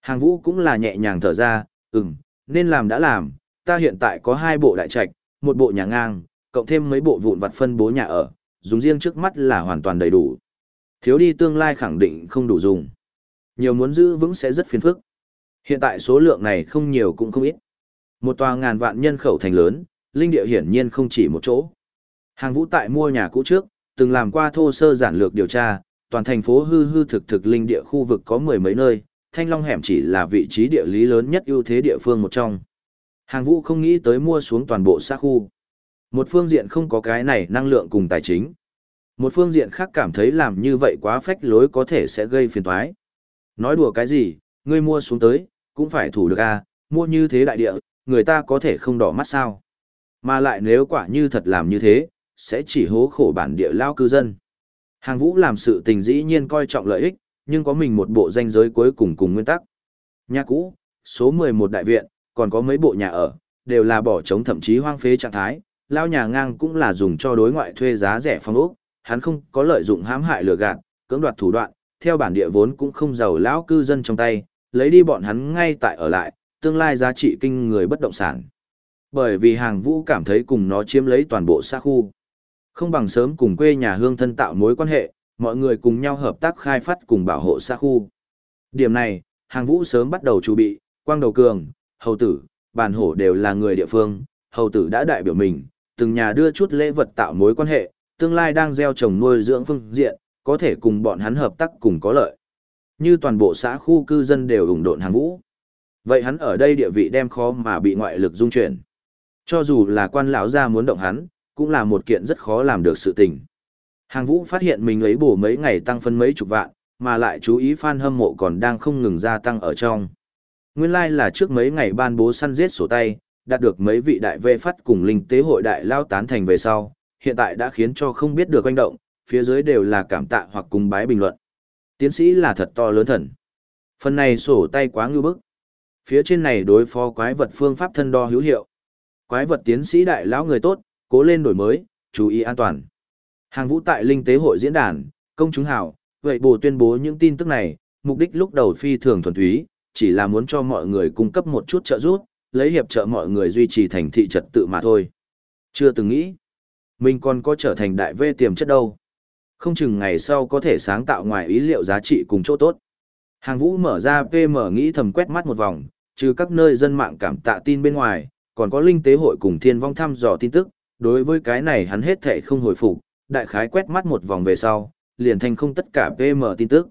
Hàng vũ cũng là nhẹ nhàng thở ra, ừm, nên làm đã làm, ta hiện tại có hai bộ đại trạch, một bộ nhà ngang, cộng thêm mấy bộ vụn vặt phân bố nhà ở, dùng riêng trước mắt là hoàn toàn đầy đủ. Thiếu đi tương lai khẳng định không đủ dùng. Nhiều muốn giữ vững sẽ rất phiền phức. Hiện tại số lượng này không nhiều cũng không ít. Một tòa ngàn vạn nhân khẩu thành lớn, linh địa hiển nhiên không chỉ một chỗ. Hàng vũ tại mua nhà cũ trước, từng làm qua thô sơ giản lược điều tra, toàn thành phố hư hư thực thực linh địa khu vực có mười mấy nơi, Thanh Long hẻm chỉ là vị trí địa lý lớn nhất ưu thế địa phương một trong. Hàng vũ không nghĩ tới mua xuống toàn bộ xã khu. Một phương diện không có cái này năng lượng cùng tài chính. Một phương diện khác cảm thấy làm như vậy quá phách lối có thể sẽ gây phiền toái. Nói đùa cái gì, ngươi mua xuống tới, cũng phải thủ được a à, mua như thế đại địa, người ta có thể không đỏ mắt sao. Mà lại nếu quả như thật làm như thế, sẽ chỉ hố khổ bản địa lao cư dân. Hàng vũ làm sự tình dĩ nhiên coi trọng lợi ích, nhưng có mình một bộ danh giới cuối cùng cùng nguyên tắc. Nhà cũ, số 11 đại viện, còn có mấy bộ nhà ở, đều là bỏ trống thậm chí hoang phế trạng thái, lao nhà ngang cũng là dùng cho đối ngoại thuê giá rẻ phong ốc, hắn không có lợi dụng hãm hại lừa gạt, cưỡng đoạt thủ đoạn, theo bản địa vốn cũng không giàu lão cư dân trong tay, lấy đi bọn hắn ngay tại ở lại, tương lai giá trị kinh người bất động sản. Bởi vì hàng vũ cảm thấy cùng nó chiếm lấy toàn bộ xa khu. Không bằng sớm cùng quê nhà hương thân tạo mối quan hệ, mọi người cùng nhau hợp tác khai phát cùng bảo hộ xa khu. Điểm này, hàng vũ sớm bắt đầu chuẩn bị, quang đầu cường, hầu tử, bàn hổ đều là người địa phương, hầu tử đã đại biểu mình, từng nhà đưa chút lễ vật tạo mối quan hệ, tương lai đang gieo trồng nuôi dưỡng phương diện, có thể cùng bọn hắn hợp tác cùng có lợi. Như toàn bộ xã khu cư dân đều ủng độn hàng vũ. Vậy hắn ở đây địa vị đem khó mà bị ngoại lực dung chuyển. Cho dù là quan lão gia muốn động hắn, cũng là một kiện rất khó làm được sự tình. Hàng vũ phát hiện mình ấy bổ mấy ngày tăng phân mấy chục vạn, mà lại chú ý fan hâm mộ còn đang không ngừng gia tăng ở trong. Nguyên lai like là trước mấy ngày ban bố săn giết sổ tay, đạt được mấy vị đại vệ phát cùng linh tế hội đại lao tán thành về sau, hiện tại đã khiến cho không biết được quanh động, phía dưới đều là cảm tạ hoặc cùng bái bình luận. Tiến sĩ là thật to lớn thần. Phần này sổ tay quá ngư bức. Phía trên này đối phó quái vật phương pháp thân đo hữu hiệu. Quái vật tiến sĩ đại lão người tốt, cố lên đổi mới, chú ý an toàn. Hàng vũ tại linh tế hội diễn đàn, công chúng hảo, vậy bồ tuyên bố những tin tức này, mục đích lúc đầu phi thường thuần túy, chỉ là muốn cho mọi người cung cấp một chút trợ giúp, lấy hiệp trợ mọi người duy trì thành thị trật tự mà thôi. Chưa từng nghĩ, mình còn có trở thành đại vê tiềm chất đâu. Không chừng ngày sau có thể sáng tạo ngoài ý liệu giá trị cùng chỗ tốt. Hàng vũ mở ra PM nghĩ thầm quét mắt một vòng, trừ các nơi dân mạng cảm tạ tin bên ngoài, còn có linh tế hội cùng thiên vong thăm dò tin tức, đối với cái này hắn hết thể không hồi phục, đại khái quét mắt một vòng về sau, liền thành không tất cả PM tin tức.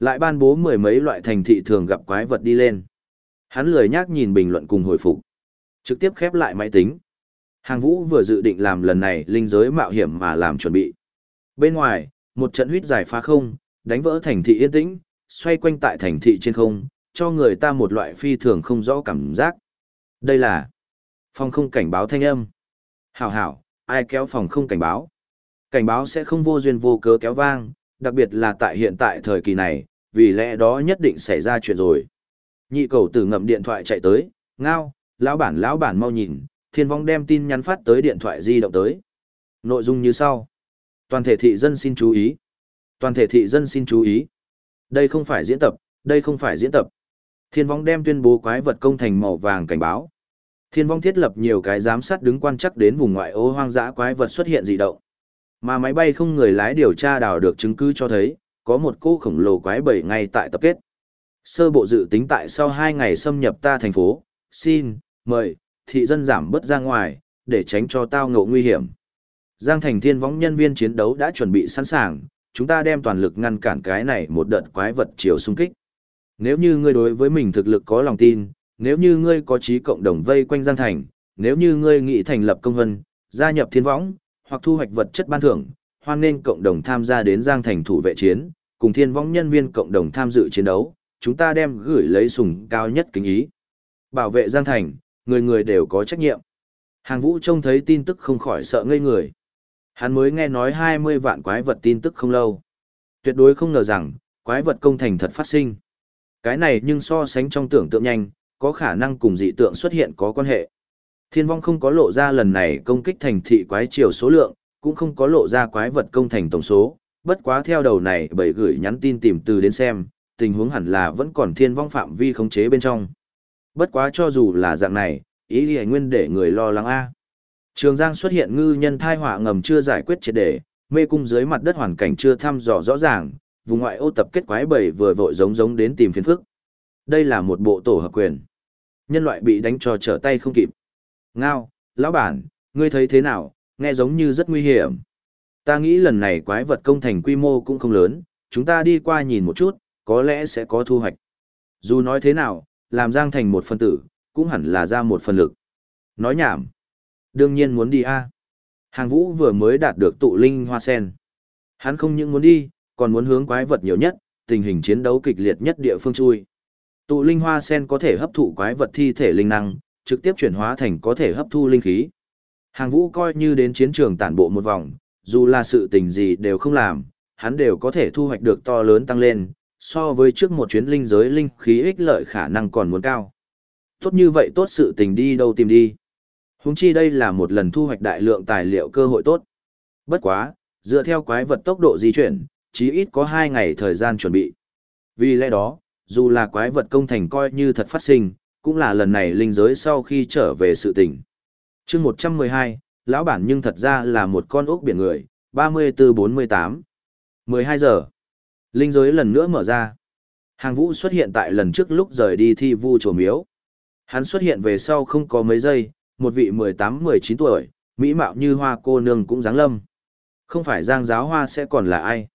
Lại ban bố mười mấy loại thành thị thường gặp quái vật đi lên. Hắn lười nhác nhìn bình luận cùng hồi phục. Trực tiếp khép lại máy tính. Hàng vũ vừa dự định làm lần này linh giới mạo hiểm mà làm chuẩn bị. Bên ngoài, một trận huyết giải phá không, đánh vỡ thành thị yên tĩnh, xoay quanh tại thành thị trên không, cho người ta một loại phi thường không rõ cảm giác. Đây là phòng không cảnh báo thanh âm. Hảo hảo, ai kéo phòng không cảnh báo? Cảnh báo sẽ không vô duyên vô cớ kéo vang, đặc biệt là tại hiện tại thời kỳ này, vì lẽ đó nhất định xảy ra chuyện rồi. Nhị cầu tử ngậm điện thoại chạy tới, ngao, lão bản lão bản mau nhìn, thiên vong đem tin nhắn phát tới điện thoại di động tới. Nội dung như sau. Toàn thể thị dân xin chú ý. Toàn thể thị dân xin chú ý. Đây không phải diễn tập, đây không phải diễn tập. Thiên vong đem tuyên bố quái vật công thành màu vàng cảnh báo, Thiên vong thiết lập nhiều cái giám sát đứng quan chắc đến vùng ngoại ô hoang dã quái vật xuất hiện dị động. Mà máy bay không người lái điều tra đào được chứng cứ cho thấy, có một cô khổng lồ quái bầy ngay tại tập kết. Sơ bộ dự tính tại sau hai ngày xâm nhập ta thành phố, xin, mời, thị dân giảm bớt ra ngoài, để tránh cho tao ngộ nguy hiểm. Giang thành thiên võng nhân viên chiến đấu đã chuẩn bị sẵn sàng, chúng ta đem toàn lực ngăn cản cái này một đợt quái vật chiều xung kích. Nếu như ngươi đối với mình thực lực có lòng tin, nếu như ngươi có trí cộng đồng vây quanh Giang Thành, nếu như ngươi nghĩ thành lập công vân, gia nhập thiên võng, hoặc thu hoạch vật chất ban thưởng, hoan nên cộng đồng tham gia đến Giang Thành thủ vệ chiến, cùng thiên võng nhân viên cộng đồng tham dự chiến đấu, chúng ta đem gửi lấy sùng cao nhất kính ý. Bảo vệ Giang Thành, người người đều có trách nhiệm. Hàng vũ trông thấy tin tức không khỏi sợ ngây người. Hắn mới nghe nói 20 vạn quái vật tin tức không lâu. Tuyệt đối không ngờ rằng, quái vật công thành thật phát sinh. Cái này nhưng so sánh trong tưởng tượng nhanh, có khả năng cùng dị tượng xuất hiện có quan hệ. Thiên vong không có lộ ra lần này công kích thành thị quái chiều số lượng, cũng không có lộ ra quái vật công thành tổng số, bất quá theo đầu này bởi gửi nhắn tin tìm từ đến xem, tình huống hẳn là vẫn còn thiên vong phạm vi khống chế bên trong. Bất quá cho dù là dạng này, ý lý nguyên để người lo lắng A. Trường Giang xuất hiện ngư nhân thai họa ngầm chưa giải quyết triệt đề, mê cung dưới mặt đất hoàn cảnh chưa thăm dò rõ ràng, vùng ngoại ô tập kết quái bầy vừa vội giống giống đến tìm phiền phức. Đây là một bộ tổ hợp quyền. Nhân loại bị đánh cho trở tay không kịp. Ngao, lão bản, ngươi thấy thế nào, nghe giống như rất nguy hiểm. Ta nghĩ lần này quái vật công thành quy mô cũng không lớn, chúng ta đi qua nhìn một chút, có lẽ sẽ có thu hoạch. Dù nói thế nào, làm Giang thành một phân tử, cũng hẳn là ra một phần lực. Nói nhảm. Đương nhiên muốn đi a. Hàng vũ vừa mới đạt được tụ linh hoa sen. Hắn không những muốn đi, còn muốn hướng quái vật nhiều nhất, tình hình chiến đấu kịch liệt nhất địa phương chui. Tụ linh hoa sen có thể hấp thụ quái vật thi thể linh năng, trực tiếp chuyển hóa thành có thể hấp thu linh khí. Hàng vũ coi như đến chiến trường tản bộ một vòng, dù là sự tình gì đều không làm, hắn đều có thể thu hoạch được to lớn tăng lên, so với trước một chuyến linh giới linh khí ích lợi khả năng còn muốn cao. Tốt như vậy tốt sự tình đi đâu tìm đi. Húng chi đây là một lần thu hoạch đại lượng tài liệu cơ hội tốt. Bất quá, dựa theo quái vật tốc độ di chuyển, chí ít có 2 ngày thời gian chuẩn bị. Vì lẽ đó, dù là quái vật công thành coi như thật phát sinh, cũng là lần này linh giới sau khi trở về sự tình. chương 112, lão bản nhưng thật ra là một con ốc biển người, 34-48. 12 giờ. Linh giới lần nữa mở ra. Hàng vũ xuất hiện tại lần trước lúc rời đi thi vu chùa miếu. Hắn xuất hiện về sau không có mấy giây, một vị 18-19 tuổi, mỹ mạo như hoa cô nương cũng dáng lâm. Không phải Giang giáo hoa sẽ còn là ai.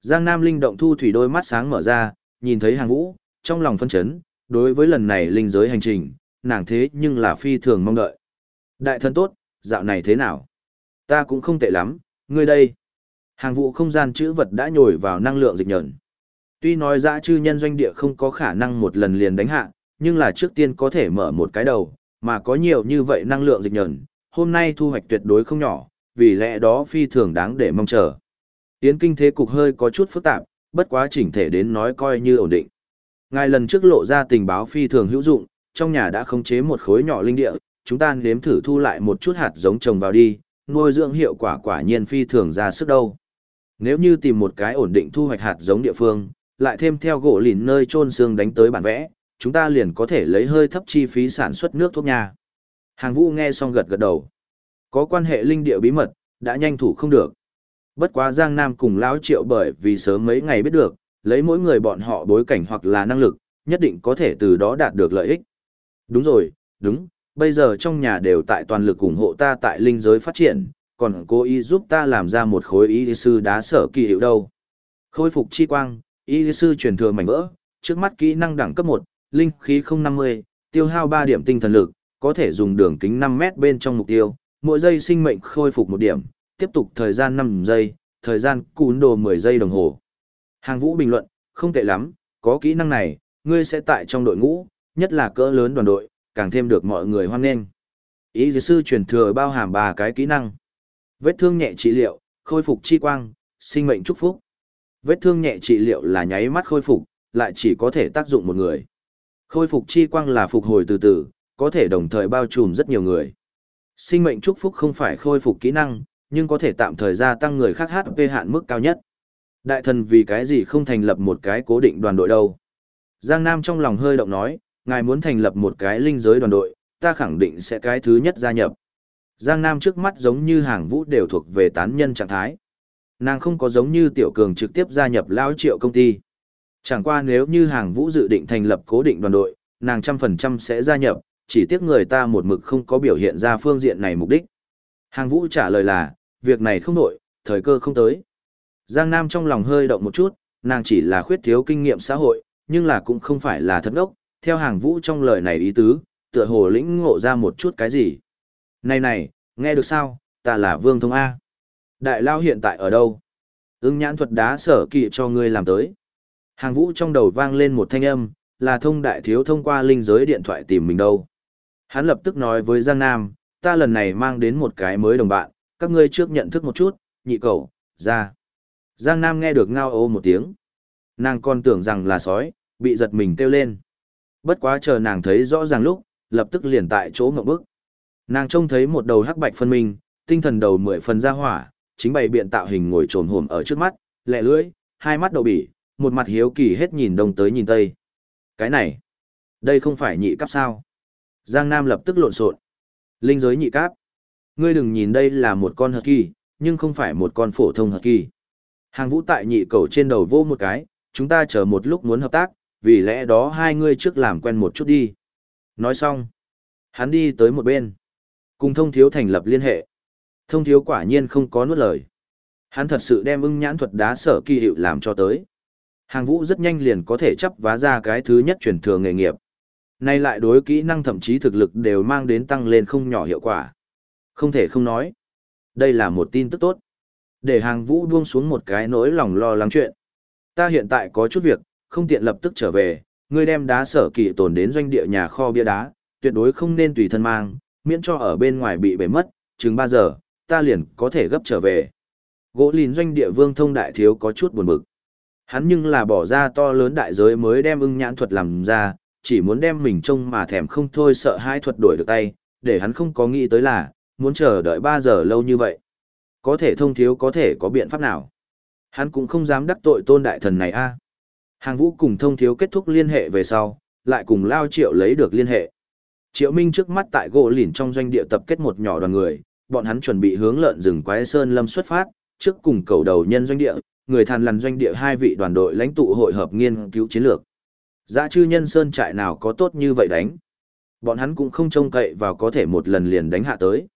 Giang Nam Linh động thu thủy đôi mắt sáng mở ra, nhìn thấy hàng vũ, trong lòng phân chấn, đối với lần này linh giới hành trình, nàng thế nhưng là phi thường mong đợi. Đại thân tốt, dạo này thế nào? Ta cũng không tệ lắm, ngươi đây. Hàng vụ không gian chữ vật đã nhồi vào năng lượng dịch nhẫn. Tuy nói dã chư nhân doanh địa không có khả năng một lần liền đánh hạ, nhưng là trước tiên có thể mở một cái đầu, mà có nhiều như vậy năng lượng dịch nhẫn, hôm nay thu hoạch tuyệt đối không nhỏ, vì lẽ đó phi thường đáng để mong chờ. Tiến kinh thế cục hơi có chút phức tạp, bất quá chỉnh thể đến nói coi như ổn định. Ngài lần trước lộ ra tình báo phi thường hữu dụng, trong nhà đã khống chế một khối nhỏ linh địa, chúng ta nếm thử thu lại một chút hạt giống trồng vào đi, nuôi dưỡng hiệu quả quả nhiên phi thường ra sức đâu. Nếu như tìm một cái ổn định thu hoạch hạt giống địa phương, lại thêm theo gỗ lìn nơi trôn xương đánh tới bản vẽ, chúng ta liền có thể lấy hơi thấp chi phí sản xuất nước thuốc nha. Hàng vũ nghe xong gật gật đầu. Có quan hệ linh địa bí mật, đã nhanh thủ không được. Bất quá Giang Nam cùng Lão Triệu bởi vì sớm mấy ngày biết được, lấy mỗi người bọn họ bối cảnh hoặc là năng lực, nhất định có thể từ đó đạt được lợi ích. Đúng rồi, đúng, bây giờ trong nhà đều tại toàn lực ủng hộ ta tại linh giới phát triển, còn cố ý giúp ta làm ra một khối y sư đá sở kỳ hiệu đâu. Khôi phục chi quang, y sư truyền thừa mảnh vỡ, trước mắt kỹ năng đẳng cấp 1, linh khí 050, tiêu hao 3 điểm tinh thần lực, có thể dùng đường kính 5 mét bên trong mục tiêu, mỗi giây sinh mệnh khôi phục một điểm, tiếp tục thời gian 5 giây, thời gian cún đồ 10 giây đồng hồ. Hàng vũ bình luận, không tệ lắm, có kỹ năng này, ngươi sẽ tại trong đội ngũ, nhất là cỡ lớn đoàn đội, càng thêm được mọi người hoan nghênh. Ý sư truyền thừa bao hàm ba cái kỹ năng. Vết thương nhẹ trị liệu, khôi phục chi quang, sinh mệnh chúc phúc. Vết thương nhẹ trị liệu là nháy mắt khôi phục, lại chỉ có thể tác dụng một người. Khôi phục chi quang là phục hồi từ từ, có thể đồng thời bao trùm rất nhiều người. Sinh mệnh chúc phúc không phải khôi phục kỹ năng, nhưng có thể tạm thời gia tăng người khác HP hạn mức cao nhất. Đại thần vì cái gì không thành lập một cái cố định đoàn đội đâu? Giang Nam trong lòng hơi động nói, ngài muốn thành lập một cái linh giới đoàn đội, ta khẳng định sẽ cái thứ nhất gia nhập. Giang Nam trước mắt giống như hàng vũ đều thuộc về tán nhân trạng thái. Nàng không có giống như tiểu cường trực tiếp gia nhập Lão triệu công ty. Chẳng qua nếu như hàng vũ dự định thành lập cố định đoàn đội, nàng trăm phần trăm sẽ gia nhập, chỉ tiếc người ta một mực không có biểu hiện ra phương diện này mục đích. Hàng vũ trả lời là, việc này không nổi, thời cơ không tới. Giang Nam trong lòng hơi động một chút, nàng chỉ là khuyết thiếu kinh nghiệm xã hội, nhưng là cũng không phải là thật ốc, theo hàng vũ trong lời này ý tứ, tựa hồ lĩnh ngộ ra một chút cái gì. Này này, nghe được sao, ta là Vương Thông A. Đại Lao hiện tại ở đâu? Ưng nhãn thuật đá sở kỵ cho ngươi làm tới. Hàng vũ trong đầu vang lên một thanh âm, là thông đại thiếu thông qua linh giới điện thoại tìm mình đâu. Hắn lập tức nói với Giang Nam, ta lần này mang đến một cái mới đồng bạn, các ngươi trước nhận thức một chút, nhị cầu, ra. Giang Nam nghe được ngao ô một tiếng. Nàng còn tưởng rằng là sói, bị giật mình kêu lên. Bất quá chờ nàng thấy rõ ràng lúc, lập tức liền tại chỗ ngậm bức. Nàng trông thấy một đầu hắc bạch phân minh, tinh thần đầu mười phần ra hỏa, chính bày biện tạo hình ngồi trồn hổm ở trước mắt, lẹ lưỡi, hai mắt đầu bỉ, một mặt hiếu kỳ hết nhìn đông tới nhìn tây. Cái này, đây không phải nhị cấp sao? Giang Nam lập tức lộn xộn. Linh giới nhị cấp. Ngươi đừng nhìn đây là một con hợp kỳ, nhưng không phải một con phổ thông hợp kỳ. Hàng vũ tại nhị cầu trên đầu vô một cái, chúng ta chờ một lúc muốn hợp tác, vì lẽ đó hai ngươi trước làm quen một chút đi. Nói xong, hắn đi tới một bên. Cùng thông thiếu thành lập liên hệ. Thông thiếu quả nhiên không có nuốt lời. Hắn thật sự đem ưng nhãn thuật đá sở kỳ hiệu làm cho tới. Hàng vũ rất nhanh liền có thể chấp vá ra cái thứ nhất truyền thừa nghề nghiệp. Nay lại đối kỹ năng thậm chí thực lực đều mang đến tăng lên không nhỏ hiệu quả. Không thể không nói. Đây là một tin tức tốt. Để hàng vũ buông xuống một cái nỗi lòng lo lắng chuyện. Ta hiện tại có chút việc, không tiện lập tức trở về, ngươi đem đá sở kỳ tồn đến doanh địa nhà kho bia đá, tuyệt đối không nên tùy thân mang, miễn cho ở bên ngoài bị bể mất, chừng 3 giờ, ta liền có thể gấp trở về. Gỗ lìn doanh địa vương thông đại thiếu có chút buồn bực. Hắn nhưng là bỏ ra to lớn đại giới mới đem ưng nhãn thuật làm ra, chỉ muốn đem mình trông mà thèm không thôi sợ hai thuật đổi được tay, để hắn không có nghĩ tới là, muốn chờ đợi 3 giờ lâu như vậy. Có thể thông thiếu có thể có biện pháp nào. Hắn cũng không dám đắc tội tôn đại thần này a. Hàng vũ cùng thông thiếu kết thúc liên hệ về sau, lại cùng Lao Triệu lấy được liên hệ. Triệu Minh trước mắt tại gỗ lìn trong doanh địa tập kết một nhỏ đoàn người, bọn hắn chuẩn bị hướng lợn rừng quái sơn lâm xuất phát, trước cùng cầu đầu nhân doanh địa, người thàn lằn doanh địa hai vị đoàn đội lãnh tụ hội hợp nghiên cứu chiến lược. Dã chư nhân sơn trại nào có tốt như vậy đánh. Bọn hắn cũng không trông cậy vào có thể một lần liền đánh hạ tới.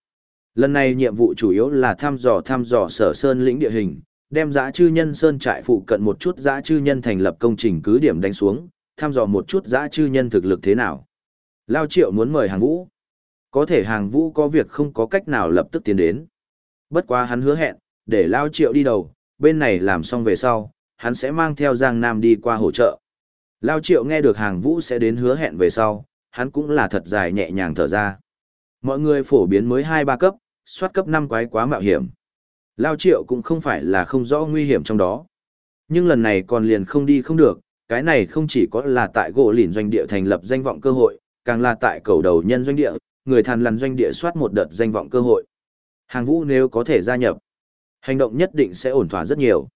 Lần này nhiệm vụ chủ yếu là thăm dò thăm dò sở sơn lĩnh địa hình, đem dã chư nhân sơn trại phụ cận một chút dã chư nhân thành lập công trình cứ điểm đánh xuống, thăm dò một chút dã chư nhân thực lực thế nào. Lao triệu muốn mời hàng vũ. Có thể hàng vũ có việc không có cách nào lập tức tiến đến. Bất quá hắn hứa hẹn, để Lao triệu đi đầu, bên này làm xong về sau, hắn sẽ mang theo Giang Nam đi qua hỗ trợ. Lao triệu nghe được hàng vũ sẽ đến hứa hẹn về sau, hắn cũng là thật dài nhẹ nhàng thở ra. Mọi người phổ biến mới 2-3 cấp, soát cấp 5 quái quá mạo hiểm. Lao triệu cũng không phải là không rõ nguy hiểm trong đó. Nhưng lần này còn liền không đi không được, cái này không chỉ có là tại gỗ lìn doanh địa thành lập danh vọng cơ hội, càng là tại cầu đầu nhân doanh địa, người thàn lằn doanh địa soát một đợt danh vọng cơ hội. Hàng vũ nếu có thể gia nhập, hành động nhất định sẽ ổn thỏa rất nhiều.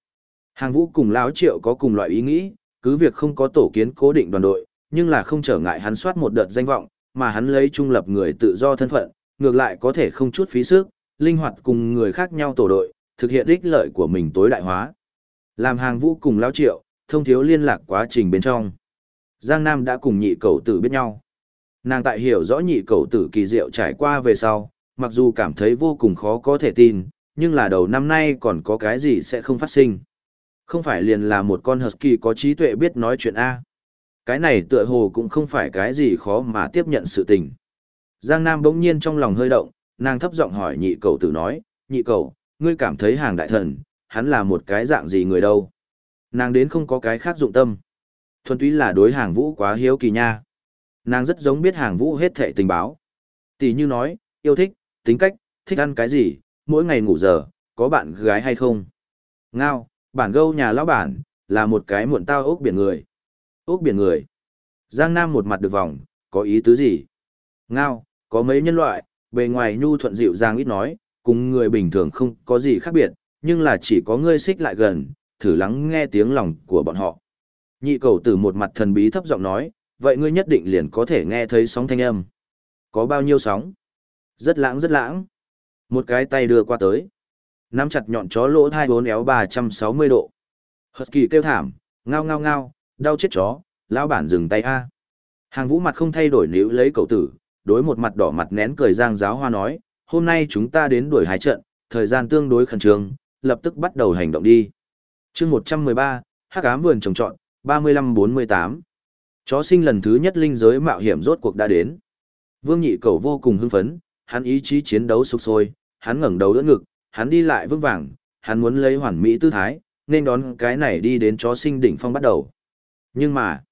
Hàng vũ cùng Lão triệu có cùng loại ý nghĩ, cứ việc không có tổ kiến cố định đoàn đội, nhưng là không trở ngại hắn soát một đợt danh vọng, mà hắn lấy trung lập người tự do thân phận, ngược lại có thể không chút phí sức, linh hoạt cùng người khác nhau tổ đội, thực hiện ích lợi của mình tối đại hóa. Làm hàng vũ cùng Lão triệu, thông thiếu liên lạc quá trình bên trong. Giang Nam đã cùng nhị cầu tử biết nhau. Nàng tại hiểu rõ nhị cầu tử kỳ diệu trải qua về sau, mặc dù cảm thấy vô cùng khó có thể tin, nhưng là đầu năm nay còn có cái gì sẽ không phát sinh. Không phải liền là một con husky có trí tuệ biết nói chuyện A. Cái này tựa hồ cũng không phải cái gì khó mà tiếp nhận sự tình. Giang Nam bỗng nhiên trong lòng hơi động, nàng thấp giọng hỏi nhị cầu tử nói, nhị cầu, ngươi cảm thấy hàng đại thần, hắn là một cái dạng gì người đâu. Nàng đến không có cái khác dụng tâm. Thuần túy là đối hàng vũ quá hiếu kỳ nha. Nàng rất giống biết hàng vũ hết thệ tình báo. Tỷ như nói, yêu thích, tính cách, thích ăn cái gì, mỗi ngày ngủ giờ, có bạn gái hay không. Ngao, bản gâu nhà lão bản, là một cái muộn tao ốc biển người. Ốc biển người. Giang Nam một mặt được vòng, có ý tứ gì? Ngao, có mấy nhân loại, bề ngoài nhu thuận dịu dàng ít nói, cùng người bình thường không có gì khác biệt, nhưng là chỉ có ngươi xích lại gần, thử lắng nghe tiếng lòng của bọn họ. Nhị cầu tử một mặt thần bí thấp giọng nói, vậy ngươi nhất định liền có thể nghe thấy sóng thanh âm. Có bao nhiêu sóng? Rất lãng rất lãng. Một cái tay đưa qua tới. Nắm chặt nhọn chó lỗ thai bốn éo 360 độ. Hật kỳ kêu thảm, ngao ngao ngao, đau chết chó, lão bản dừng tay a. Hàng vũ mặt không thay đổi níu lấy cậu tử, đối một mặt đỏ mặt nén cười giang giáo hoa nói, hôm nay chúng ta đến đuổi hái trận, thời gian tương đối khẩn trương, lập tức bắt đầu hành động đi. chương 113, hắc ám vườn trồng trọn, 35-48. Chó sinh lần thứ nhất linh giới mạo hiểm rốt cuộc đã đến. Vương nhị cầu vô cùng hưng phấn, hắn ý chí chiến đấu sục sôi, hắn ngẩng đầu đỡ ngực, hắn đi lại vững vàng, hắn muốn lấy hoàn mỹ tư thái, nên đón cái này đi đến chó sinh đỉnh phong bắt đầu. Nhưng mà,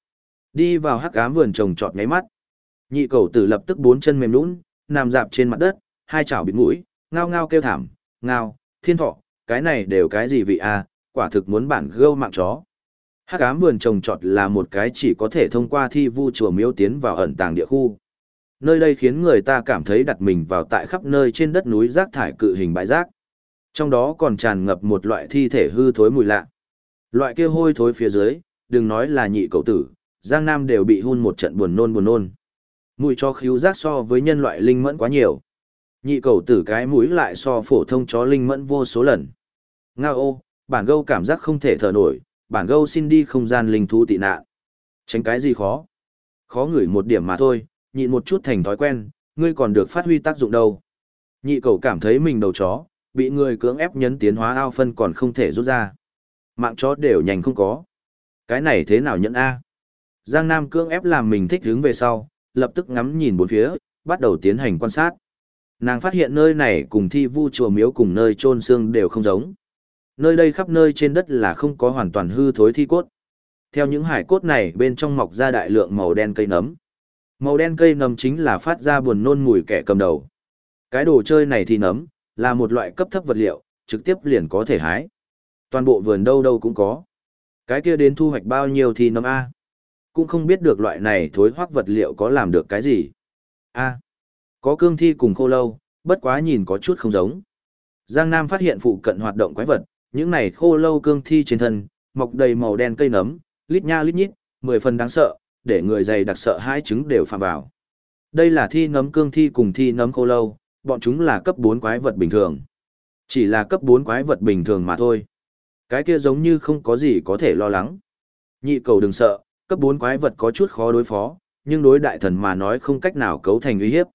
đi vào hắc ám vườn trồng trọt nháy mắt. Nhị cầu tử lập tức bốn chân mềm nhũn, nằm dạp trên mặt đất, hai chảo bịt mũi, ngao ngao kêu thảm, ngao, thiên thọ, cái này đều cái gì vị a, quả thực muốn bản gâu mạng chó. Hắc ám vườn trồng trọt là một cái chỉ có thể thông qua thi vu chùa miếu tiến vào ẩn tàng địa khu. Nơi đây khiến người ta cảm thấy đặt mình vào tại khắp nơi trên đất núi rác thải cự hình bãi rác. Trong đó còn tràn ngập một loại thi thể hư thối mùi lạ. Loại kia hôi thối phía dưới, đừng nói là nhị cậu tử, Giang Nam đều bị hun một trận buồn nôn buồn nôn. Mùi cho khíu rác so với nhân loại linh mẫn quá nhiều. Nhị cậu tử cái mũi lại so phổ thông chó linh mẫn vô số lần. Ngao ô, bản gâu cảm giác không thể thở nổi, bản gâu xin đi không gian linh thú tị nạn. Tránh cái gì khó? Khó ngửi một điểm mà thôi, nhịn một chút thành thói quen, ngươi còn được phát huy tác dụng đâu. Nhị cầu cảm thấy mình đầu chó, bị người cưỡng ép nhấn tiến hóa ao phân còn không thể rút ra. Mạng chó đều nhanh không có. Cái này thế nào nhẫn A? Giang Nam cưỡng ép làm mình thích hướng về sau, lập tức ngắm nhìn bốn phía, bắt đầu tiến hành quan sát. Nàng phát hiện nơi này cùng thi vu chùa miếu cùng nơi trôn xương đều không giống. Nơi đây khắp nơi trên đất là không có hoàn toàn hư thối thi cốt. Theo những hải cốt này bên trong mọc ra đại lượng màu đen cây nấm. Màu đen cây nấm chính là phát ra buồn nôn mùi kẻ cầm đầu. Cái đồ chơi này thì nấm, là một loại cấp thấp vật liệu, trực tiếp liền có thể hái. Toàn bộ vườn đâu đâu cũng có. Cái kia đến thu hoạch bao nhiêu thì nấm A. Cũng không biết được loại này thối hoác vật liệu có làm được cái gì. A. Có cương thi cùng khô lâu, bất quá nhìn có chút không giống. Giang Nam phát hiện phụ cận hoạt động quái vật, những này khô lâu cương thi trên thân, mọc đầy màu đen cây nấm, lít nha lít nhít, mười phần đáng sợ, để người dày đặc sợ hai trứng đều phạm vào. Đây là thi nấm cương thi cùng thi nấm khô lâu, bọn chúng là cấp 4 quái vật bình thường. Chỉ là cấp 4 quái vật bình thường mà thôi. Cái kia giống như không có gì có thể lo lắng. Nhị cầu đừng sợ, cấp 4 quái vật có chút khó đối phó, nhưng đối đại thần mà nói không cách nào cấu thành uy hiếp.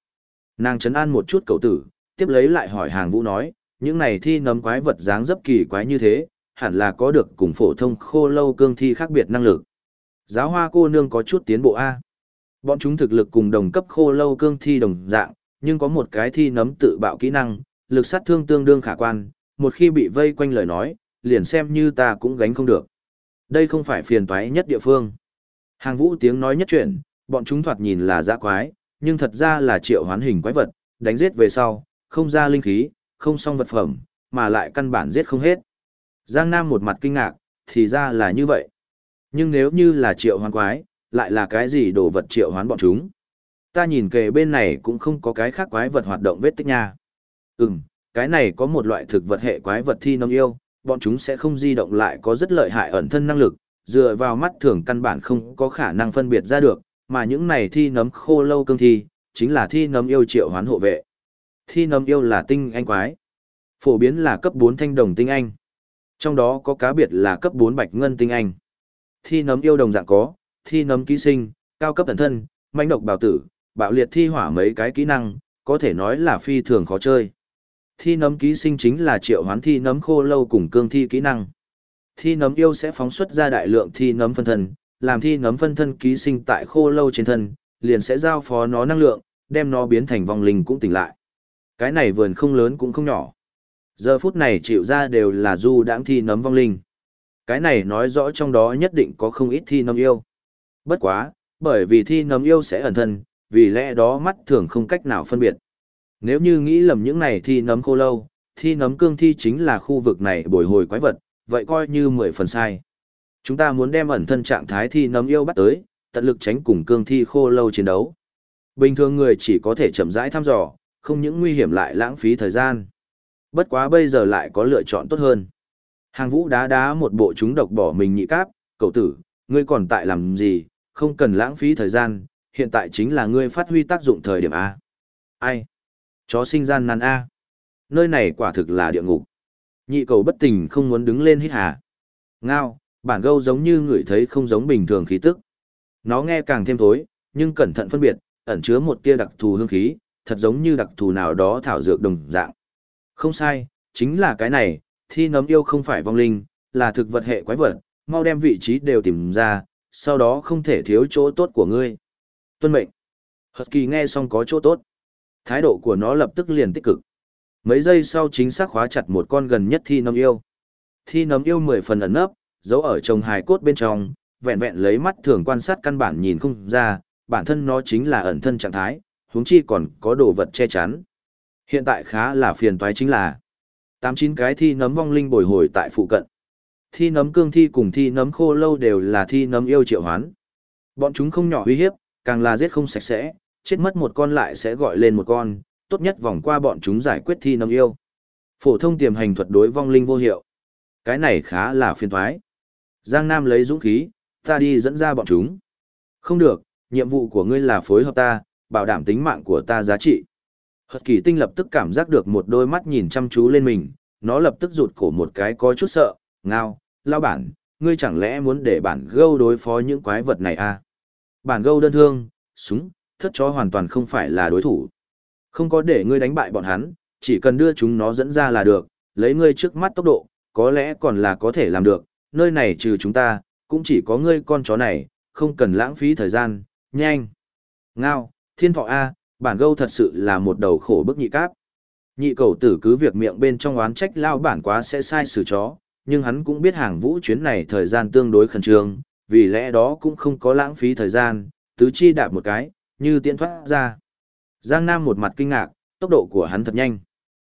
Nàng chấn an một chút cậu tử, tiếp lấy lại hỏi hàng vũ nói, những này thi nấm quái vật dáng dấp kỳ quái như thế, hẳn là có được cùng phổ thông khô lâu cương thi khác biệt năng lực. Giáo hoa cô nương có chút tiến bộ A. Bọn chúng thực lực cùng đồng cấp khô lâu cương thi đồng dạng, nhưng có một cái thi nấm tự bạo kỹ năng, lực sát thương tương đương khả quan, một khi bị vây quanh lời nói, liền xem như ta cũng gánh không được. Đây không phải phiền toái nhất địa phương. Hàng vũ tiếng nói nhất chuyện, bọn chúng thoạt nhìn là dã quái, nhưng thật ra là triệu hoán hình quái vật, đánh giết về sau, không ra linh khí, không xong vật phẩm, mà lại căn bản giết không hết. Giang Nam một mặt kinh ngạc, thì ra là như vậy. Nhưng nếu như là triệu hoán quái, lại là cái gì đồ vật triệu hoán bọn chúng? Ta nhìn kề bên này cũng không có cái khác quái vật hoạt động vết tích nha. Ừm, cái này có một loại thực vật hệ quái vật thi nông yêu, bọn chúng sẽ không di động lại có rất lợi hại ẩn thân năng lực, dựa vào mắt thường căn bản không có khả năng phân biệt ra được, mà những này thi nấm khô lâu cương thi, chính là thi nấm yêu triệu hoán hộ vệ. Thi nấm yêu là tinh anh quái, phổ biến là cấp 4 thanh đồng tinh anh. Trong đó có cá biệt là cấp 4 bạch ngân tinh anh. Thi nấm yêu đồng dạng có, thi nấm ký sinh, cao cấp thần thân, manh độc bào tử, bạo liệt thi hỏa mấy cái kỹ năng, có thể nói là phi thường khó chơi. Thi nấm ký sinh chính là triệu hoán thi nấm khô lâu cùng cương thi kỹ năng. Thi nấm yêu sẽ phóng xuất ra đại lượng thi nấm phân thân, làm thi nấm phân thân ký sinh tại khô lâu trên thân, liền sẽ giao phó nó năng lượng, đem nó biến thành vong linh cũng tỉnh lại. Cái này vườn không lớn cũng không nhỏ. Giờ phút này chịu ra đều là du đãng thi nấm vong linh. Cái này nói rõ trong đó nhất định có không ít thi nấm yêu. Bất quá, bởi vì thi nấm yêu sẽ ẩn thân, vì lẽ đó mắt thường không cách nào phân biệt. Nếu như nghĩ lầm những này thi nấm khô lâu, thi nấm cương thi chính là khu vực này bồi hồi quái vật, vậy coi như mười phần sai. Chúng ta muốn đem ẩn thân trạng thái thi nấm yêu bắt tới, tận lực tránh cùng cương thi khô lâu chiến đấu. Bình thường người chỉ có thể chậm rãi thăm dò, không những nguy hiểm lại lãng phí thời gian. Bất quá bây giờ lại có lựa chọn tốt hơn. Hàng vũ đá đá một bộ chúng độc bỏ mình nhị cáp, cậu tử, ngươi còn tại làm gì, không cần lãng phí thời gian, hiện tại chính là ngươi phát huy tác dụng thời điểm A. Ai? Chó sinh gian nan A. Nơi này quả thực là địa ngục. Nhị cầu bất tình không muốn đứng lên hít hà. Ngao, bản gâu giống như người thấy không giống bình thường khí tức. Nó nghe càng thêm thối, nhưng cẩn thận phân biệt, ẩn chứa một tia đặc thù hương khí, thật giống như đặc thù nào đó thảo dược đồng dạng. Không sai, chính là cái này, thi nấm yêu không phải vong linh, là thực vật hệ quái vật, mau đem vị trí đều tìm ra, sau đó không thể thiếu chỗ tốt của ngươi. Tuân mệnh. Hật kỳ nghe xong có chỗ tốt. Thái độ của nó lập tức liền tích cực. Mấy giây sau chính xác khóa chặt một con gần nhất thi nấm yêu. Thi nấm yêu mười phần ẩn nấp, giấu ở trồng hài cốt bên trong, vẹn vẹn lấy mắt thường quan sát căn bản nhìn không ra, bản thân nó chính là ẩn thân trạng thái, huống chi còn có đồ vật che chắn. Hiện tại khá là phiền toái chính là tám chín cái thi nấm vong linh bồi hồi tại phụ cận. Thi nấm cương thi cùng thi nấm khô lâu đều là thi nấm yêu triệu hoán. Bọn chúng không nhỏ uy hiếp, càng là giết không sạch sẽ, chết mất một con lại sẽ gọi lên một con, tốt nhất vòng qua bọn chúng giải quyết thi nấm yêu. Phổ thông tiềm hành thuật đối vong linh vô hiệu. Cái này khá là phiền toái. Giang Nam lấy dũng khí, ta đi dẫn ra bọn chúng. Không được, nhiệm vụ của ngươi là phối hợp ta, bảo đảm tính mạng của ta giá trị. Hật kỳ tinh lập tức cảm giác được một đôi mắt nhìn chăm chú lên mình, nó lập tức rụt cổ một cái có chút sợ, ngao, lao bản, ngươi chẳng lẽ muốn để bản gâu đối phó những quái vật này à? Bản gâu đơn thương, súng, thất chó hoàn toàn không phải là đối thủ. Không có để ngươi đánh bại bọn hắn, chỉ cần đưa chúng nó dẫn ra là được, lấy ngươi trước mắt tốc độ, có lẽ còn là có thể làm được, nơi này trừ chúng ta, cũng chỉ có ngươi con chó này, không cần lãng phí thời gian, nhanh. Ngao, thiên thọ A, bản gâu thật sự là một đầu khổ bức nhị cáp. Nhị cầu tử cứ việc miệng bên trong oán trách lao bản quá sẽ sai xử chó, nhưng hắn cũng biết hàng vũ chuyến này thời gian tương đối khẩn trương, vì lẽ đó cũng không có lãng phí thời gian, tứ chi đạp một cái, như tiện thoát ra. Giang Nam một mặt kinh ngạc, tốc độ của hắn thật nhanh.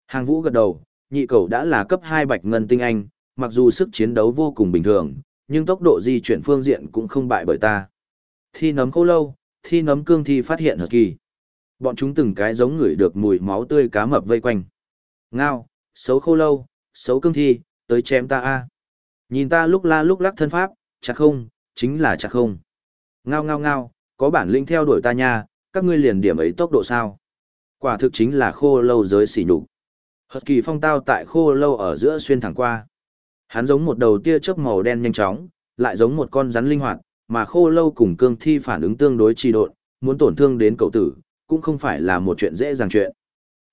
Hàng vũ gật đầu, nhị cầu đã là cấp hai bạch ngân tinh anh, mặc dù sức chiến đấu vô cùng bình thường, nhưng tốc độ di chuyển phương diện cũng không bại bởi ta. Thi nấm khô lâu, thi nấm cương thi phát hiện hợp kỳ. Bọn chúng từng cái giống ngửi được mùi máu tươi cá mập vây quanh. Ngao, xấu khô lâu, xấu cương thi, tới chém ta a. Nhìn ta lúc la lúc lắc thân pháp, chặt không, chính là chặt không. Ngao ngao ngao, có bản lĩnh theo đuổi ta nha, các ngươi liền điểm ấy tốc độ sao. Quả thực chính là khô lâu giới xỉ nhục. Hật kỳ phong tao tại khô lâu ở giữa xuyên thẳng qua. Hắn giống một đầu tia chớp màu đen nhanh chóng, lại giống một con rắn linh hoạt, mà khô lâu cùng cương thi phản ứng tương đối trì độn, muốn tổn thương đến cậu tử, cũng không phải là một chuyện dễ dàng chuyện.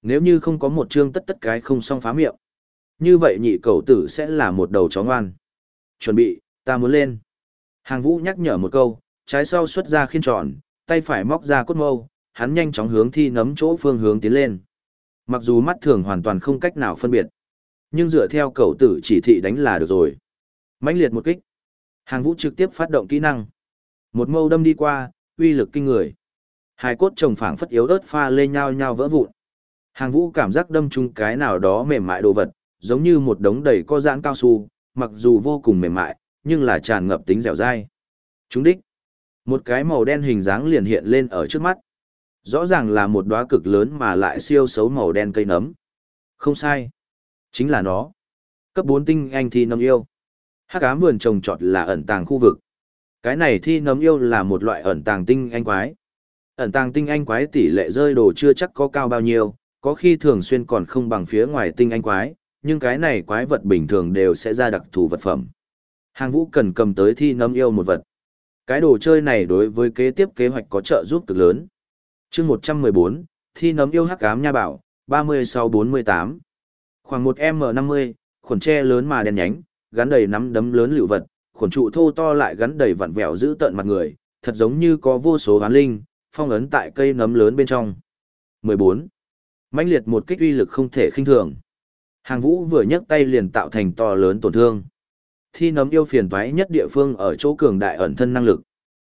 Nếu như không có một chương tất tất cái không xong phá miệng, như vậy nhị cậu tử sẽ là một đầu chó ngoan. Chuẩn bị, ta muốn lên. Hàng vũ nhắc nhở một câu, trái sau xuất ra khiên tròn, tay phải móc ra cốt mâu, hắn nhanh chóng hướng thi nấm chỗ phương hướng tiến lên. Mặc dù mắt thường hoàn toàn không cách nào phân biệt, nhưng dựa theo cậu tử chỉ thị đánh là được rồi. mãnh liệt một kích. Hàng vũ trực tiếp phát động kỹ năng. Một mâu đâm đi qua, uy lực kinh người. Hai cốt trồng phảng phất yếu ớt pha lê nhau nhau vỡ vụn. Hàng vũ cảm giác đâm chung cái nào đó mềm mại đồ vật, giống như một đống đầy co giãn cao su, mặc dù vô cùng mềm mại, nhưng là tràn ngập tính dẻo dai. Chúng đích. Một cái màu đen hình dáng liền hiện lên ở trước mắt. Rõ ràng là một đóa cực lớn mà lại siêu xấu màu đen cây nấm. Không sai. Chính là nó. Cấp 4 tinh anh thi nấm yêu. Hắc ám vườn trồng trọt là ẩn tàng khu vực. Cái này thi nấm yêu là một loại ẩn tàng tinh anh quái. Ẩn tàng tinh anh quái tỷ lệ rơi đồ chưa chắc có cao bao nhiêu, có khi thường xuyên còn không bằng phía ngoài tinh anh quái, nhưng cái này quái vật bình thường đều sẽ ra đặc thù vật phẩm. Hàng vũ cần cầm tới thi nấm yêu một vật. Cái đồ chơi này đối với kế tiếp kế hoạch có trợ giúp cực lớn. chương 114, thi nấm yêu hắc ám nha bảo, 36-48. Khoảng 1 M50, khuẩn tre lớn mà đen nhánh, gắn đầy nắm đấm lớn lựu vật, khuẩn trụ thô to lại gắn đầy vặn vẹo giữ tận mặt người, thật giống như có vô số hán linh, phong ấn tại cây nấm lớn bên trong. 14. mãnh liệt một kích uy lực không thể khinh thường. Hàng vũ vừa nhấc tay liền tạo thành to lớn tổn thương. Thi nấm yêu phiền toái nhất địa phương ở chỗ cường đại ẩn thân năng lực.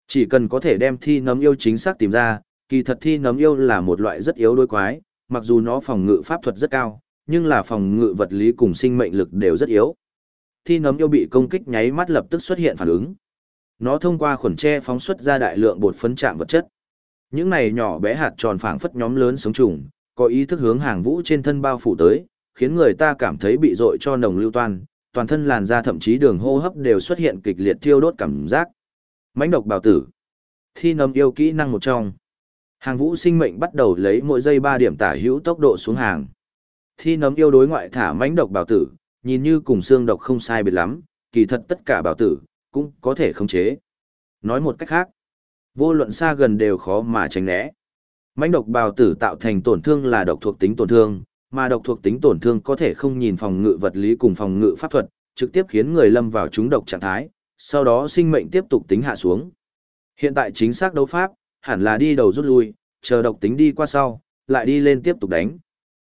Chỉ cần có thể đem thi nấm yêu chính xác tìm ra, kỳ thật thi nấm yêu là một loại rất yếu đối quái, mặc dù nó phòng ngự pháp thuật rất cao, nhưng là phòng ngự vật lý cùng sinh mệnh lực đều rất yếu. Thi nấm yêu bị công kích nháy mắt lập tức xuất hiện phản ứng. Nó thông qua khuẩn tre phóng xuất ra đại lượng bột phấn trạng vật chất. Những này nhỏ bé hạt tròn phảng phất nhóm lớn sống trùng, có ý thức hướng hàng vũ trên thân bao phủ tới, khiến người ta cảm thấy bị dội cho nồng lưu toan, toàn thân làn da thậm chí đường hô hấp đều xuất hiện kịch liệt thiêu đốt cảm giác. Mãnh độc bào tử. Thi nấm yêu kỹ năng một trong. Hàng vũ sinh mệnh bắt đầu lấy mỗi giây 3 điểm tả hữu tốc độ xuống hàng. Thi nấm yêu đối ngoại thả mãnh độc bảo tử, nhìn như cùng xương độc không sai biệt lắm, kỳ thật tất cả bảo tử, cũng có thể khống chế. Nói một cách khác, vô luận xa gần đều khó mà tránh né. Mánh độc bào tử tạo thành tổn thương là độc thuộc tính tổn thương, mà độc thuộc tính tổn thương có thể không nhìn phòng ngự vật lý cùng phòng ngự pháp thuật, trực tiếp khiến người lâm vào trúng độc trạng thái, sau đó sinh mệnh tiếp tục tính hạ xuống. Hiện tại chính xác đấu pháp, hẳn là đi đầu rút lui, chờ độc tính đi qua sau, lại đi lên tiếp tục đánh.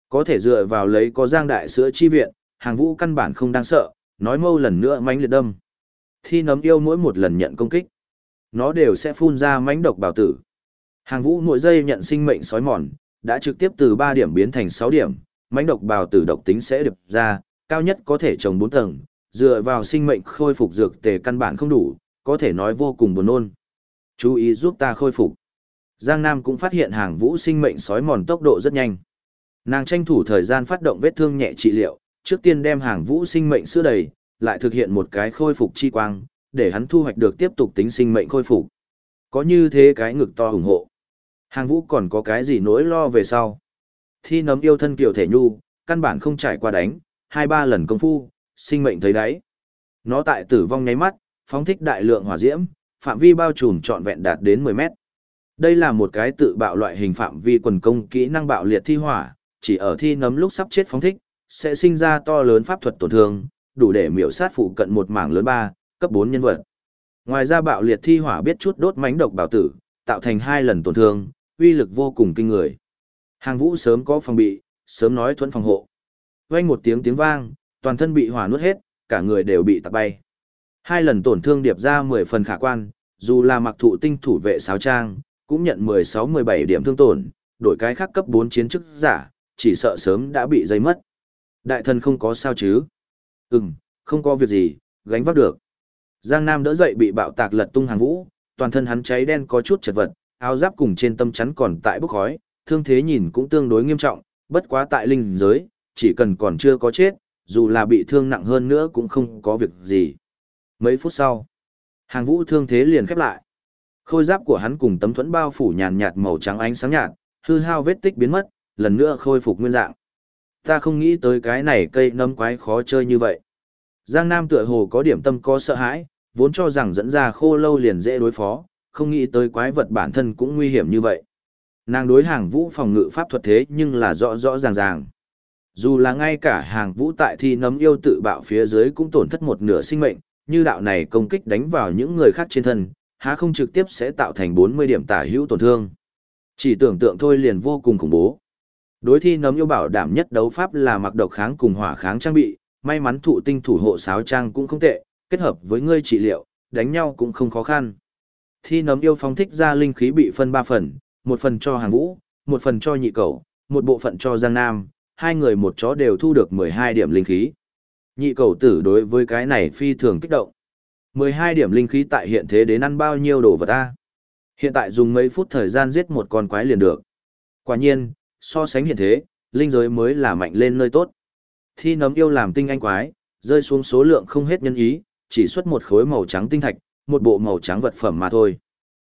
Có thể dựa vào lấy có giang đại sữa chi viện, hàng vũ căn bản không đang sợ, nói mâu lần nữa mánh liệt đâm. Thi nấm yêu mỗi một lần nhận công kích, nó đều sẽ phun ra mánh độc bào tử. Hàng vũ mỗi giây nhận sinh mệnh sói mòn, đã trực tiếp từ 3 điểm biến thành 6 điểm, mánh độc bào tử độc tính sẽ điệp ra, cao nhất có thể trồng 4 tầng, dựa vào sinh mệnh khôi phục dược tề căn bản không đủ, có thể nói vô cùng buồn nôn. Chú ý giúp ta khôi phục. Giang Nam cũng phát hiện hàng vũ sinh mệnh sói mòn tốc độ rất nhanh. Nàng tranh thủ thời gian phát động vết thương nhẹ trị liệu, trước tiên đem hàng vũ sinh mệnh sữa đầy, lại thực hiện một cái khôi phục chi quang, để hắn thu hoạch được tiếp tục tính sinh mệnh khôi phục. Có như thế cái ngực to ủng hộ. Hàng vũ còn có cái gì nỗi lo về sau. Thi nấm yêu thân kiểu thể nhu, căn bản không trải qua đánh, hai ba lần công phu, sinh mệnh thấy đáy. Nó tại tử vong nháy mắt, phóng thích đại lượng hỏa diễm, phạm vi bao trùm trọn vẹn đạt đến 10 mét. Đây là một cái tự bạo loại hình phạm vi quần công kỹ năng bạo liệt thi hỏa, chỉ ở thi nấm lúc sắp chết phóng thích, sẽ sinh ra to lớn pháp thuật tổn thương, đủ để miểu sát phụ cận một mảng lớn 3, cấp 4 nhân vật. Ngoài ra bạo liệt thi hỏa biết chút đốt mánh độc bảo tử, tạo thành hai lần tổn thương, uy lực vô cùng kinh người. Hàng vũ sớm có phòng bị, sớm nói thuẫn phòng hộ. Vang một tiếng tiếng vang, toàn thân bị hỏa nuốt hết, cả người đều bị tạt bay. Hai lần tổn thương điệp ra 10 phần khả quan, dù là mặc thụ tinh thủ vệ sáo trang, cũng nhận 16-17 điểm thương tổn, đổi cái khác cấp 4 chiến chức giả, chỉ sợ sớm đã bị dây mất. Đại thần không có sao chứ? Ừm, không có việc gì, gánh vác được. Giang Nam đỡ dậy bị bạo tạc lật tung hàng vũ, toàn thân hắn cháy đen có chút chật vật, áo giáp cùng trên tâm chắn còn tại bốc khói, thương thế nhìn cũng tương đối nghiêm trọng, bất quá tại linh giới, chỉ cần còn chưa có chết, dù là bị thương nặng hơn nữa cũng không có việc gì. Mấy phút sau, hàng vũ thương thế liền khép lại. Khôi giáp của hắn cùng tấm thuẫn bao phủ nhàn nhạt màu trắng ánh sáng nhạt, hư hao vết tích biến mất, lần nữa khôi phục nguyên dạng. Ta không nghĩ tới cái này cây nấm quái khó chơi như vậy. Giang Nam tựa hồ có điểm tâm có sợ hãi, vốn cho rằng dẫn ra khô lâu liền dễ đối phó, không nghĩ tới quái vật bản thân cũng nguy hiểm như vậy. Nàng đối hàng vũ phòng ngự pháp thuật thế nhưng là rõ rõ ràng ràng. Dù là ngay cả hàng vũ tại thi nấm yêu tự bạo phía dưới cũng tổn thất một nửa sinh mệnh, như đạo này công kích đánh vào những người khác trên thân, há không trực tiếp sẽ tạo thành 40 điểm tả hữu tổn thương. Chỉ tưởng tượng thôi liền vô cùng khủng bố. Đối thi nấm yêu bảo đảm nhất đấu pháp là mặc độc kháng cùng hỏa kháng trang bị, may mắn thụ tinh thủ hộ sáo trang cũng không tệ, kết hợp với ngươi trị liệu, đánh nhau cũng không khó khăn. Thi nấm yêu phóng thích ra linh khí bị phân ba phần, một phần cho hàng vũ, một phần cho nhị cầu, một bộ phận cho Giang Nam, hai người một chó đều thu được 12 điểm linh khí. Nhị cầu tử đối với cái này phi thường kích động. 12 điểm linh khí tại hiện thế đến ăn bao nhiêu đồ vật ta. Hiện tại dùng mấy phút thời gian giết một con quái liền được. Quả nhiên, so sánh hiện thế, linh giới mới là mạnh lên nơi tốt. Thi nấm yêu làm tinh anh quái, rơi xuống số lượng không hết nhân ý, chỉ xuất một khối màu trắng tinh thạch, một bộ màu trắng vật phẩm mà thôi.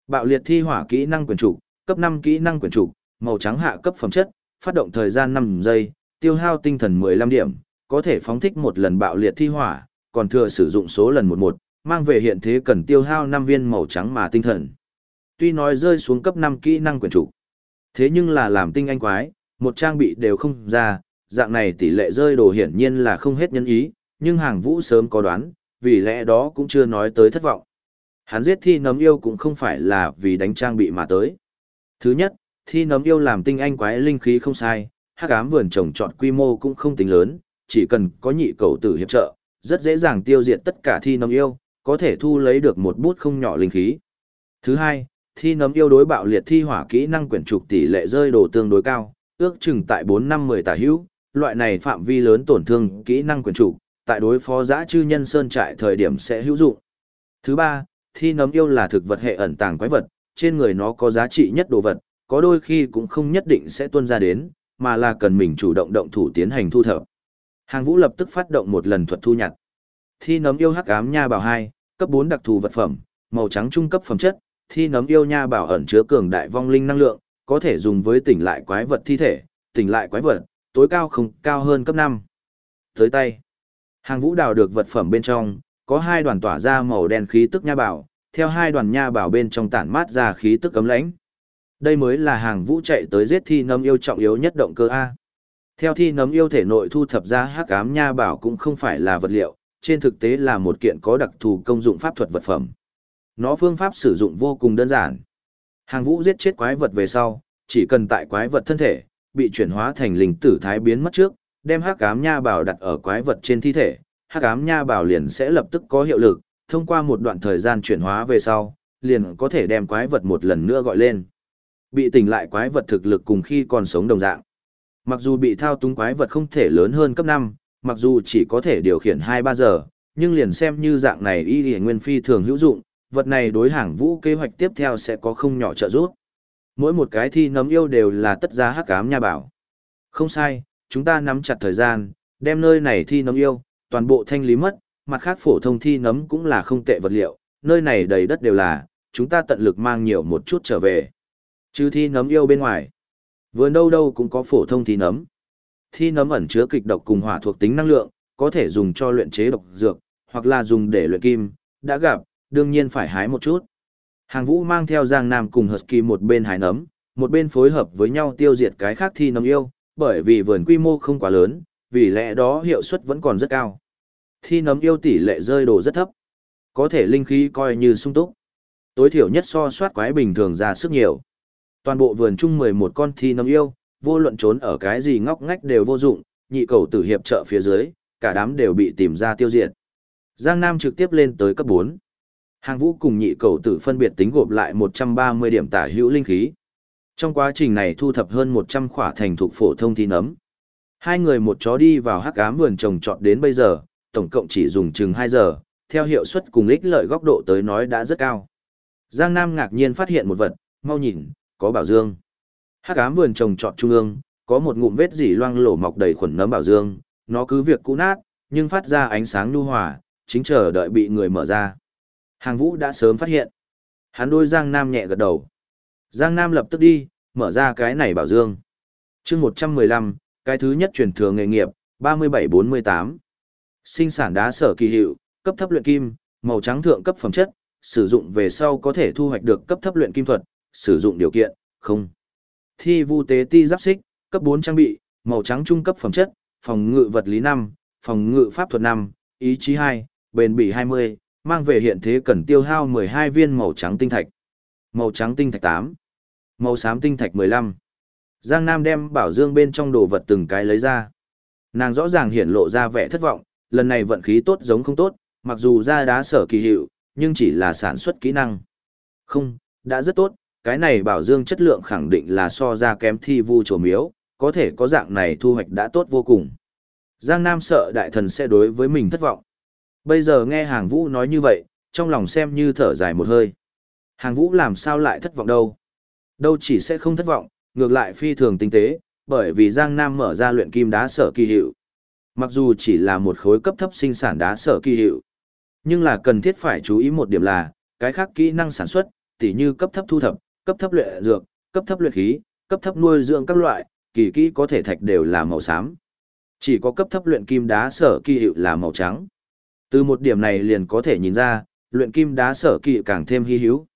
Bạo liệt thi hỏa kỹ năng quyền chủ cấp 5 kỹ năng quyền chủ, màu trắng hạ cấp phẩm chất, phát động thời gian 5 giây, tiêu hao tinh thần 15 điểm, có thể phóng thích một lần bạo liệt thi hỏa, còn thừa sử dụng số lần 11, mang về hiện thế cần tiêu hao 5 viên màu trắng mà tinh thần. Tuy nói rơi xuống cấp 5 kỹ năng quyền chủ thế nhưng là làm tinh anh quái, một trang bị đều không ra, dạng này tỷ lệ rơi đồ hiển nhiên là không hết nhân ý, nhưng hàng vũ sớm có đoán, vì lẽ đó cũng chưa nói tới thất vọng. Hắn giết thi nấm yêu cũng không phải là vì đánh trang bị mà tới. Thứ nhất, thi nấm yêu làm tinh anh quái linh khí không sai, hắc ám vườn trồng trọt quy mô cũng không tính lớn, chỉ cần có nhị cầu tử hiệp trợ, rất dễ dàng tiêu diệt tất cả thi nấm yêu, có thể thu lấy được một bút không nhỏ linh khí. Thứ hai, thi nấm yêu đối bạo liệt thi hỏa kỹ năng quyển trục tỷ lệ rơi đồ tương đối cao, ước chừng tại 4 năm 10 tả hữu, loại này phạm vi lớn tổn thương kỹ năng quyển trục, tại đối phó giã chư nhân sơn trại thời điểm sẽ hữu dụng. Thứ ba, thi nấm yêu là thực vật hệ ẩn tàng quái vật, trên người nó có giá trị nhất đồ vật, có đôi khi cũng không nhất định sẽ tuân ra đến, mà là cần mình chủ động động thủ tiến hành thu thập. Hàng vũ lập tức phát động một lần thuật thu nhặt. Thi nấm yêu hắc ám nha bảo hai cấp 4 đặc thù vật phẩm, màu trắng trung cấp phẩm chất, thi nấm yêu nha bảo ẩn chứa cường đại vong linh năng lượng, có thể dùng với tỉnh lại quái vật thi thể, tỉnh lại quái vật, tối cao không cao hơn cấp 5. Tới tay. Hàng vũ đào được vật phẩm bên trong, có hai đoàn tỏa ra màu đen khí tức nha bảo, theo hai đoàn nha bảo bên trong tản mát ra khí tức cấm lãnh. Đây mới là hàng vũ chạy tới giết thi nấm yêu trọng yếu nhất động cơ A. Theo thi nấm yêu thể nội thu thập ra hắc ám nha bảo cũng không phải là vật liệu, trên thực tế là một kiện có đặc thù công dụng pháp thuật vật phẩm. Nó phương pháp sử dụng vô cùng đơn giản. Hàng vũ giết chết quái vật về sau, chỉ cần tại quái vật thân thể, bị chuyển hóa thành linh tử thái biến mất trước, đem hắc ám nha bảo đặt ở quái vật trên thi thể, hắc ám nha bảo liền sẽ lập tức có hiệu lực, thông qua một đoạn thời gian chuyển hóa về sau, liền có thể đem quái vật một lần nữa gọi lên. Bị tỉnh lại quái vật thực lực cùng khi còn sống đồng dạng. Mặc dù bị thao túng quái vật không thể lớn hơn cấp 5, mặc dù chỉ có thể điều khiển 2-3 giờ, nhưng liền xem như dạng này y y nguyên phi thường hữu dụng, vật này đối hàng vũ kế hoạch tiếp theo sẽ có không nhỏ trợ giúp. Mỗi một cái thi nấm yêu đều là tất giá hắc ám nha bảo. Không sai, chúng ta nắm chặt thời gian, đem nơi này thi nấm yêu, toàn bộ thanh lý mất, mặt khác phổ thông thi nấm cũng là không tệ vật liệu, nơi này đầy đất đều là, chúng ta tận lực mang nhiều một chút trở về. Chứ thi nấm yêu bên ngoài, vườn đâu đâu cũng có phổ thông thi nấm. Thi nấm ẩn chứa kịch độc cùng hỏa thuộc tính năng lượng, có thể dùng cho luyện chế độc dược, hoặc là dùng để luyện kim, đã gặp, đương nhiên phải hái một chút. Hàng vũ mang theo Giang Nam cùng Husky một bên hái nấm, một bên phối hợp với nhau tiêu diệt cái khác thi nấm yêu, bởi vì vườn quy mô không quá lớn, vì lẽ đó hiệu suất vẫn còn rất cao. Thi nấm yêu tỷ lệ rơi đồ rất thấp, có thể linh khí coi như sung túc. Tối thiểu nhất so soát quái bình thường ra sức nhiều. Toàn bộ vườn chung 11 con thi nấm yêu, vô luận trốn ở cái gì ngóc ngách đều vô dụng, nhị cầu tử hiệp trợ phía dưới, cả đám đều bị tìm ra tiêu diệt. Giang Nam trực tiếp lên tới cấp 4. Hàng vũ cùng nhị cầu tử phân biệt tính gộp lại 130 điểm tả hữu linh khí. Trong quá trình này thu thập hơn 100 khỏa thành thuộc phổ thông thi nấm. Hai người một chó đi vào hắc ám vườn trồng trọt đến bây giờ, tổng cộng chỉ dùng chừng 2 giờ, theo hiệu suất cùng ích lợi góc độ tới nói đã rất cao. Giang Nam ngạc nhiên phát hiện một vật, mau nhìn, có bảo dương. Hắc ám vườn trồng trọt trung ương, có một ngụm vết dỉ loang lổ mọc đầy khuẩn nấm bảo dương, nó cứ việc cũ nát, nhưng phát ra ánh sáng nhu hòa, chính chờ đợi bị người mở ra. Hàng vũ đã sớm phát hiện. Hắn đôi Giang Nam nhẹ gật đầu. Giang Nam lập tức đi, mở ra cái này bảo dương. chương 115, cái thứ nhất truyền thừa nghề nghiệp, 3748. Sinh sản đá sở kỳ hiệu, cấp thấp luyện kim, màu trắng thượng cấp phẩm chất, sử dụng về sau có thể thu hoạch được cấp thấp luyện kim thuật, sử dụng điều kiện, không. Thi vu tế ti giáp xích, cấp 4 trang bị, màu trắng trung cấp phẩm chất, phòng ngự vật lý 5, phòng ngự pháp thuật 5, ý chí 2, bền bỉ 20, mang về hiện thế cần tiêu hao 12 viên màu trắng tinh thạch. Màu trắng tinh thạch 8, màu xám tinh thạch 15. Giang Nam đem bảo dương bên trong đồ vật từng cái lấy ra. Nàng rõ ràng hiển lộ ra vẻ thất vọng, lần này vận khí tốt giống không tốt, mặc dù ra đá sở kỳ hiệu, nhưng chỉ là sản xuất kỹ năng. Không, đã rất tốt, cái này bảo dương chất lượng khẳng định là so ra kém thi vu trổ miếu, có thể có dạng này thu hoạch đã tốt vô cùng. Giang Nam sợ đại thần sẽ đối với mình thất vọng. Bây giờ nghe hàng vũ nói như vậy, trong lòng xem như thở dài một hơi. Hàng vũ làm sao lại thất vọng đâu? Đâu chỉ sẽ không thất vọng, ngược lại phi thường tinh tế, bởi vì Giang Nam mở ra luyện kim đá sở kỳ hiệu. Mặc dù chỉ là một khối cấp thấp sinh sản đá sở kỳ hiệu, nhưng là cần thiết phải chú ý một điểm là, cái khác kỹ năng sản xuất, tỉ như cấp thấp thu thập, cấp thấp luyện dược, cấp thấp luyện khí, cấp thấp nuôi dưỡng các loại, kỳ kỹ có thể thạch đều là màu xám. Chỉ có cấp thấp luyện kim đá sở kỳ hiệu là màu trắng. Từ một điểm này liền có thể nhìn ra, luyện kim đá sở kỵ càng thêm hy hữu.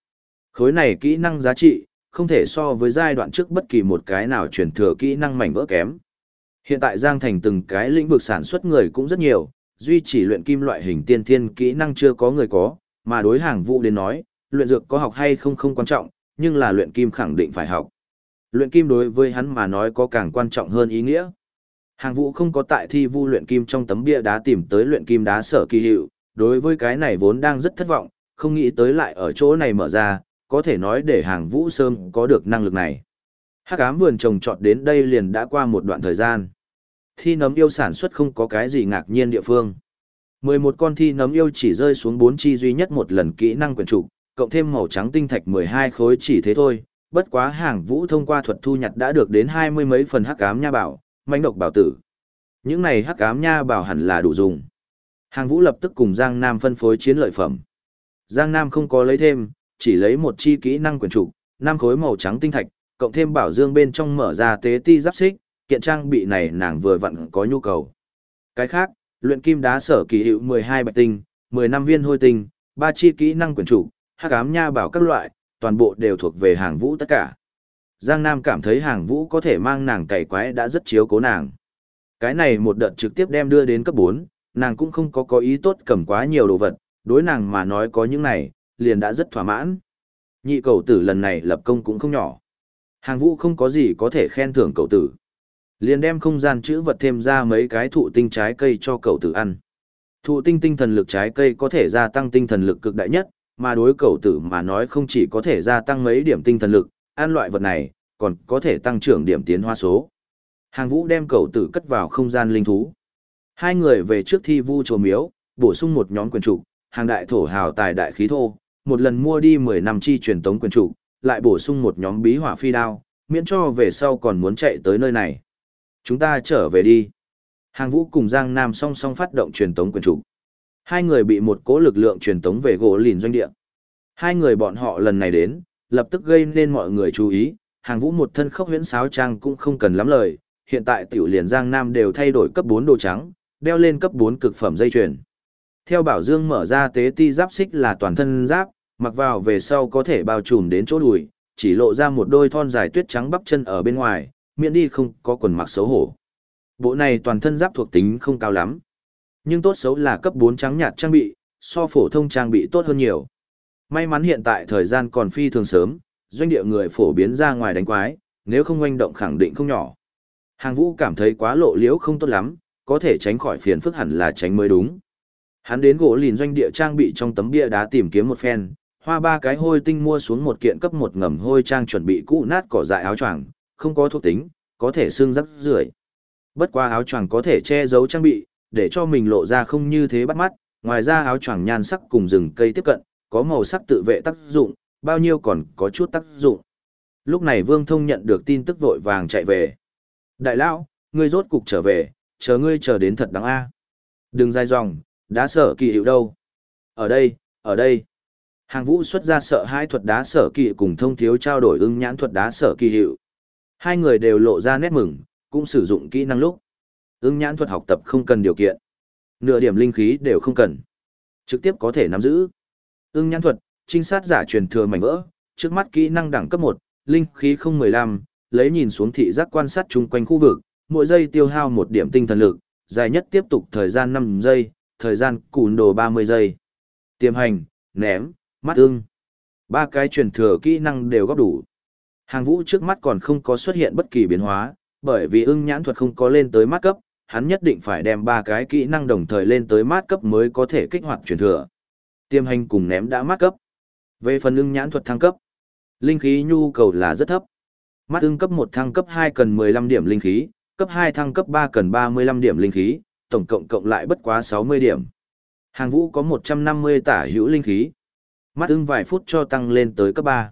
Khối này kỹ năng giá trị, không thể so với giai đoạn trước bất kỳ một cái nào truyền thừa kỹ năng mảnh vỡ kém. Hiện tại Giang Thành từng cái lĩnh vực sản xuất người cũng rất nhiều, duy chỉ luyện kim loại hình tiên thiên kỹ năng chưa có người có, mà đối hàng vụ đến nói, luyện dược có học hay không không quan trọng, nhưng là luyện kim khẳng định phải học. Luyện kim đối với hắn mà nói có càng quan trọng hơn ý nghĩa. Hàng vũ không có tại thi vu luyện kim trong tấm bia đá tìm tới luyện kim đá sở kỳ hiệu, đối với cái này vốn đang rất thất vọng, không nghĩ tới lại ở chỗ này mở ra, có thể nói để hàng vũ sớm có được năng lực này. Hắc ám vườn trồng trọt đến đây liền đã qua một đoạn thời gian. Thi nấm yêu sản xuất không có cái gì ngạc nhiên địa phương. 11 con thi nấm yêu chỉ rơi xuống 4 chi duy nhất một lần kỹ năng quyền trục, cộng thêm màu trắng tinh thạch 12 khối chỉ thế thôi. Bất quá hàng vũ thông qua thuật thu nhặt đã được đến hai mươi mấy phần hắc ám nha bảo, manh độc bảo tử. Những này hắc ám nha bảo hẳn là đủ dùng. Hàng vũ lập tức cùng Giang Nam phân phối chiến lợi phẩm. Giang Nam không có lấy thêm, chỉ lấy một chi kỹ năng quyền trục, năm khối màu trắng tinh thạch, cộng thêm bảo dương bên trong mở ra tế ti giáp xích, kiện trang bị này nàng vừa vặn có nhu cầu. Cái khác, luyện kim đá sở kỳ hiệu 12 bạch tinh, 10 năm viên hôi tinh, ba chi kỹ năng quyền chủ, hắc ám nha bảo các loại, toàn bộ đều thuộc về hàng vũ tất cả. Giang Nam cảm thấy hàng vũ có thể mang nàng cày quái đã rất chiếu cố nàng. Cái này một đợt trực tiếp đem đưa đến cấp 4, nàng cũng không có có ý tốt cầm quá nhiều đồ vật, đối nàng mà nói có những này, liền đã rất thỏa mãn. Nhị cầu tử lần này lập công cũng không nhỏ. Hàng vũ không có gì có thể khen thưởng cầu tử. Liền đem không gian chữ vật thêm ra mấy cái thụ tinh trái cây cho cầu tử ăn. Thụ tinh tinh thần lực trái cây có thể gia tăng tinh thần lực cực đại nhất, mà đối cầu tử mà nói không chỉ có thể gia tăng mấy điểm tinh thần lực, ăn loại vật này, còn có thể tăng trưởng điểm tiến hoa số. Hàng vũ đem cầu tử cất vào không gian linh thú. Hai người về trước thi vu chùa miếu, bổ sung một nhóm quyền trục, hàng đại thổ hào tài đại khí thô, một lần mua đi 10 năm chi truyền tống quyền trục, lại bổ sung một nhóm bí hỏa phi đao, miễn cho về sau còn muốn chạy tới nơi này. Chúng ta trở về đi. Hàng vũ cùng Giang Nam song song phát động truyền tống quyền trục. Hai người bị một cố lực lượng truyền tống về gỗ lìn doanh địa. Hai người bọn họ lần này đến, lập tức gây nên mọi người chú ý, hàng vũ một thân khốc huyễn sáo trang cũng không cần lắm lời, hiện tại tiểu liền Giang Nam đều thay đổi cấp 4 đồ trắng, đeo lên cấp 4 cực phẩm dây chuyền. Theo Bảo Dương mở ra tế ti giáp xích là toàn thân giáp, mặc vào về sau có thể bao trùm đến chỗ đùi, chỉ lộ ra một đôi thon dài tuyết trắng bắp chân ở bên ngoài, miễn đi không có quần mặc xấu hổ. Bộ này toàn thân giáp thuộc tính không cao lắm, nhưng tốt xấu là cấp 4 trắng nhạt trang bị, so phổ thông trang bị tốt hơn nhiều. May mắn hiện tại thời gian còn phi thường sớm, doanh địa người phổ biến ra ngoài đánh quái, nếu không oanh động khẳng định không nhỏ. Hàng vũ cảm thấy quá lộ liễu không tốt lắm, có thể tránh khỏi phiền phức hẳn là tránh mới đúng. Hắn đến gỗ lìn doanh địa trang bị trong tấm bia đá tìm kiếm một phen, hoa ba cái hôi tinh mua xuống một kiện cấp một ngầm hôi trang chuẩn bị cũ nát cỏ dại áo choàng, không có thuộc tính, có thể xương rắc rưởi. Bất qua áo choàng có thể che giấu trang bị, để cho mình lộ ra không như thế bắt mắt, ngoài ra áo choàng nhan sắc cùng rừng cây tiếp cận, có màu sắc tự vệ tác dụng, bao nhiêu còn có chút tác dụng. Lúc này Vương Thông nhận được tin tức vội vàng chạy về. Đại lão, ngươi rốt cục trở về, chờ ngươi chờ đến thật đáng a. Đừng dài dòng, đá sở kỳ hiệu đâu. Ở đây, ở đây. Hàng vũ xuất ra sợ hai thuật đá sở kỳ cùng thông thiếu trao đổi ưng nhãn thuật đá sở kỳ hiệu. Hai người đều lộ ra nét mừng, cũng sử dụng kỹ năng lúc. Ưng nhãn thuật học tập không cần điều kiện. Nửa điểm linh khí đều không cần. Trực tiếp có thể nắm giữ. Ưng nhãn thuật, trinh sát giả truyền thừa mảnh vỡ, trước mắt kỹ năng đẳng cấp 1, linh khí 015, lấy nhìn xuống thị giác quan sát chung quanh khu vực, mỗi giây tiêu hao một điểm tinh thần lực, dài nhất tiếp tục thời gian 5 giây, thời gian cùn đồ 30 giây. Tiềm hành, ném, mắt ưng. Ba cái truyền thừa kỹ năng đều góp đủ. Hàng vũ trước mắt còn không có xuất hiện bất kỳ biến hóa, bởi vì ưng nhãn thuật không có lên tới mát cấp, hắn nhất định phải đem ba cái kỹ năng đồng thời lên tới mát cấp mới có thể kích hoạt truyền thừa. Tiềm hành cùng ném đã mát cấp. Về phần ưng nhãn thuật thăng cấp, linh khí nhu cầu là rất thấp. Mắt ưng cấp 1 thăng cấp 2 cần 15 điểm linh khí, cấp 2 thăng cấp 3 cần 35 điểm linh khí, tổng cộng cộng lại bất quá 60 điểm. Hàng vũ có 150 tả hữu linh khí. Mắt ưng vài phút cho tăng lên tới cấp 3.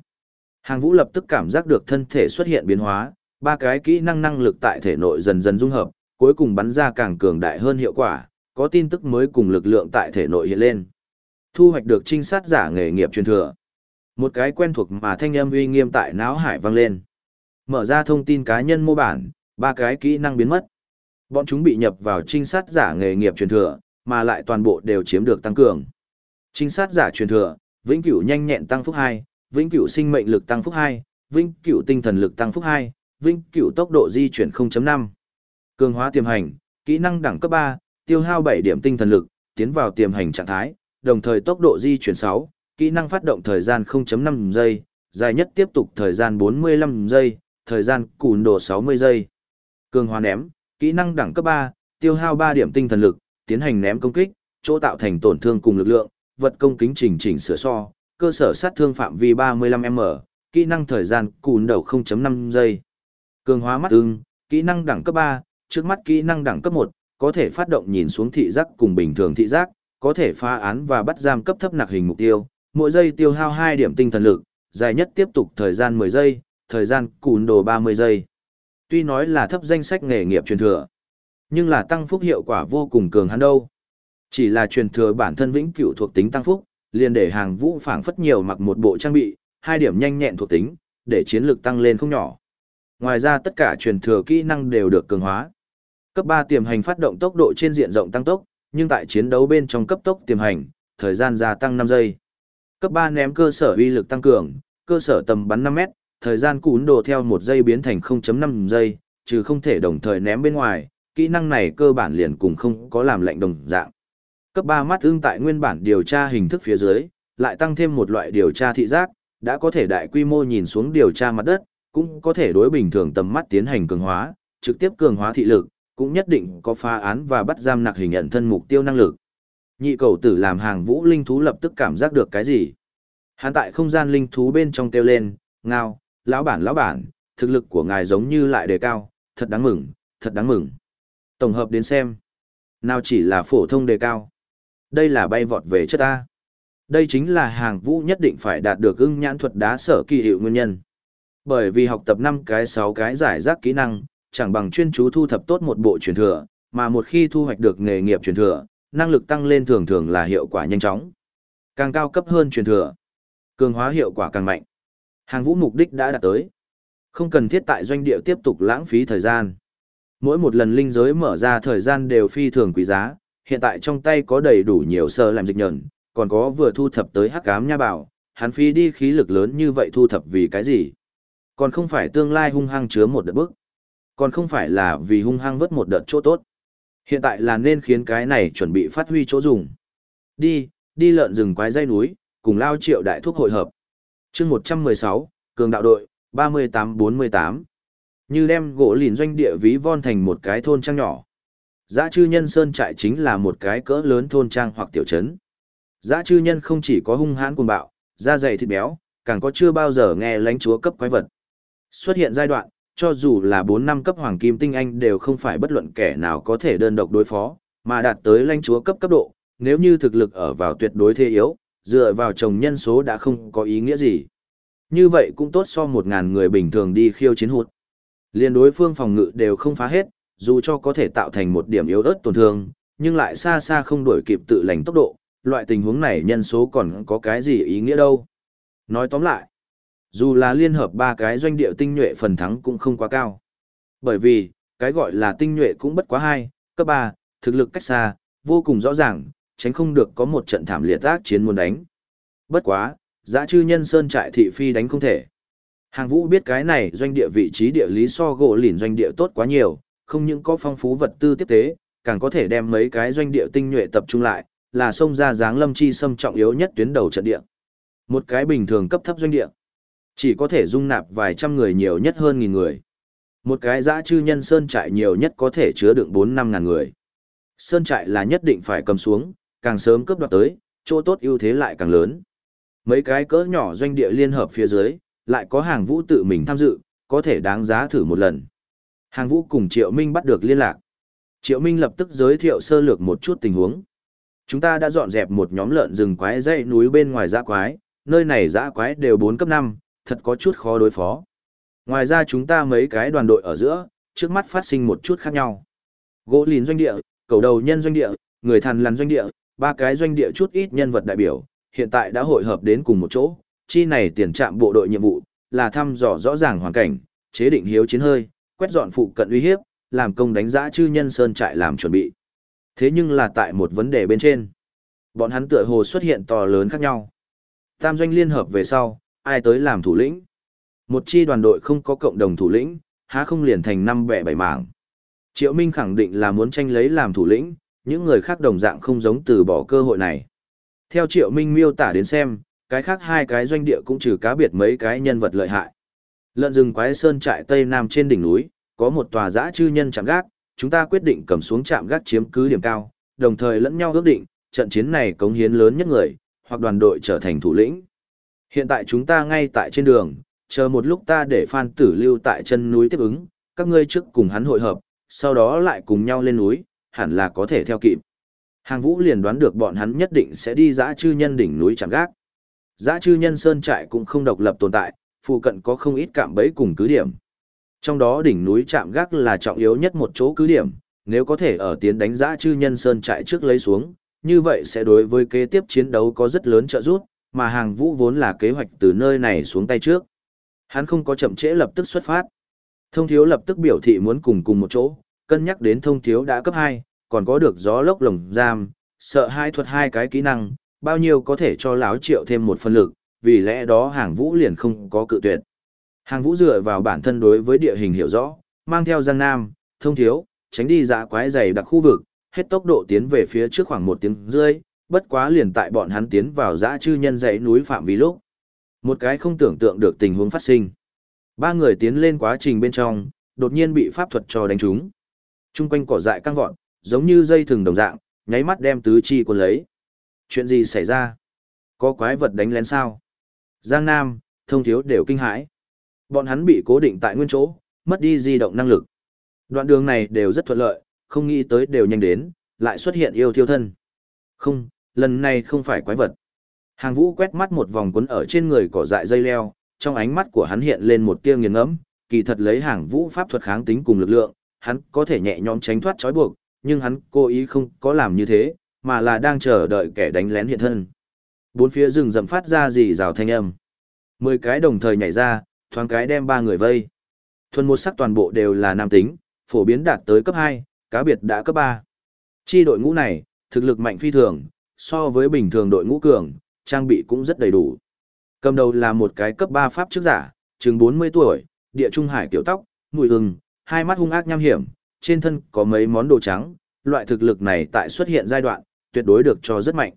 Hàng vũ lập tức cảm giác được thân thể xuất hiện biến hóa, ba cái kỹ năng năng lực tại thể nội dần dần dung hợp, cuối cùng bắn ra càng cường đại hơn hiệu quả, có tin tức mới cùng lực lượng tại thể nội hiện lên. Thu hoạch được trinh sát giả nghề nghiệp truyền thừa. Một cái quen thuộc mà thanh âm uy nghiêm tại não hải vang lên. Mở ra thông tin cá nhân mô bản, ba cái kỹ năng biến mất. Bọn chúng bị nhập vào trinh sát giả nghề nghiệp truyền thừa, mà lại toàn bộ đều chiếm được tăng cường. Trinh sát giả truyền thừa, vĩnh cửu nhanh nhẹn tăng phúc 2, vĩnh cửu sinh mệnh lực tăng phúc 2, vĩnh cửu tinh thần lực tăng phúc 2, vĩnh cửu tốc độ di chuyển 0.5. Cường hóa tiềm hành, kỹ năng đẳng cấp 3, tiêu hao 7 điểm tinh thần lực, tiến vào tiềm hành trạng thái, đồng thời tốc độ di chuyển 6, kỹ năng phát động thời gian 0.5 giây, dài nhất tiếp tục thời gian 45 giây, thời gian cùn đồ 60 giây. Cường hóa ném, kỹ năng đẳng cấp 3, tiêu hao 3 điểm tinh thần lực, tiến hành ném công kích, chỗ tạo thành tổn thương cùng lực lượng, vật công kính chỉnh chỉnh sửa so, cơ sở sát thương phạm vi 35m, kỹ năng thời gian cùn đầu 0.5 giây. Cường hóa mắt ưng, kỹ năng đẳng cấp 3, trước mắt kỹ năng đẳng cấp 1, có thể phát động nhìn xuống thị giác cùng bình thường thị giác, có thể phá án và bắt giam cấp thấp nặc hình mục tiêu, mỗi giây tiêu hao 2 điểm tinh thần lực, dài nhất tiếp tục thời gian 10 giây, thời gian cùn đồ 30 giây. Tuy nói là thấp danh sách nghề nghiệp truyền thừa, nhưng là tăng phúc hiệu quả vô cùng cường hắn đâu. Chỉ là truyền thừa bản thân vĩnh cửu thuộc tính tăng phúc, liền để hàng vũ phảng phất nhiều mặc một bộ trang bị, hai điểm nhanh nhẹn thuộc tính, để chiến lược tăng lên không nhỏ. Ngoài ra tất cả truyền thừa kỹ năng đều được cường hóa. Cấp 3 tiềm hành phát động tốc độ trên diện rộng tăng tốc, nhưng tại chiến đấu bên trong cấp tốc tiềm hành, thời gian gia tăng 5 giây. Cấp 3 ném cơ sở uy lực tăng cường, cơ sở tầm bắn 5 mét, thời gian cún đồ theo 1 giây biến thành 0.5 giây, trừ không thể đồng thời ném bên ngoài, kỹ năng này cơ bản liền cùng không có làm lệnh đồng dạng. Cấp 3 mắt ưng tại nguyên bản điều tra hình thức phía dưới, lại tăng thêm một loại điều tra thị giác, đã có thể đại quy mô nhìn xuống điều tra mặt đất, cũng có thể đối bình thường tầm mắt tiến hành cường hóa, trực tiếp cường hóa thị lực, cũng nhất định có phá án và bắt giam nặc hình nhận thân mục tiêu năng lực. Nhị cầu tử làm hàng vũ linh thú lập tức cảm giác được cái gì? Hắn tại không gian linh thú bên trong kêu lên, ngao, lão bản lão bản, thực lực của ngài giống như lại đề cao, thật đáng mừng, thật đáng mừng. Tổng hợp đến xem, nào chỉ là phổ thông đề cao. Đây là bay vọt về chất ta. Đây chính là hàng vũ nhất định phải đạt được ưng nhãn thuật đá sở kỳ hiệu nguyên nhân. Bởi vì học tập năm cái sáu cái giải rác kỹ năng, chẳng bằng chuyên chú thu thập tốt một bộ truyền thừa, mà một khi thu hoạch được nghề nghiệp truyền thừa, năng lực tăng lên thường thường là hiệu quả nhanh chóng. Càng cao cấp hơn truyền thừa, cường hóa hiệu quả càng mạnh. Hàng vũ mục đích đã đạt tới. Không cần thiết tại doanh địa tiếp tục lãng phí thời gian. Mỗi một lần linh giới mở ra thời gian đều phi thường quý giá, hiện tại trong tay có đầy đủ nhiều sơ làm dịch nhẫn, còn có vừa thu thập tới hắc ám nha bảo, hắn phi đi khí lực lớn như vậy thu thập vì cái gì? Còn không phải tương lai hung hăng chứa một đợt bức. Còn không phải là vì hung hăng vớt một đợt chỗ tốt. Hiện tại là nên khiến cái này chuẩn bị phát huy chỗ dùng. Đi, đi lợn rừng quái dây núi, cùng lao triệu đại thuốc hội hợp. chương 116, cường đạo đội, 3848. Như đem gỗ lìn doanh địa ví von thành một cái thôn trang nhỏ. Giã chư nhân sơn trại chính là một cái cỡ lớn thôn trang hoặc tiểu trấn. Giã chư nhân không chỉ có hung hãn cuồng bạo, da dày thịt béo, càng có chưa bao giờ nghe lãnh chúa cấp quái vật. Xuất hiện giai đoạn, cho dù là 4 năm cấp hoàng kim tinh anh đều không phải bất luận kẻ nào có thể đơn độc đối phó, mà đạt tới lãnh chúa cấp cấp độ, nếu như thực lực ở vào tuyệt đối thế yếu, dựa vào chồng nhân số đã không có ý nghĩa gì. Như vậy cũng tốt so 1.000 người bình thường đi khiêu chiến hụt. Liên đối phương phòng ngự đều không phá hết, dù cho có thể tạo thành một điểm yếu ớt tổn thương, nhưng lại xa xa không đuổi kịp tự lành tốc độ, loại tình huống này nhân số còn có cái gì ý nghĩa đâu. Nói tóm lại, dù là liên hợp ba cái doanh địa tinh nhuệ phần thắng cũng không quá cao. Bởi vì, cái gọi là tinh nhuệ cũng bất quá hai, cấp ba, thực lực cách xa, vô cùng rõ ràng, tránh không được có một trận thảm liệt ác chiến muốn đánh. Bất quá, giã chư nhân sơn trại thị phi đánh không thể. Hàng vũ biết cái này doanh địa vị trí địa lý so gỗ lìn doanh địa tốt quá nhiều, không những có phong phú vật tư tiếp tế, càng có thể đem mấy cái doanh địa tinh nhuệ tập trung lại, là sông ra dáng lâm chi xâm trọng yếu nhất tuyến đầu trận địa. Một cái bình thường cấp thấp doanh địa, chỉ có thể dung nạp vài trăm người nhiều nhất hơn nghìn người. Một cái dã chư nhân sơn trại nhiều nhất có thể chứa đựng 4 năm ngàn người. Sơn trại là nhất định phải cầm xuống, càng sớm cướp đoạt tới, chỗ tốt ưu thế lại càng lớn. Mấy cái cỡ nhỏ doanh địa liên hợp phía dưới, lại có hàng vũ tự mình tham dự, có thể đáng giá thử một lần. Hàng vũ cùng Triệu Minh bắt được liên lạc. Triệu Minh lập tức giới thiệu sơ lược một chút tình huống. Chúng ta đã dọn dẹp một nhóm lợn rừng quái dãy núi bên ngoài dã quái, nơi này dã quái đều 4 cấp 5, thật có chút khó đối phó. Ngoài ra chúng ta mấy cái đoàn đội ở giữa, trước mắt phát sinh một chút khác nhau. Gỗ lìn doanh địa, cầu đầu nhân doanh địa, người thần lằn doanh địa, ba cái doanh địa chút ít nhân vật đại biểu, hiện tại đã hội hợp đến cùng một chỗ, chi này tiền trạm bộ đội nhiệm vụ, là thăm dò rõ ràng hoàn cảnh, chế định hiếu chiến hơi, quét dọn phụ cận uy hiếp, làm công đánh giá chư nhân sơn trại làm chuẩn bị. Thế nhưng là tại một vấn đề bên trên, bọn hắn tựa hồ xuất hiện to lớn khác nhau. Tam doanh liên hợp về sau, ai tới làm thủ lĩnh? Một chi đoàn đội không có cộng đồng thủ lĩnh, há không liền thành năm bẻ bảy mảng. Triệu Minh khẳng định là muốn tranh lấy làm thủ lĩnh, những người khác đồng dạng không giống từ bỏ cơ hội này. Theo Triệu Minh miêu tả đến xem, cái khác hai cái doanh địa cũng trừ cá biệt mấy cái nhân vật lợi hại. Lợn rừng quái sơn trại tây nam trên đỉnh núi, có một tòa giã chư nhân chạm gác, chúng ta quyết định cầm xuống chạm gác chiếm cứ điểm cao, đồng thời lẫn nhau ước định, trận chiến này cống hiến lớn nhất người, hoặc đoàn đội trở thành thủ lĩnh. Hiện tại chúng ta ngay tại trên đường, chờ một lúc ta để Phan Tử lưu tại chân núi tiếp ứng, các ngươi trước cùng hắn hội hợp, sau đó lại cùng nhau lên núi, hẳn là có thể theo kịp. Hàng vũ liền đoán được bọn hắn nhất định sẽ đi dã chư nhân đỉnh núi chẳng gác. Dã chư nhân sơn trại cũng không độc lập tồn tại, phụ cận có không ít cạm bẫy cùng cứ điểm. Trong đó đỉnh núi chạm gác là trọng yếu nhất một chỗ cứ điểm, nếu có thể ở tiến đánh dã chư nhân sơn trại trước lấy xuống, như vậy sẽ đối với kế tiếp chiến đấu có rất lớn trợ giúp, mà hàng vũ vốn là kế hoạch từ nơi này xuống tay trước. Hắn không có chậm trễ lập tức xuất phát. Thông thiếu lập tức biểu thị muốn cùng cùng một chỗ, cân nhắc đến thông thiếu đã cấp 2, còn có được gió lốc lồng giam, sợ hai thuật hai cái kỹ năng, bao nhiêu có thể cho lão triệu thêm một phần lực, vì lẽ đó hàng vũ liền không có cự tuyệt. Hàng vũ dựa vào bản thân đối với địa hình hiểu rõ, mang theo giang nam, thông thiếu, tránh đi dã quái dày đặc khu vực, hết tốc độ tiến về phía trước khoảng một tiếng rưỡi, bất quá liền tại bọn hắn tiến vào dã chư nhân dãy núi phạm vi lúc. Một cái không tưởng tượng được tình huống phát sinh. Ba người tiến lên quá trình bên trong, đột nhiên bị pháp thuật cho đánh trúng. Trung quanh cỏ dại căng vọt, giống như dây thừng đồng dạng, nháy mắt đem tứ chi cuốn lấy. Chuyện gì xảy ra? Có quái vật đánh lén sao? Giang Nam, thông thiếu đều kinh hãi. Bọn hắn bị cố định tại nguyên chỗ, mất đi di động năng lực. Đoạn đường này đều rất thuận lợi, không nghĩ tới đều nhanh đến, lại xuất hiện yêu thiêu thân. Không, lần này không phải quái vật. Hàng vũ quét mắt một vòng quấn ở trên người cỏ dại dây leo, trong ánh mắt của hắn hiện lên một tia nghiền ngẫm, kỳ thật lấy hàng vũ pháp thuật kháng tính cùng lực lượng, hắn có thể nhẹ nhõm tránh thoát trói buộc, nhưng hắn cố ý không có làm như thế, mà là đang chờ đợi kẻ đánh lén hiện thân. Bốn phía rừng rậm phát ra dì rào thanh âm. Mười cái đồng thời nhảy ra, thoáng cái đem ba người vây. Thuần một sắc toàn bộ đều là nam tính, phổ biến đạt tới cấp 2, cá biệt đã cấp 3. Chi đội ngũ này, thực lực mạnh phi thường, so với bình thường đội ngũ cường, trang bị cũng rất đầy đủ. Cầm đầu là một cái cấp 3 pháp trước giả, chừng 40 tuổi, địa trung hải kiểu tóc, mùi hừng, hai mắt hung ác nham hiểm, trên thân có mấy món đồ trắng, loại thực lực này tại xuất hiện giai đoạn, tuyệt đối được cho rất mạnh.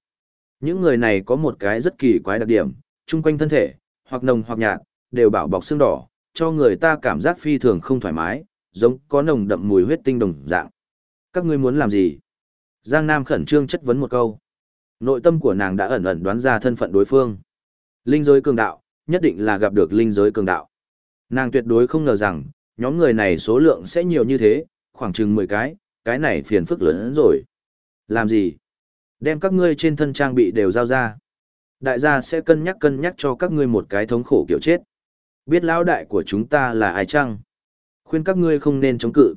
Những người này có một cái rất kỳ quái đặc điểm, chung quanh thân thể, hoặc nồng hoặc nhạt, đều bảo bọc xương đỏ, cho người ta cảm giác phi thường không thoải mái, giống có nồng đậm mùi huyết tinh đồng dạng. Các ngươi muốn làm gì? Giang Nam khẩn trương chất vấn một câu. Nội tâm của nàng đã ẩn ẩn đoán ra thân phận đối phương. Linh giới cường đạo, nhất định là gặp được linh giới cường đạo. Nàng tuyệt đối không ngờ rằng, nhóm người này số lượng sẽ nhiều như thế, khoảng chừng 10 cái, cái này phiền phức lớn hơn rồi. Làm gì? Đem các ngươi trên thân trang bị đều giao ra. Đại gia sẽ cân nhắc cân nhắc cho các ngươi một cái thống khổ kiểu chết. Biết lão đại của chúng ta là ai chăng? Khuyên các ngươi không nên chống cự.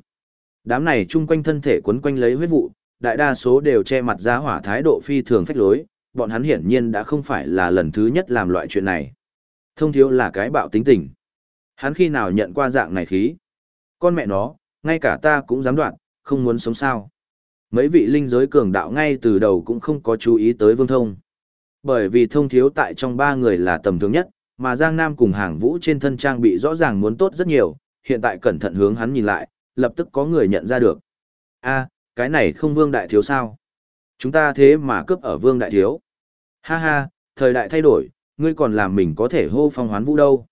Đám này chung quanh thân thể quấn quanh lấy huyết vụ, đại đa số đều che mặt ra hỏa thái độ phi thường phách lối, bọn hắn hiển nhiên đã không phải là lần thứ nhất làm loại chuyện này. Thông thiếu là cái bạo tính tình. Hắn khi nào nhận qua dạng này khí? Con mẹ nó, ngay cả ta cũng dám đoạn, không muốn sống sao. Mấy vị linh giới cường đạo ngay từ đầu cũng không có chú ý tới vương thông. Bởi vì thông thiếu tại trong ba người là tầm thường nhất, mà Giang Nam cùng hàng vũ trên thân trang bị rõ ràng muốn tốt rất nhiều, hiện tại cẩn thận hướng hắn nhìn lại, lập tức có người nhận ra được. a cái này không vương đại thiếu sao? Chúng ta thế mà cướp ở vương đại thiếu. Ha ha, thời đại thay đổi, ngươi còn làm mình có thể hô phong hoán vũ đâu.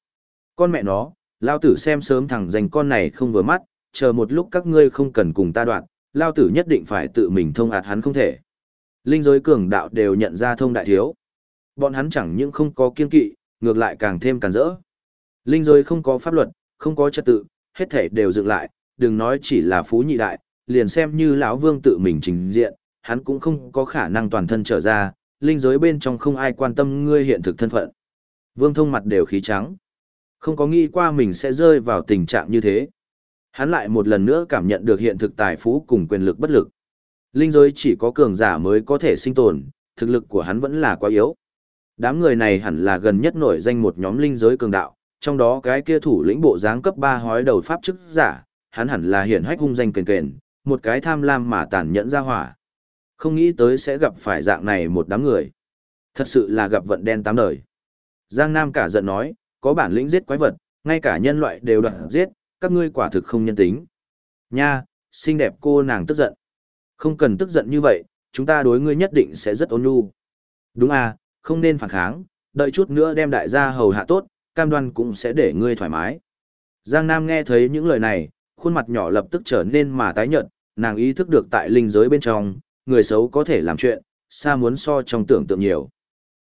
Con mẹ nó, lao tử xem sớm thằng dành con này không vừa mắt, chờ một lúc các ngươi không cần cùng ta đoạn, lao tử nhất định phải tự mình thông ạt hắn không thể. Linh giới cường đạo đều nhận ra thông đại thiếu. Bọn hắn chẳng những không có kiên kỵ, ngược lại càng thêm càng rỡ. Linh giới không có pháp luật, không có trật tự, hết thể đều dựng lại, đừng nói chỉ là phú nhị đại, liền xem như lão vương tự mình trình diện, hắn cũng không có khả năng toàn thân trở ra, linh giới bên trong không ai quan tâm ngươi hiện thực thân phận. Vương thông mặt đều khí trắng. Không có nghĩ qua mình sẽ rơi vào tình trạng như thế. Hắn lại một lần nữa cảm nhận được hiện thực tài phú cùng quyền lực bất lực. Linh giới chỉ có cường giả mới có thể sinh tồn, thực lực của hắn vẫn là quá yếu. Đám người này hẳn là gần nhất nổi danh một nhóm linh giới cường đạo, trong đó cái kia thủ lĩnh bộ dáng cấp 3 hói đầu pháp chức giả, hắn hẳn là hiển hách hung danh kền kền, một cái tham lam mà tàn nhẫn ra hỏa. Không nghĩ tới sẽ gặp phải dạng này một đám người. Thật sự là gặp vận đen tám đời. Giang Nam cả giận nói, có bản lĩnh giết quái vật, ngay cả nhân loại đều đoạn giết, các ngươi quả thực không nhân tính. Nha, xinh đẹp cô nàng tức giận. Không cần tức giận như vậy, chúng ta đối ngươi nhất định sẽ rất ôn nhu. Đúng à, không nên phản kháng, đợi chút nữa đem đại gia hầu hạ tốt, cam đoan cũng sẽ để ngươi thoải mái. Giang Nam nghe thấy những lời này, khuôn mặt nhỏ lập tức trở nên mà tái nhợt, nàng ý thức được tại linh giới bên trong, người xấu có thể làm chuyện, xa muốn so trong tưởng tượng nhiều.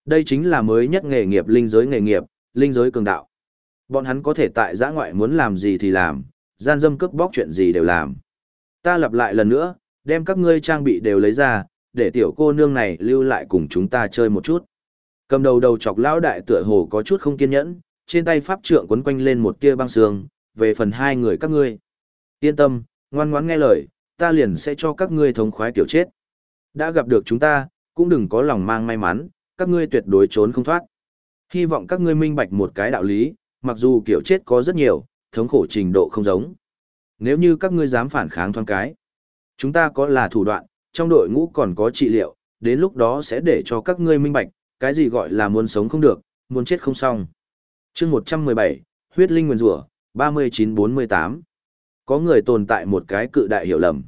Đây chính là mới nhất nghề nghiệp linh giới nghề nghiệp, linh giới cường đạo. Bọn hắn có thể tại giã ngoại muốn làm gì thì làm, gian dâm cướp bóc chuyện gì đều làm. Ta lặp lại lần nữa, đem các ngươi trang bị đều lấy ra, để tiểu cô nương này lưu lại cùng chúng ta chơi một chút. Cầm đầu đầu chọc lão đại tựa hồ có chút không kiên nhẫn, trên tay pháp trượng quấn quanh lên một tia băng sương, về phần hai người các ngươi. Yên tâm, ngoan ngoãn nghe lời, ta liền sẽ cho các ngươi thống khoái tiểu chết. Đã gặp được chúng ta, cũng đừng có lòng mang may mắn, các ngươi tuyệt đối trốn không thoát. Hy vọng các ngươi minh bạch một cái đạo lý, mặc dù kiểu chết có rất nhiều, thống khổ trình độ không giống. Nếu như các ngươi dám phản kháng thoáng cái, chúng ta có là thủ đoạn, trong đội ngũ còn có trị liệu, đến lúc đó sẽ để cho các ngươi minh bạch, cái gì gọi là muốn sống không được, muốn chết không xong. chương 117, huyết linh nguyên rủa 3948. Có người tồn tại một cái cự đại hiểu lầm.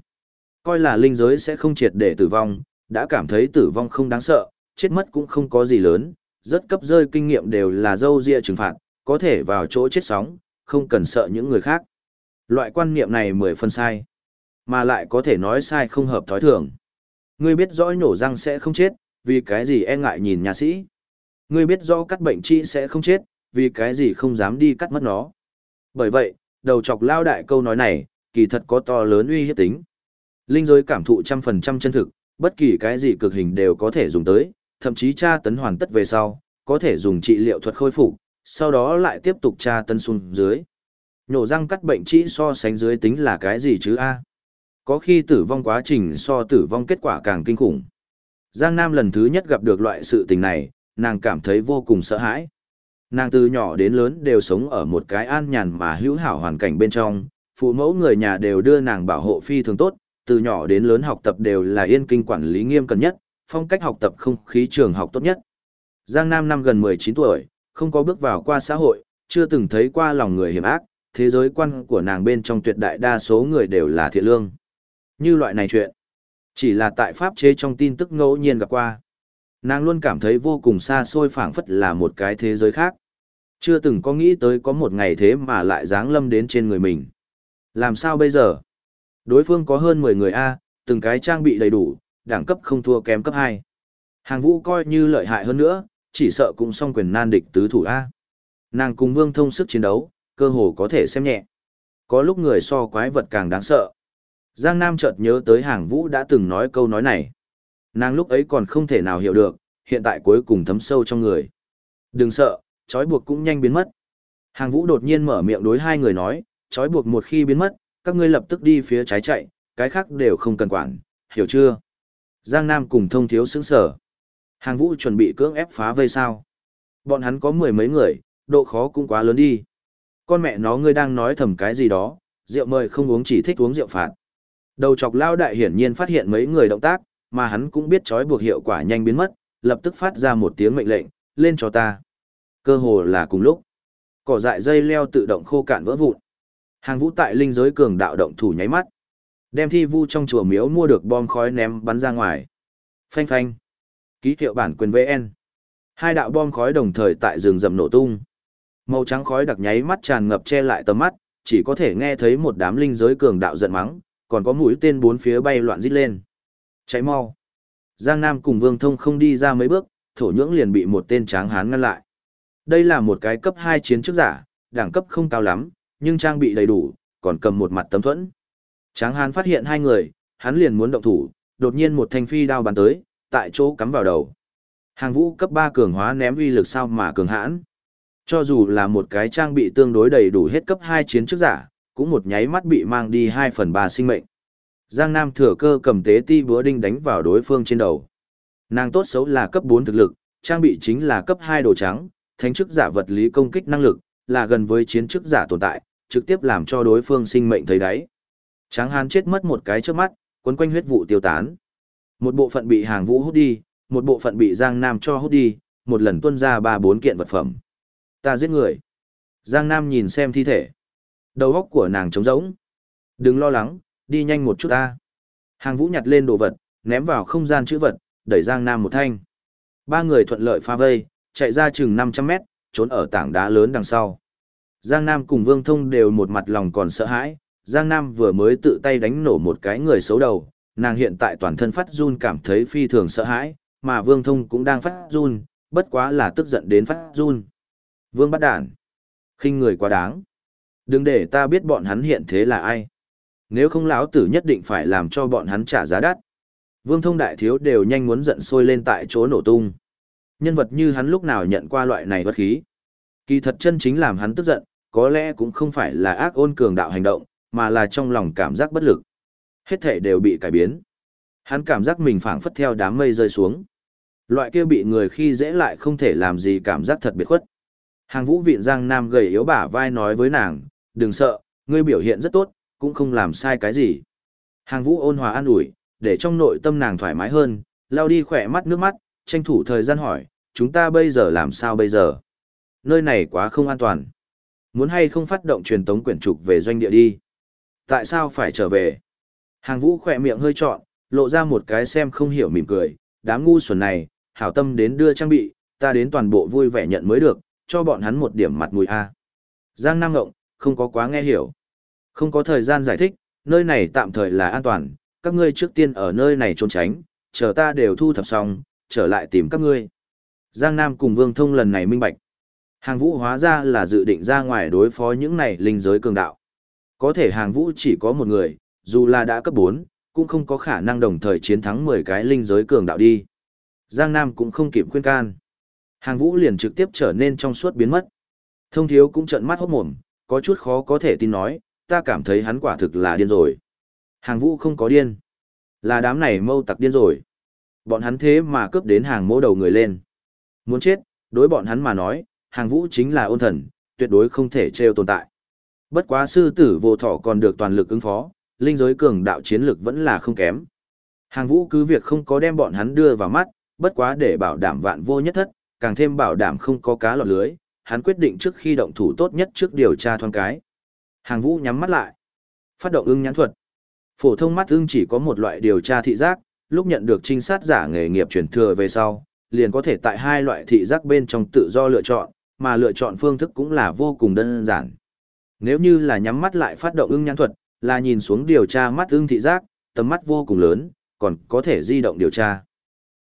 Coi là linh giới sẽ không triệt để tử vong, đã cảm thấy tử vong không đáng sợ, chết mất cũng không có gì lớn, rất cấp rơi kinh nghiệm đều là dâu ria trừng phạt, có thể vào chỗ chết sóng, không cần sợ những người khác. Loại quan niệm này mười phân sai, mà lại có thể nói sai không hợp thói thường. Ngươi biết rõ nhổ răng sẽ không chết, vì cái gì e ngại nhìn nhà sĩ. Ngươi biết rõ cắt bệnh chi sẽ không chết, vì cái gì không dám đi cắt mất nó. Bởi vậy, đầu chọc lao đại câu nói này, kỳ thật có to lớn uy hiếp tính. Linh giới cảm thụ trăm phần trăm chân thực, bất kỳ cái gì cực hình đều có thể dùng tới, thậm chí tra tấn hoàn tất về sau, có thể dùng trị liệu thuật khôi phục, sau đó lại tiếp tục tra tấn xuống dưới. Nhổ răng cắt bệnh chỉ so sánh dưới tính là cái gì chứ a? Có khi tử vong quá trình so tử vong kết quả càng kinh khủng. Giang Nam lần thứ nhất gặp được loại sự tình này, nàng cảm thấy vô cùng sợ hãi. Nàng từ nhỏ đến lớn đều sống ở một cái an nhàn mà hữu hảo hoàn cảnh bên trong, phụ mẫu người nhà đều đưa nàng bảo hộ phi thường tốt, từ nhỏ đến lớn học tập đều là yên kinh quản lý nghiêm cần nhất, phong cách học tập không khí trường học tốt nhất. Giang Nam năm gần 19 tuổi, không có bước vào qua xã hội, chưa từng thấy qua lòng người hiểm ác, thế giới quan của nàng bên trong tuyệt đại đa số người đều là thiện lương. Như loại này chuyện, chỉ là tại pháp chế trong tin tức ngẫu nhiên gặp qua. Nàng luôn cảm thấy vô cùng xa xôi phảng phất là một cái thế giới khác. Chưa từng có nghĩ tới có một ngày thế mà lại giáng lâm đến trên người mình. Làm sao bây giờ? Đối phương có hơn 10 người A, từng cái trang bị đầy đủ, đẳng cấp không thua kém cấp 2. Hàng vũ coi như lợi hại hơn nữa, chỉ sợ cũng song quyền nan địch tứ thủ A. Nàng cùng vương thông sức chiến đấu, cơ hồ có thể xem nhẹ. Có lúc người so quái vật càng đáng sợ. Giang Nam chợt nhớ tới hàng vũ đã từng nói câu nói này. Nàng lúc ấy còn không thể nào hiểu được, hiện tại cuối cùng thấm sâu trong người. Đừng sợ, trói buộc cũng nhanh biến mất. Hàng vũ đột nhiên mở miệng đối hai người nói, trói buộc một khi biến mất, các ngươi lập tức đi phía trái chạy, cái khác đều không cần quản, hiểu chưa? Giang Nam cùng thông thiếu sững sở. Hàng vũ chuẩn bị cưỡng ép phá vây sao. Bọn hắn có mười mấy người, độ khó cũng quá lớn đi. Con mẹ nó ngươi đang nói thầm cái gì đó, rượu mời không uống chỉ thích uống rượu phạt. Đầu chọc lao đại hiển nhiên phát hiện mấy người động tác, mà hắn cũng biết trói buộc hiệu quả nhanh biến mất, lập tức phát ra một tiếng mệnh lệnh, lên cho ta. Cơ hồ là cùng lúc. Cỏ dại dây leo tự động khô cạn vỡ vụn. Hàng vũ tại linh giới cường đạo động thủ nháy mắt. Đem thi vu trong chùa miếu mua được bom khói ném bắn ra ngoài. Phanh phanh. Ký hiệu bản quyền VN. Hai đạo bom khói đồng thời tại rừng rậm nổ tung. Màu trắng khói đặc nháy mắt tràn ngập che lại tầm mắt, chỉ có thể nghe thấy một đám linh giới cường đạo giận mắng, còn có mũi tên bốn phía bay loạn rít lên. Cháy mau. Giang Nam cùng Vương Thông không đi ra mấy bước, thổ nhưỡng liền bị một tên tráng hán ngăn lại. Đây là một cái cấp 2 chiến trước giả, đẳng cấp không cao lắm, nhưng trang bị đầy đủ, còn cầm một mặt tấm thuẫn. Tráng hán phát hiện hai người, hắn liền muốn động thủ, đột nhiên một thanh phi đao bắn tới, tại chỗ cắm vào đầu. Hàng vũ cấp 3 cường hóa ném uy lực sao mà cường hãn. Cho dù là một cái trang bị tương đối đầy đủ hết cấp 2 chiến trước giả, cũng một nháy mắt bị mang đi 2 phần 3 sinh mệnh. Giang Nam thừa cơ cầm tế ti búa đinh đánh vào đối phương trên đầu. Nàng tốt xấu là cấp 4 thực lực, trang bị chính là cấp 2 đồ trắng, thánh chức giả vật lý công kích năng lực, là gần với chiến chức giả tồn tại, trực tiếp làm cho đối phương sinh mệnh thấy đáy. Tráng hán chết mất một cái trước mắt, quấn quanh huyết vụ tiêu tán. Một bộ phận bị hàng vũ hút đi, một bộ phận bị Giang Nam cho hút đi, một lần tuân ra ba bốn kiện vật phẩm. Ta giết người. Giang Nam nhìn xem thi thể. Đầu óc của nàng trống rỗng. Đừng lo lắng, đi nhanh một chút ta. Hàng vũ nhặt lên đồ vật, ném vào không gian chữ vật, đẩy Giang Nam một thanh. Ba người thuận lợi pha vây, chạy ra chừng 500 mét, trốn ở tảng đá lớn đằng sau. Giang Nam cùng Vương Thông đều một mặt lòng còn sợ hãi, Giang Nam vừa mới tự tay đánh nổ một cái người xấu đầu, nàng hiện tại toàn thân phát run cảm thấy phi thường sợ hãi, mà Vương Thông cũng đang phát run, bất quá là tức giận đến phát run. Vương bắt đản, khinh người quá đáng. Đừng để ta biết bọn hắn hiện thế là ai. Nếu không lão tử nhất định phải làm cho bọn hắn trả giá đắt. Vương Thông đại thiếu đều nhanh muốn giận sôi lên tại chỗ nổ tung. Nhân vật như hắn lúc nào nhận qua loại này bất khí. Kỳ thật chân chính làm hắn tức giận, có lẽ cũng không phải là ác ôn cường đạo hành động, mà là trong lòng cảm giác bất lực. Hết thể đều bị cải biến. Hắn cảm giác mình phảng phất theo đám mây rơi xuống. Loại kia bị người khi dễ lại không thể làm gì cảm giác thật biệt khuất. Hàng vũ viện Giang Nam gầy yếu bả vai nói với nàng, đừng sợ, ngươi biểu hiện rất tốt, cũng không làm sai cái gì. Hàng vũ ôn hòa an ủi, để trong nội tâm nàng thoải mái hơn, lao đi khỏe mắt nước mắt, tranh thủ thời gian hỏi, chúng ta bây giờ làm sao bây giờ? Nơi này quá không an toàn. Muốn hay không phát động truyền tống quyển trục về doanh địa đi? Tại sao phải trở về? Hàng vũ khỏe miệng hơi trọn, lộ ra một cái xem không hiểu mỉm cười, đám ngu xuẩn này, hảo tâm đến đưa trang bị, ta đến toàn bộ vui vẻ nhận mới được, cho bọn hắn một điểm mặt mũi a. Giang Nam Ngộng, không có quá nghe hiểu. Không có thời gian giải thích, nơi này tạm thời là an toàn, các ngươi trước tiên ở nơi này trốn tránh, chờ ta đều thu thập xong, trở lại tìm các ngươi. Giang Nam cùng Vương Thông lần này minh bạch. Hàng vũ hóa ra là dự định ra ngoài đối phó những này linh giới cường đạo. Có thể hàng vũ chỉ có một người, dù là đã cấp 4, cũng không có khả năng đồng thời chiến thắng 10 cái linh giới cường đạo đi. Giang Nam cũng không kịp khuyên can. Hàng vũ liền trực tiếp trở nên trong suốt biến mất. Thông thiếu cũng trợn mắt hốt mồm, có chút khó có thể tin nói, ta cảm thấy hắn quả thực là điên rồi. Hàng vũ không có điên. Là đám này mâu tặc điên rồi. Bọn hắn thế mà cướp đến hàng mỗ đầu người lên. Muốn chết, đối bọn hắn mà nói, hàng vũ chính là ôn thần, tuyệt đối không thể trêu tồn tại. Bất quá sư tử vô thọ còn được toàn lực ứng phó, linh giới cường đạo chiến lực vẫn là không kém. Hàng vũ cứ việc không có đem bọn hắn đưa vào mắt, bất quá để bảo đảm vạn vô nhất thất, càng thêm bảo đảm không có cá lọt lưới, hắn quyết định trước khi động thủ tốt nhất trước điều tra thoáng cái. Hàng vũ nhắm mắt lại. Phát động ưng nhãn thuật. Phổ thông mắt ưng chỉ có một loại điều tra thị giác, lúc nhận được trinh sát giả nghề nghiệp truyền thừa về sau, liền có thể tại hai loại thị giác bên trong tự do lựa chọn, mà lựa chọn phương thức cũng là vô cùng đơn giản. Nếu như là nhắm mắt lại phát động ưng nhãn thuật, là nhìn xuống điều tra mắt ưng thị giác, tầm mắt vô cùng lớn, còn có thể di động điều tra.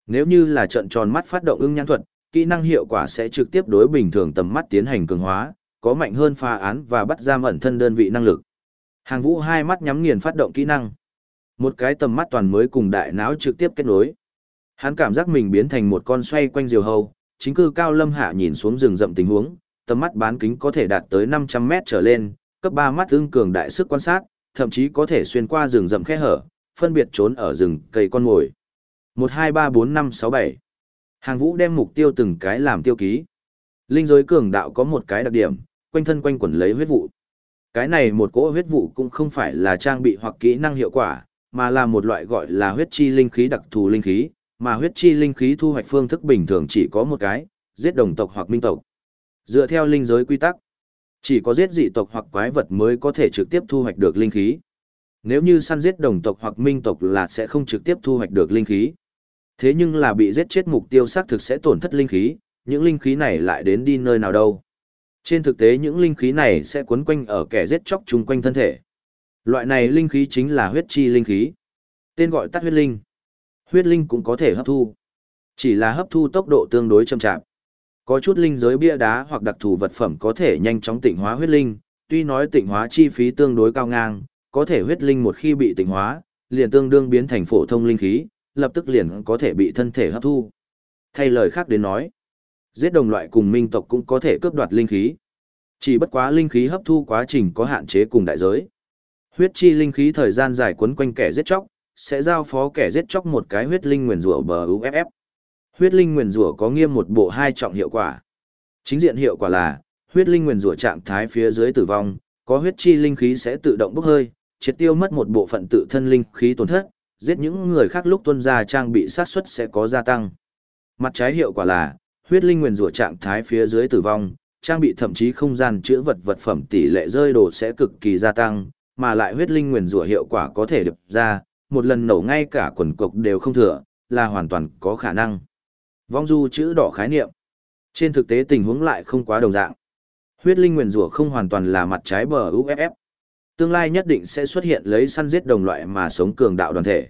Nếu như là trận tròn mắt phát động ưng nhãn thuật, kỹ năng hiệu quả sẽ trực tiếp đối bình thường tầm mắt tiến hành cường hóa, có mạnh hơn pha án và bắt giam ẩn thân đơn vị năng lực. Hàng vũ hai mắt nhắm nghiền phát động kỹ năng. Một cái tầm mắt toàn mới cùng đại não trực tiếp kết nối. Hắn cảm giác mình biến thành một con xoay quanh diều hầu, chính cư cao lâm hạ nhìn xuống rừng rậm tình huống, tầm mắt bán kính có thể đạt tới 500 mét trở lên, cấp 3 mắt tương cường đại sức quan sát, thậm chí có thể xuyên qua rừng rậm khe hở, phân biệt trốn ở rừng cây con ngồi. 1 2 3 4 5 6 7 Hàng vũ đem mục tiêu từng cái làm tiêu ký. Linh giới cường đạo có một cái đặc điểm, quanh thân quanh quẩn lấy huyết vụ. Cái này một cỗ huyết vụ cũng không phải là trang bị hoặc kỹ năng hiệu quả, mà là một loại gọi là huyết chi linh khí đặc thù linh khí, mà huyết chi linh khí thu hoạch phương thức bình thường chỉ có một cái, giết đồng tộc hoặc minh tộc. Dựa theo linh giới quy tắc, chỉ có giết dị tộc hoặc quái vật mới có thể trực tiếp thu hoạch được linh khí. Nếu như săn giết đồng tộc hoặc minh tộc là sẽ không trực tiếp thu hoạch được linh khí. Thế nhưng là bị giết chết mục tiêu xác thực sẽ tổn thất linh khí, những linh khí này lại đến đi nơi nào đâu. Trên thực tế những linh khí này sẽ quấn quanh ở kẻ giết chóc chung quanh thân thể. Loại này linh khí chính là huyết chi linh khí. Tên gọi tắt huyết linh. Huyết linh cũng có thể hấp thu. Chỉ là hấp thu tốc độ tương đối chậm chạp. Có chút linh giới bia đá hoặc đặc thù vật phẩm có thể nhanh chóng tịnh hóa huyết linh, tuy nói tịnh hóa chi phí tương đối cao ngang, có thể huyết linh một khi bị tịnh hóa, liền tương đương biến thành phổ thông linh khí, lập tức liền có thể bị thân thể hấp thu. Thay lời khác đến nói, giết đồng loại cùng minh tộc cũng có thể cướp đoạt linh khí. Chỉ bất quá linh khí hấp thu quá trình có hạn chế cùng đại giới. Huyết chi linh khí thời gian dài quấn quanh kẻ giết chóc, sẽ giao phó kẻ giết chóc một cái huyết linh nguyền rủa bờ UFF. Huyết linh nguyền rủa có nghiêm một bộ hai trọng hiệu quả. Chính diện hiệu quả là, huyết linh nguyền rủa trạng thái phía dưới tử vong, có huyết chi linh khí sẽ tự động bốc hơi, triệt tiêu mất một bộ phận tự thân linh khí tổn thất, giết những người khác lúc tuân ra trang bị sát suất sẽ có gia tăng. Mặt trái hiệu quả là, huyết linh nguyền rủa trạng thái phía dưới tử vong, trang bị thậm chí không gian chữa vật vật phẩm tỷ lệ rơi đồ sẽ cực kỳ gia tăng, mà lại huyết linh nguyền rủa hiệu quả có thể được ra, một lần nổ ngay cả quần cục đều không thừa, là hoàn toàn có khả năng. Vong du chữ đỏ khái niệm. Trên thực tế tình huống lại không quá đồng dạng. Huyết linh nguyền rủa không hoàn toàn là mặt trái bờ UFF. Tương lai nhất định sẽ xuất hiện lấy săn giết đồng loại mà sống cường đạo đoàn thể.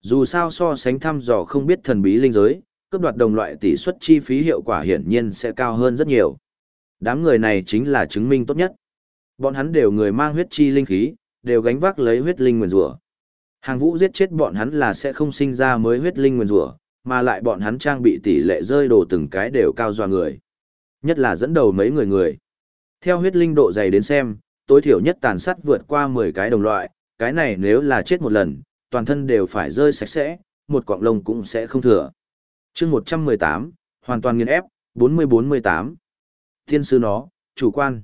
Dù sao so sánh thăm dò không biết thần bí linh giới, cướp đoạt đồng loại tỷ suất chi phí hiệu quả hiển nhiên sẽ cao hơn rất nhiều. Đám người này chính là chứng minh tốt nhất. Bọn hắn đều người mang huyết chi linh khí, đều gánh vác lấy huyết linh nguyên rủa. Hàng vũ giết chết bọn hắn là sẽ không sinh ra mới huyết linh nguyên rủa, mà lại bọn hắn trang bị tỷ lệ rơi đồ từng cái đều cao doa người. Nhất là dẫn đầu mấy người người. Theo huyết linh độ dày đến xem, tối thiểu nhất tàn sát vượt qua 10 cái đồng loại, cái này nếu là chết một lần, toàn thân đều phải rơi sạch sẽ, một quạng lông cũng sẽ không thừa. chương 118, hoàn toàn nghiền ép, 40-48. Thiên sư nó, chủ quan.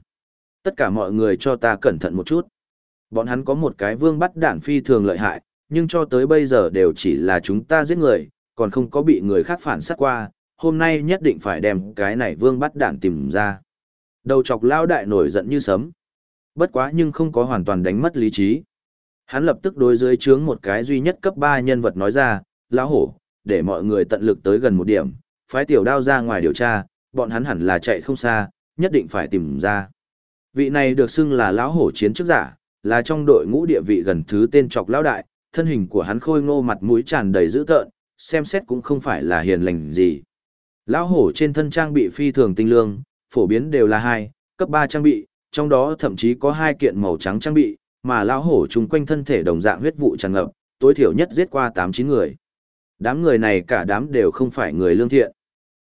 Tất cả mọi người cho ta cẩn thận một chút. Bọn hắn có một cái vương bắt đản phi thường lợi hại, nhưng cho tới bây giờ đều chỉ là chúng ta giết người, còn không có bị người khác phản sát qua, hôm nay nhất định phải đem cái này vương bắt đản tìm ra. Đầu chọc lao đại nổi giận như sấm. Bất quá nhưng không có hoàn toàn đánh mất lý trí. Hắn lập tức đối dưới chướng một cái duy nhất cấp 3 nhân vật nói ra, lão hổ, để mọi người tận lực tới gần một điểm, phái tiểu đao ra ngoài điều tra, bọn hắn hẳn là chạy không xa, nhất định phải tìm ra. Vị này được xưng là lão hổ chiến chức giả, là trong đội ngũ địa vị gần thứ tên chọc lão đại, thân hình của hắn khôi ngô mặt mũi tràn đầy dữ tợn, xem xét cũng không phải là hiền lành gì. Lão hổ trên thân trang bị phi thường tinh lương, phổ biến đều là hai, cấp 3 trang bị, trong đó thậm chí có hai kiện màu trắng trang bị, mà lão hổ chung quanh thân thể đồng dạng huyết vụ tràn ngập, tối thiểu nhất giết qua 8-9 người. Đám người này cả đám đều không phải người lương thiện.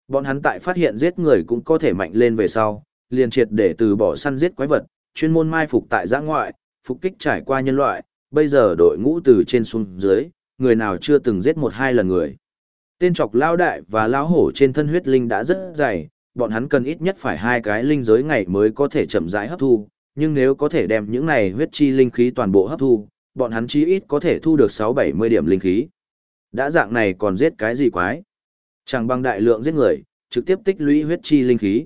Bọn hắn tại phát hiện giết người cũng có thể mạnh lên về sau, liền triệt để từ bỏ săn giết quái vật, chuyên môn mai phục tại giã ngoại, phục kích trải qua nhân loại, bây giờ đội ngũ từ trên xuống dưới, người nào chưa từng giết một hai lần người. Tên chọc lao đại và lao hổ trên thân huyết linh đã rất dày, bọn hắn cần ít nhất phải hai cái linh giới ngày mới có thể chậm rãi hấp thu, nhưng nếu có thể đem những này huyết chi linh khí toàn bộ hấp thu, bọn hắn chí ít có thể thu được 6-70 điểm linh khí. Đã dạng này còn giết cái gì quái? Chẳng bằng đại lượng giết người, trực tiếp tích lũy huyết chi linh khí.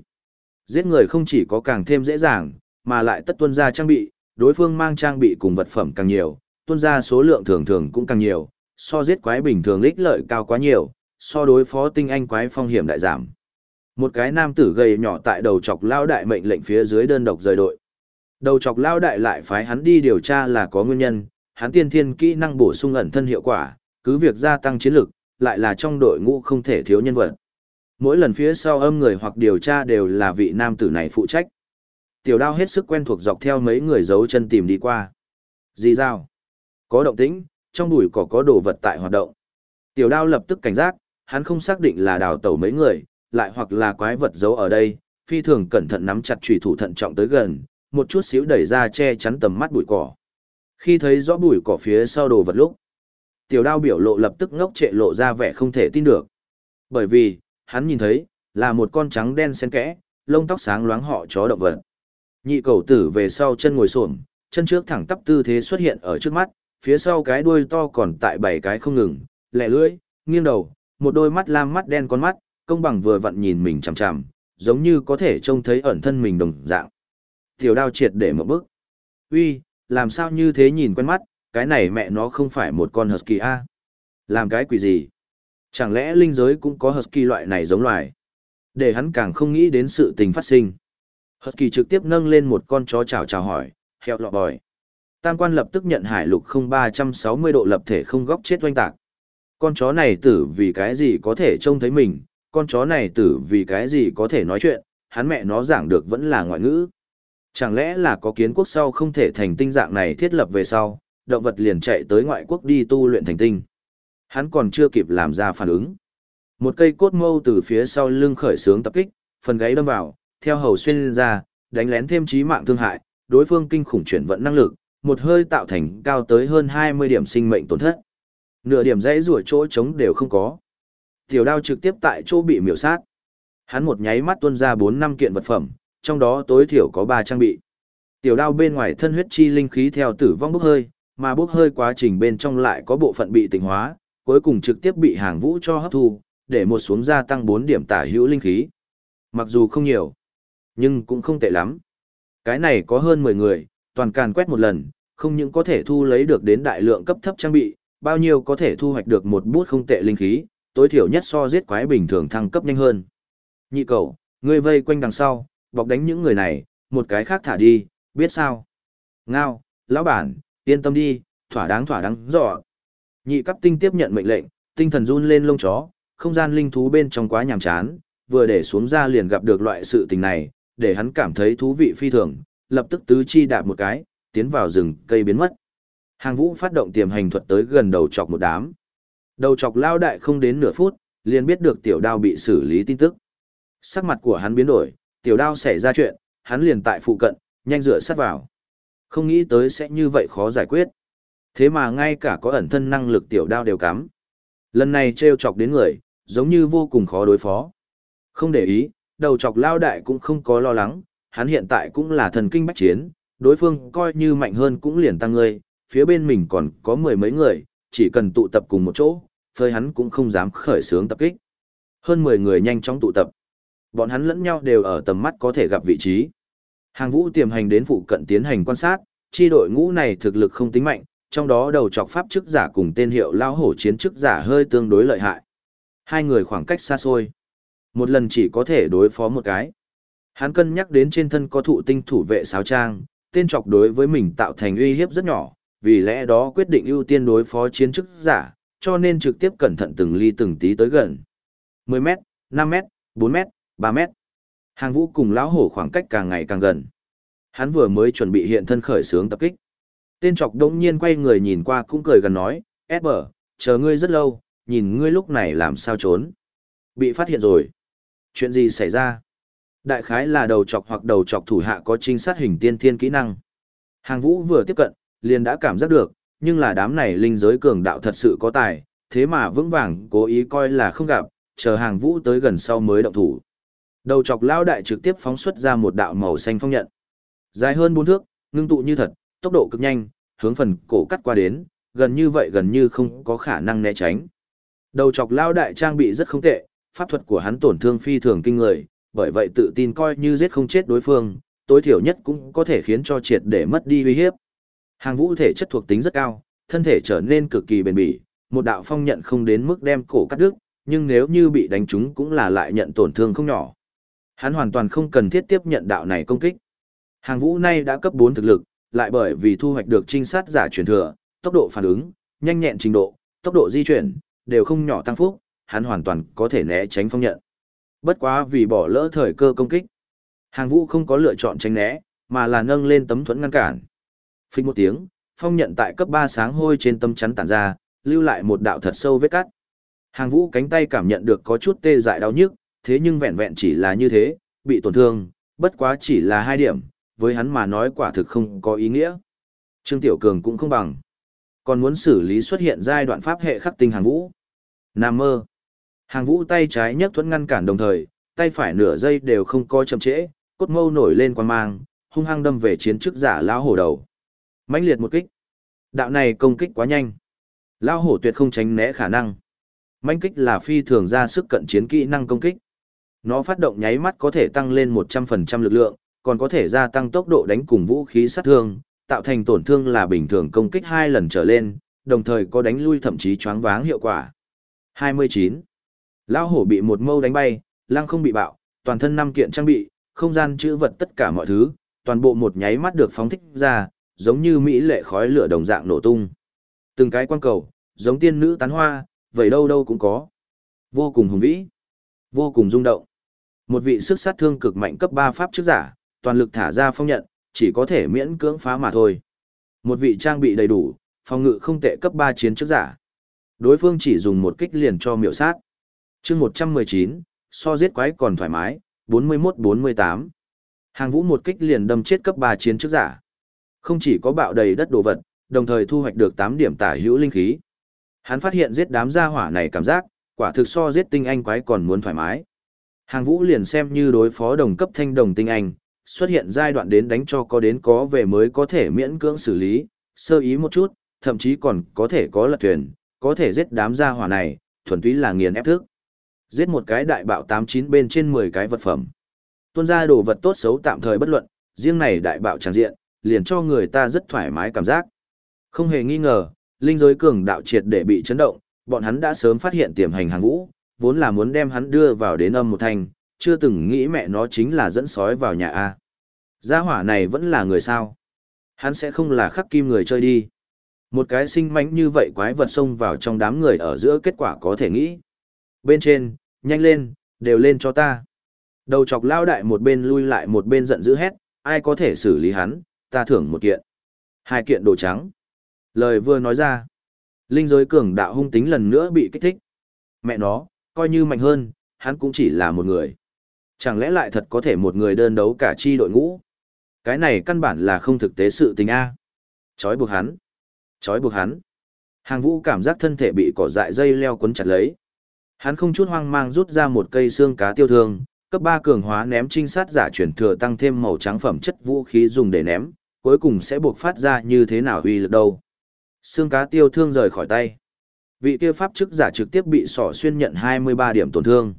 Giết người không chỉ có càng thêm dễ dàng, mà lại tất tuân ra trang bị, đối phương mang trang bị cùng vật phẩm càng nhiều, tuân ra số lượng thường thường cũng càng nhiều, so giết quái bình thường ích lợi cao quá nhiều, so đối phó tinh anh quái phong hiểm đại giảm. Một cái nam tử gầy nhỏ tại đầu chọc lao đại mệnh lệnh phía dưới đơn độc rời đội. Đầu chọc lao đại lại phái hắn đi điều tra là có nguyên nhân, hắn tiên thiên kỹ năng bổ sung ẩn thân hiệu quả, cứ việc gia tăng chiến lực, lại là trong đội ngũ không thể thiếu nhân vật. Mỗi lần phía sau âm người hoặc điều tra đều là vị nam tử này phụ trách. Tiểu đao hết sức quen thuộc dọc theo mấy người giấu chân tìm đi qua. Gì giao? Có động tĩnh, trong bụi cỏ có đồ vật tại hoạt động. Tiểu đao lập tức cảnh giác, hắn không xác định là đào tẩu mấy người, lại hoặc là quái vật giấu ở đây, phi thường cẩn thận nắm chặt chủy thủ thận trọng tới gần, một chút xíu đẩy ra che chắn tầm mắt bụi cỏ. Khi thấy rõ bụi cỏ phía sau đồ vật lúc, tiểu đao biểu lộ lập tức ngốc trệ lộ ra vẻ không thể tin được. Bởi vì, hắn nhìn thấy, là một con trắng đen xen kẽ, lông tóc sáng loáng họ chó động vật. Nhị cầu tử về sau chân ngồi xổm, chân trước thẳng tắp tư thế xuất hiện ở trước mắt, phía sau cái đuôi to còn tại bảy cái không ngừng, lẹ lưỡi, nghiêng đầu, một đôi mắt lam mắt đen con mắt, công bằng vừa vặn nhìn mình chằm chằm, giống như có thể trông thấy ẩn thân mình đồng dạng. Tiểu đao triệt để một bước. Uy, làm sao như thế nhìn quen mắt, cái này mẹ nó không phải một con husky a? Làm cái quỷ gì? Chẳng lẽ linh giới cũng có husky loại này giống loài? Để hắn càng không nghĩ đến sự tình phát sinh. Husky trực tiếp nâng lên một con chó chào chào hỏi, heo lọ bòi. Tam quan lập tức nhận hải lục không ba trăm sáu mươi độ lập thể không góc chết oanh tạc. Con chó này tử vì cái gì có thể trông thấy mình, con chó này tử vì cái gì có thể nói chuyện, hắn mẹ nó giảng được vẫn là ngoại ngữ. Chẳng lẽ là có kiến quốc sau không thể thành tinh dạng này thiết lập về sau, động vật liền chạy tới ngoại quốc đi tu luyện thành tinh. Hắn còn chưa kịp làm ra phản ứng. Một cây cốt mâu từ phía sau lưng khởi sướng tập kích, phần gáy đâm vào, theo hầu xuyên ra, đánh lén thêm chí mạng thương hại, đối phương kinh khủng chuyển vận năng lực, một hơi tạo thành cao tới hơn 20 điểm sinh mệnh tổn thất. Nửa điểm dãy rủa chỗ trống đều không có. Tiểu đao trực tiếp tại chỗ bị miểu sát. Hắn một nháy mắt tuôn ra 4 năm kiện vật phẩm, trong đó tối thiểu có 3 trang bị. Tiểu đao bên ngoài thân huyết chi linh khí theo tử vong bốc hơi, mà bốc hơi quá trình bên trong lại có bộ phận bị tỉnh hóa, cuối cùng trực tiếp bị hàng vũ cho hấp thu, để một xuống gia tăng 4 điểm tả hữu linh khí. Mặc dù không nhiều, nhưng cũng không tệ lắm. Cái này có hơn 10 người, toàn càn quét một lần, không những có thể thu lấy được đến đại lượng cấp thấp trang bị, bao nhiêu có thể thu hoạch được một bút không tệ linh khí, tối thiểu nhất so giết quái bình thường thăng cấp nhanh hơn. Nhị cầu, ngươi vây quanh đằng sau, bọc đánh những người này, một cái khác thả đi, biết sao? Ngao, lão bản, yên tâm đi, thỏa đáng thỏa đáng rõ. Nhị cấp tinh tiếp nhận mệnh lệnh, tinh thần run lên lông chó, không gian linh thú bên trong quá nhàm chán, vừa để xuống ra liền gặp được loại sự tình này, để hắn cảm thấy thú vị phi thường, lập tức tứ chi đạp một cái, tiến vào rừng cây biến mất. Hàng vũ phát động tiềm hành thuật tới gần đầu chọc một đám. Đầu chọc lao đại không đến nửa phút, liền biết được tiểu đao bị xử lý tin tức. Sắc mặt của hắn biến đổi, tiểu đao xảy ra chuyện, hắn liền tại phụ cận, nhanh dựa sát vào. Không nghĩ tới sẽ như vậy khó giải quyết. Thế mà ngay cả có ẩn thân năng lực tiểu đao đều cắm. Lần này treo chọc đến người, giống như vô cùng khó đối phó. Không để ý, đầu chọc lao đại cũng không có lo lắng, hắn hiện tại cũng là thần kinh bách chiến, đối phương coi như mạnh hơn cũng liền tăng ngươi, phía bên mình còn có mười mấy người, chỉ cần tụ tập cùng một chỗ, phơi hắn cũng không dám khởi xướng tập kích. Hơn 10 người nhanh chóng tụ tập. Bọn hắn lẫn nhau đều ở tầm mắt có thể gặp vị trí. Hàng vũ tiềm hành đến phụ cận tiến hành quan sát, chi đội ngũ này thực lực không tính mạnh, trong đó đầu trọc pháp chức giả cùng tên hiệu lao hổ chiến chức giả hơi tương đối lợi hại. Hai người khoảng cách xa xôi. Một lần chỉ có thể đối phó một cái. Hắn cân nhắc đến trên thân có thụ tinh thủ vệ sáo trang, tên trọc đối với mình tạo thành uy hiếp rất nhỏ, vì lẽ đó quyết định ưu tiên đối phó chiến chức giả, cho nên trực tiếp cẩn thận từng ly từng tí tới gần. 10 m 5 m 4 m 3 m Hàng vũ cùng lão hổ khoảng cách càng ngày càng gần. Hắn vừa mới chuẩn bị hiện thân khởi sướng tập kích. Tên trọc đống nhiên quay người nhìn qua cũng cười gần nói, Esper, chờ ngươi rất lâu, nhìn ngươi lúc này làm sao trốn. Bị phát hiện rồi. Chuyện gì xảy ra? Đại khái là đầu chọc hoặc đầu chọc thủ hạ có trinh sát hình tiên thiên kỹ năng. Hàng vũ vừa tiếp cận, liền đã cảm giác được, nhưng là đám này linh giới cường đạo thật sự có tài, thế mà vững vàng cố ý coi là không gặp, chờ hàng vũ tới gần sau mới động thủ. Đầu chọc lao đại trực tiếp phóng xuất ra một đạo màu xanh phong nhận. Dài hơn bốn thước, ngưng tụ như thật, tốc độ cực nhanh, hướng phần cổ cắt qua đến, gần như vậy gần như không có khả năng né tránh. Đầu chọc lao đại trang bị rất không tệ, pháp thuật của hắn tổn thương phi thường kinh người, bởi vậy tự tin coi như giết không chết đối phương, tối thiểu nhất cũng có thể khiến cho triệt để mất đi uy hiếp. Hàng vũ thể chất thuộc tính rất cao, thân thể trở nên cực kỳ bền bỉ, một đạo phong nhận không đến mức đem cổ cắt đứt, nhưng nếu như bị đánh trúng cũng là lại nhận tổn thương không nhỏ. Hắn hoàn toàn không cần thiết tiếp nhận đạo này công kích. Hàng vũ nay đã cấp 4 thực lực, lại bởi vì thu hoạch được trinh sát giả truyền thừa, tốc độ phản ứng, nhanh nhẹn trình độ, tốc độ di chuyển, đều không nhỏ tăng phúc, hắn hoàn toàn có thể né tránh phong nhận. Bất quá vì bỏ lỡ thời cơ công kích. Hàng vũ không có lựa chọn tránh né, mà là nâng lên tấm thuẫn ngăn cản. Phích một tiếng, phong nhận tại cấp 3 sáng hôi trên tâm chắn tản ra, lưu lại một đạo thật sâu vết cắt. Hàng vũ cánh tay cảm nhận được có chút tê dại đau nhức, thế nhưng vẹn vẹn chỉ là như thế, bị tổn thương, bất quá chỉ là hai điểm, với hắn mà nói quả thực không có ý nghĩa. Trương Tiểu Cường cũng không bằng. Còn muốn xử lý xuất hiện giai đoạn pháp hệ khắc tinh hàng vũ. Nam mơ. Hàng vũ tay trái nhấc thuẫn ngăn cản đồng thời, tay phải nửa giây đều không coi chậm trễ, cốt mâu nổi lên quan mang, hung hăng đâm về chiến chức giả lão hổ đầu mãnh liệt một kích đạo này công kích quá nhanh lão hổ tuyệt không tránh né khả năng mãnh kích là phi thường ra sức cận chiến kỹ năng công kích nó phát động nháy mắt có thể tăng lên một trăm phần trăm lực lượng còn có thể gia tăng tốc độ đánh cùng vũ khí sát thương tạo thành tổn thương là bình thường công kích hai lần trở lên đồng thời có đánh lui thậm chí choáng váng hiệu quả 29. Lao hổ bị một mâu đánh bay, lăng không bị bạo, toàn thân năm kiện trang bị, không gian chữ vật tất cả mọi thứ, toàn bộ một nháy mắt được phóng thích ra, giống như mỹ lệ khói lửa đồng dạng nổ tung. Từng cái quan cầu, giống tiên nữ tán hoa, vậy đâu đâu cũng có. Vô cùng hùng vĩ, vô cùng rung động. Một vị sức sát thương cực mạnh cấp 3 pháp trước giả, toàn lực thả ra phong nhận, chỉ có thể miễn cưỡng phá mà thôi. Một vị trang bị đầy đủ, phòng ngự không tệ cấp 3 chiến trước giả. Đối phương chỉ dùng một kích liền cho miểu sát. chương 119, so giết quái còn thoải mái, 41-48. Hàng vũ một kích liền đâm chết cấp 3 chiến trước giả. Không chỉ có bạo đầy đất đồ vật, đồng thời thu hoạch được 8 điểm tả hữu linh khí. Hắn phát hiện giết đám gia hỏa này cảm giác, quả thực so giết tinh anh quái còn muốn thoải mái. Hàng vũ liền xem như đối phó đồng cấp thanh đồng tinh anh, xuất hiện giai đoạn đến đánh cho có đến có về mới có thể miễn cưỡng xử lý, sơ ý một chút, thậm chí còn có thể có lật thuyền, có thể giết đám gia hỏa này, thuần túy là nghiền ép thức. Giết một cái đại bạo 89 bên trên 10 cái vật phẩm. Tuôn ra đồ vật tốt xấu tạm thời bất luận, riêng này đại bạo tràng diện, liền cho người ta rất thoải mái cảm giác. Không hề nghi ngờ, linh giới cường đạo triệt để bị chấn động, bọn hắn đã sớm phát hiện tiềm hành hàng vũ, vốn là muốn đem hắn đưa vào đến âm một thành, chưa từng nghĩ mẹ nó chính là dẫn sói vào nhà A. Gia hỏa này vẫn là người sao. Hắn sẽ không là khắc kim người chơi đi. Một cái sinh mánh như vậy quái vật xông vào trong đám người ở giữa kết quả có thể nghĩ. Bên trên, nhanh lên, đều lên cho ta. Đầu chọc lao đại một bên lui lại một bên giận dữ hét, ai có thể xử lý hắn, ta thưởng một kiện. Hai kiện đồ trắng. Lời vừa nói ra. Linh giới cường đạo hung tính lần nữa bị kích thích. Mẹ nó, coi như mạnh hơn, hắn cũng chỉ là một người. Chẳng lẽ lại thật có thể một người đơn đấu cả chi đội ngũ? Cái này căn bản là không thực tế sự tình A. Chói buộc hắn. Chói buộc hắn. Hàng vũ cảm giác thân thể bị cỏ dại dây leo quấn chặt lấy. Hắn không chút hoang mang rút ra một cây xương cá tiêu thương, Cấp ba cường hóa ném trinh sát giả chuyển thừa tăng thêm màu trắng phẩm chất vũ khí dùng để ném, cuối cùng sẽ buộc phát ra như thế nào uy lực đâu. Xương cá tiêu thương rời khỏi tay. Vị kia pháp chức giả trực tiếp bị sỏ xuyên nhận 23 điểm tổn thương.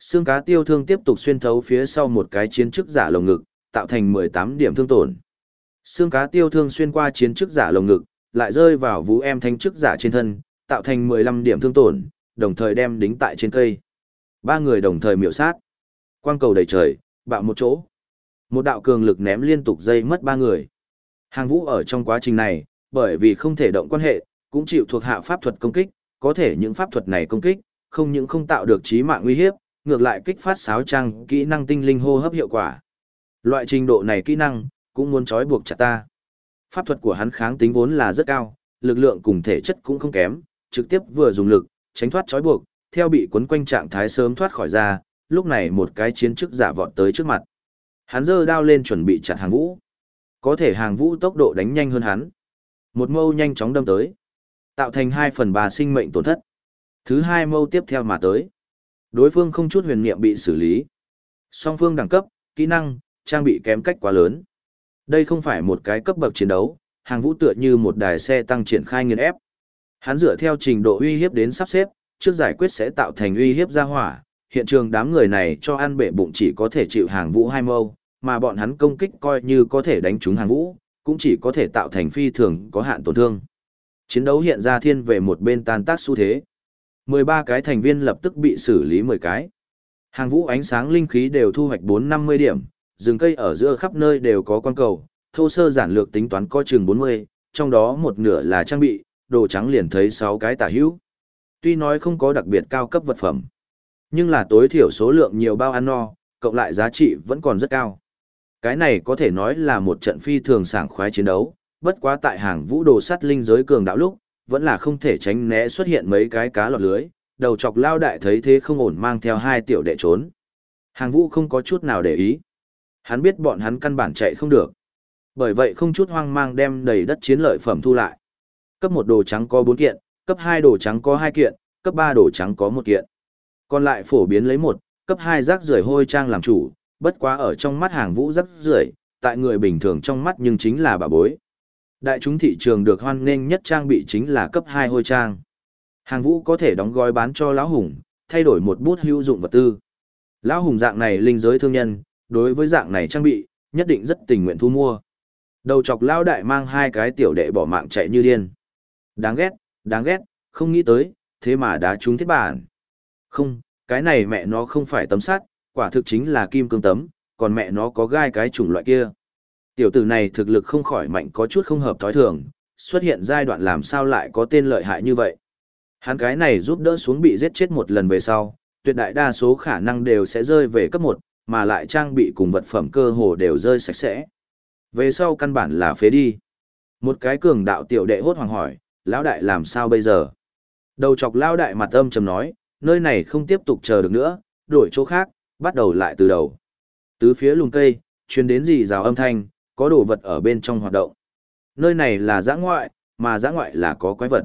Xương cá tiêu thương tiếp tục xuyên thấu phía sau một cái chiến chức giả lồng ngực, tạo thành 18 điểm thương tổn. Xương cá tiêu thương xuyên qua chiến chức giả lồng ngực, lại rơi vào vũ em thanh chức giả trên thân, tạo thành 15 điểm thương tổn, đồng thời đem đính tại trên cây. Ba người đồng thời miểu sát. Quang cầu đầy trời, bạo một chỗ. Một đạo cường lực ném liên tục dây mất ba người. Hàng vũ ở trong quá trình này, bởi vì không thể động quan hệ, cũng chịu thuộc hạ pháp thuật công kích, có thể những pháp thuật này công kích, không những không tạo được chí mạng nguy hiếp, ngược lại kích phát sáo trang kỹ năng tinh linh hô hấp hiệu quả. Loại trình độ này kỹ năng, cũng muốn trói buộc chặt ta. Pháp thuật của hắn kháng tính vốn là rất cao, lực lượng cùng thể chất cũng không kém, trực tiếp vừa dùng lực, tránh thoát trói buộc, theo bị cuốn quanh trạng thái sớm thoát khỏi ra, lúc này một cái chiến chức giả vọt tới trước mặt. Hắn giơ đao lên chuẩn bị chặt hàng vũ. Có thể hàng vũ tốc độ đánh nhanh hơn hắn. Một mâu nhanh chóng đâm tới. Tạo thành 2 phần 3 sinh mệnh tổn thất. Thứ hai mâu tiếp theo mà tới. Đối phương không chút huyền niệm bị xử lý. Song phương đẳng cấp, kỹ năng, trang bị kém cách quá lớn. Đây không phải một cái cấp bậc chiến đấu, hàng vũ tựa như một đài xe tăng triển khai nghiền ép. Hắn dựa theo trình độ uy hiếp đến sắp xếp, trước giải quyết sẽ tạo thành uy hiếp ra hỏa, hiện trường đám người này cho ăn bể bụng chỉ có thể chịu hàng vũ hai mâu, mà bọn hắn công kích coi như có thể đánh trúng hàng vũ, cũng chỉ có thể tạo thành phi thường có hạn tổn thương. Chiến đấu hiện ra thiên về một bên tan tác xu thế. 13 cái thành viên lập tức bị xử lý 10 cái. Hàng vũ ánh sáng linh khí đều thu hoạch 450 điểm, rừng cây ở giữa khắp nơi đều có quan cầu, thô sơ giản lược tính toán có chừng 40, trong đó một nửa là trang bị, đồ trắng liền thấy 6 cái tả hữu. Tuy nói không có đặc biệt cao cấp vật phẩm, nhưng là tối thiểu số lượng nhiều bao ăn no, cộng lại giá trị vẫn còn rất cao. Cái này có thể nói là một trận phi thường sảng khoái chiến đấu, bất quá tại hàng vũ đồ sắt linh giới cường đạo lúc, vẫn là không thể tránh né xuất hiện mấy cái cá lọt lưới, đầu chọc lao đại thấy thế không ổn mang theo hai tiểu đệ trốn. Hàng vũ không có chút nào để ý. Hắn biết bọn hắn căn bản chạy không được. Bởi vậy không chút hoang mang đem đầy đất chiến lợi phẩm thu lại. Cấp một đồ trắng có bốn kiện, cấp hai đồ trắng có hai kiện, cấp ba đồ trắng có một kiện. Còn lại phổ biến lấy một, cấp hai rác rưởi hôi trang làm chủ, bất quá ở trong mắt hàng vũ rác rưởi, tại người bình thường trong mắt nhưng chính là bà bối. Đại chúng thị trường được hoan nghênh nhất trang bị chính là cấp 2 hôi trang. Hàng vũ có thể đóng gói bán cho lão hùng, thay đổi một bút hữu dụng vật tư. Lão hùng dạng này linh giới thương nhân, đối với dạng này trang bị, nhất định rất tình nguyện thu mua. Đầu chọc lão đại mang hai cái tiểu đệ bỏ mạng chạy như điên. Đáng ghét, đáng ghét, không nghĩ tới, thế mà đá trúng thiết bản. Không, cái này mẹ nó không phải tấm sắt, quả thực chính là kim cương tấm, còn mẹ nó có gai cái chủng loại kia. Tiểu tử này thực lực không khỏi mạnh có chút không hợp thói thường, xuất hiện giai đoạn làm sao lại có tên lợi hại như vậy. Hắn cái này giúp đỡ xuống bị giết chết một lần về sau, tuyệt đại đa số khả năng đều sẽ rơi về cấp 1, mà lại trang bị cùng vật phẩm cơ hồ đều rơi sạch sẽ. Về sau căn bản là phế đi. Một cái cường đạo tiểu đệ hốt hoàng hỏi, lão đại làm sao bây giờ? Đầu chọc lão đại mặt âm trầm nói, nơi này không tiếp tục chờ được nữa, đổi chỗ khác, bắt đầu lại từ đầu. Tứ phía lùng cây, truyền đến gì rào âm thanh, có đồ vật ở bên trong hoạt động. Nơi này là giã ngoại, mà giã ngoại là có quái vật.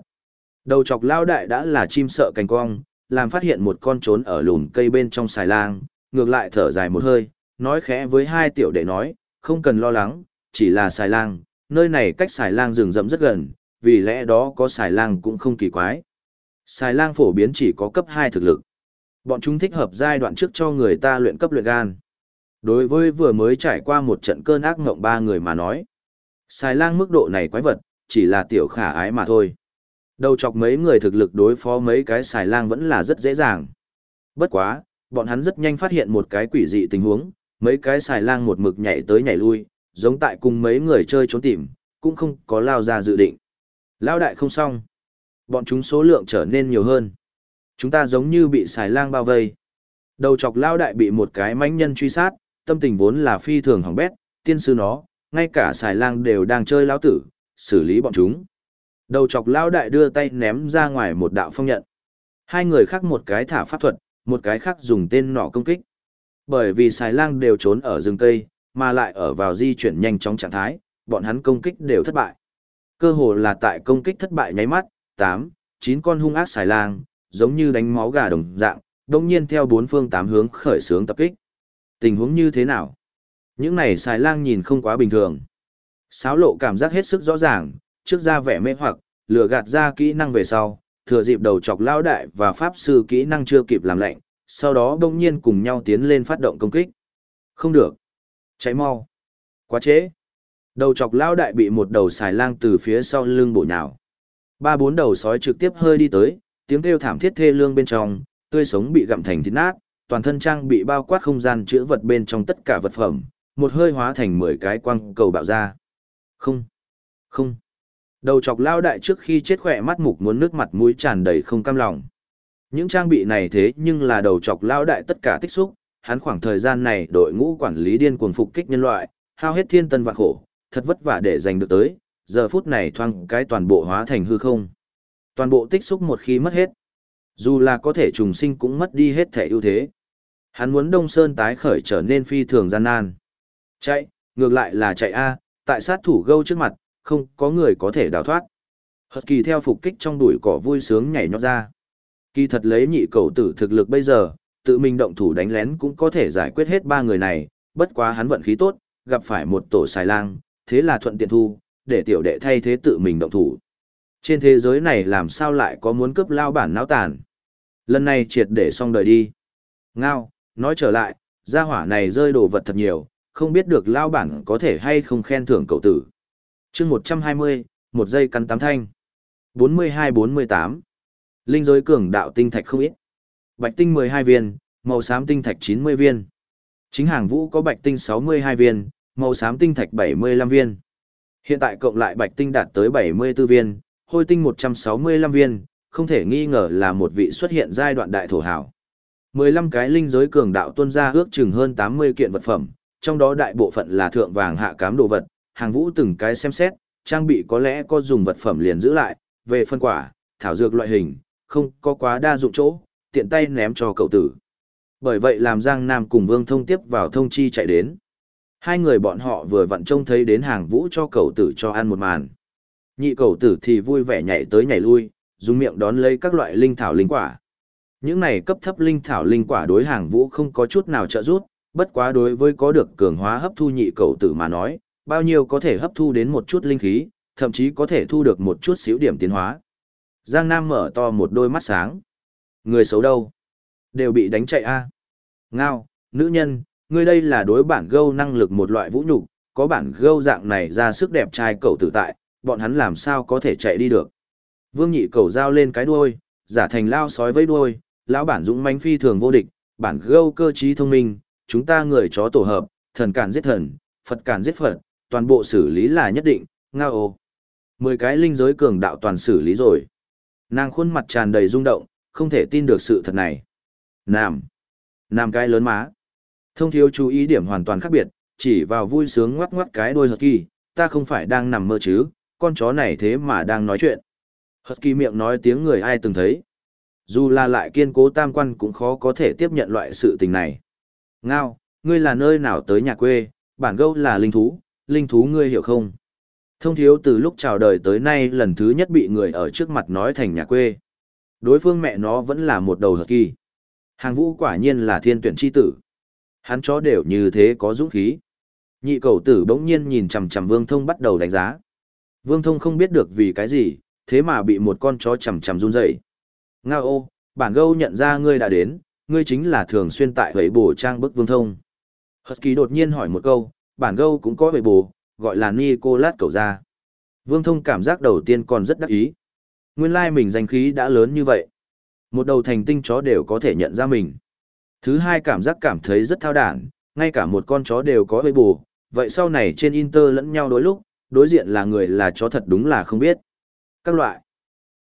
Đầu chọc lao đại đã là chim sợ cành cong, làm phát hiện một con trốn ở lùn cây bên trong xài lang, ngược lại thở dài một hơi, nói khẽ với hai tiểu đệ nói, không cần lo lắng, chỉ là xài lang, nơi này cách xài lang rừng rậm rất gần, vì lẽ đó có xài lang cũng không kỳ quái. Xài lang phổ biến chỉ có cấp 2 thực lực. Bọn chúng thích hợp giai đoạn trước cho người ta luyện cấp luyện gan. Đối với vừa mới trải qua một trận cơn ác ngộng ba người mà nói, xài lang mức độ này quái vật, chỉ là tiểu khả ái mà thôi. Đầu chọc mấy người thực lực đối phó mấy cái xài lang vẫn là rất dễ dàng. Bất quá, bọn hắn rất nhanh phát hiện một cái quỷ dị tình huống, mấy cái xài lang một mực nhảy tới nhảy lui, giống tại cùng mấy người chơi trốn tìm, cũng không có lao ra dự định. Lao đại không xong. Bọn chúng số lượng trở nên nhiều hơn. Chúng ta giống như bị xài lang bao vây. Đầu chọc lao đại bị một cái mãnh nhân truy sát, tâm tình vốn là phi thường hỏng bét, tiên sư nó, ngay cả xài lang đều đang chơi lão tử, xử lý bọn chúng. Đầu chọc lão đại đưa tay ném ra ngoài một đạo phong nhận. Hai người khác một cái thả pháp thuật, một cái khác dùng tên nỏ công kích. Bởi vì xài lang đều trốn ở rừng cây, mà lại ở vào di chuyển nhanh chóng trạng thái, bọn hắn công kích đều thất bại. Cơ hồ là tại công kích thất bại nháy mắt, 8, 9 con hung ác xài lang, giống như đánh máu gà đồng dạng, đồng nhiên theo bốn phương tám hướng khởi sướng tập kích. Tình huống như thế nào? Những này xài lang nhìn không quá bình thường. Sáo lộ cảm giác hết sức rõ ràng, trước ra vẻ mê hoặc, lừa gạt ra kỹ năng về sau, thừa dịp đầu chọc lao đại và pháp sư kỹ năng chưa kịp làm lạnh, sau đó đông nhiên cùng nhau tiến lên phát động công kích. Không được. Cháy mau. Quá chế. Đầu chọc lao đại bị một đầu xài lang từ phía sau lưng bổ nhào. Ba bốn đầu sói trực tiếp hơi đi tới, tiếng kêu thảm thiết thê lương bên trong, tươi sống bị gặm thành thịt nát, toàn thân trang bị bao quát không gian chữa vật bên trong tất cả vật phẩm, một hơi hóa thành mười cái quang cầu bạo ra. Không. Không. Đầu chọc lao đại trước khi chết khỏe mắt mục muốn nước mặt mũi tràn đầy không cam lòng. Những trang bị này thế nhưng là đầu chọc lao đại tất cả tích xúc, hắn khoảng thời gian này đội ngũ quản lý điên cuồng phục kích nhân loại, hao hết thiên tân vạn khổ, thật vất vả để giành được tới, giờ phút này thoang cái toàn bộ hóa thành hư không. Toàn bộ tích xúc một khi mất hết. Dù là có thể trùng sinh cũng mất đi hết thể ưu thế. Hắn muốn Đông Sơn tái khởi trở nên phi thường gian nan. Chạy, ngược lại là chạy A, tại sát thủ gâu trước mặt, không có người có thể đào thoát. Hật kỳ theo phục kích trong đuổi cỏ vui sướng nhảy nhót ra. Kỳ thật lấy nhị cầu tử thực lực bây giờ, tự mình động thủ đánh lén cũng có thể giải quyết hết ba người này, bất quá hắn vận khí tốt, gặp phải một tổ xài lang, thế là thuận tiện thu, để tiểu đệ thay thế tự mình động thủ. Trên thế giới này làm sao lại có muốn cướp lao bản náo tàn. Lần này triệt để xong đời đi. Ngao, nói trở lại, gia hỏa này rơi đồ vật thật nhiều, không biết được lao bản có thể hay không khen thưởng cậu tử. chương 120, một giây cắn tám thanh. 42-48. Linh giới cường đạo tinh thạch không ít. Bạch tinh 12 viên, màu xám tinh thạch 90 viên. Chính hàng vũ có bạch tinh 62 viên, màu xám tinh thạch 75 viên. Hiện tại cộng lại bạch tinh đạt tới 74 viên, hôi tinh 165 viên, không thể nghi ngờ là một vị xuất hiện giai đoạn đại thổ hảo. 15 cái linh giới cường đạo tuân ra ước chừng hơn 80 kiện vật phẩm, trong đó đại bộ phận là thượng vàng hạ cám đồ vật, hàng vũ từng cái xem xét, trang bị có lẽ có dùng vật phẩm liền giữ lại, về phân quả, thảo dược loại hình, không có quá đa dụng chỗ, tiện tay ném cho cậu tử. Bởi vậy làm Giang Nam cùng Vương Thông tiếp vào thông chi chạy đến. Hai người bọn họ vừa vặn trông thấy đến hàng vũ cho cậu tử cho ăn một màn. Nhị Cầu tử thì vui vẻ nhảy tới nhảy lui, dùng miệng đón lấy các loại linh thảo linh quả. Những này cấp thấp linh thảo linh quả đối hàng vũ không có chút nào trợ giúp, bất quá đối với có được cường hóa hấp thu nhị Cầu tử mà nói, bao nhiêu có thể hấp thu đến một chút linh khí, thậm chí có thể thu được một chút xíu điểm tiến hóa. Giang Nam mở to một đôi mắt sáng. Người xấu đâu? Đều bị đánh chạy a. Ngao, nữ nhân, ngươi đây là đối bản gâu năng lực một loại vũ nhục, có bản gâu dạng này ra sức đẹp trai cậu tử tại, bọn hắn làm sao có thể chạy đi được. Vương nhị cầu giao lên cái đuôi, giả thành lao sói với đuôi, lão bản dũng mãnh phi thường vô địch, bản gâu cơ trí thông minh, chúng ta người chó tổ hợp, thần cản giết thần, Phật cản giết Phật, toàn bộ xử lý là nhất định, ngao ô. Mười cái linh giới cường đạo toàn xử lý rồi. Nàng khuôn mặt tràn đầy rung động, không thể tin được sự thật này. Nam. Nam cái lớn má. Thông thiếu chú ý điểm hoàn toàn khác biệt, chỉ vào vui sướng ngoắc ngoắc cái đôi hợp kỳ, ta không phải đang nằm mơ chứ, con chó này thế mà đang nói chuyện. Hợp kỳ miệng nói tiếng người ai từng thấy. Dù là lại kiên cố tam quan cũng khó có thể tiếp nhận loại sự tình này. Ngao, ngươi là nơi nào tới nhà quê, bản gâu là linh thú, linh thú ngươi hiểu không? Thông thiếu từ lúc chào đời tới nay lần thứ nhất bị người ở trước mặt nói thành nhà quê. Đối phương mẹ nó vẫn là một đầu hợp kỳ. Hàng vũ quả nhiên là thiên tuyển chi tử. Hắn chó đều như thế có dũng khí. Nhị cầu tử bỗng nhiên nhìn chằm chằm vương thông bắt đầu đánh giá. Vương thông không biết được vì cái gì, thế mà bị một con chó chằm chằm run dậy. Nga ô, bản gâu nhận ra ngươi đã đến, ngươi chính là thường xuyên tại hầy bổ trang bức vương thông. Hật kỳ đột nhiên hỏi một câu, bản gâu cũng có hầy bổ, gọi là Nicolas cầu ra. Vương thông cảm giác đầu tiên còn rất đắc ý. Nguyên lai mình danh khí đã lớn như vậy. Một đầu thành tinh chó đều có thể nhận ra mình. Thứ hai cảm giác cảm thấy rất thao đản, ngay cả một con chó đều có hầy bổ, vậy sau này trên Inter lẫn nhau đối lúc, đối diện là người là chó thật đúng là không biết. Các loại.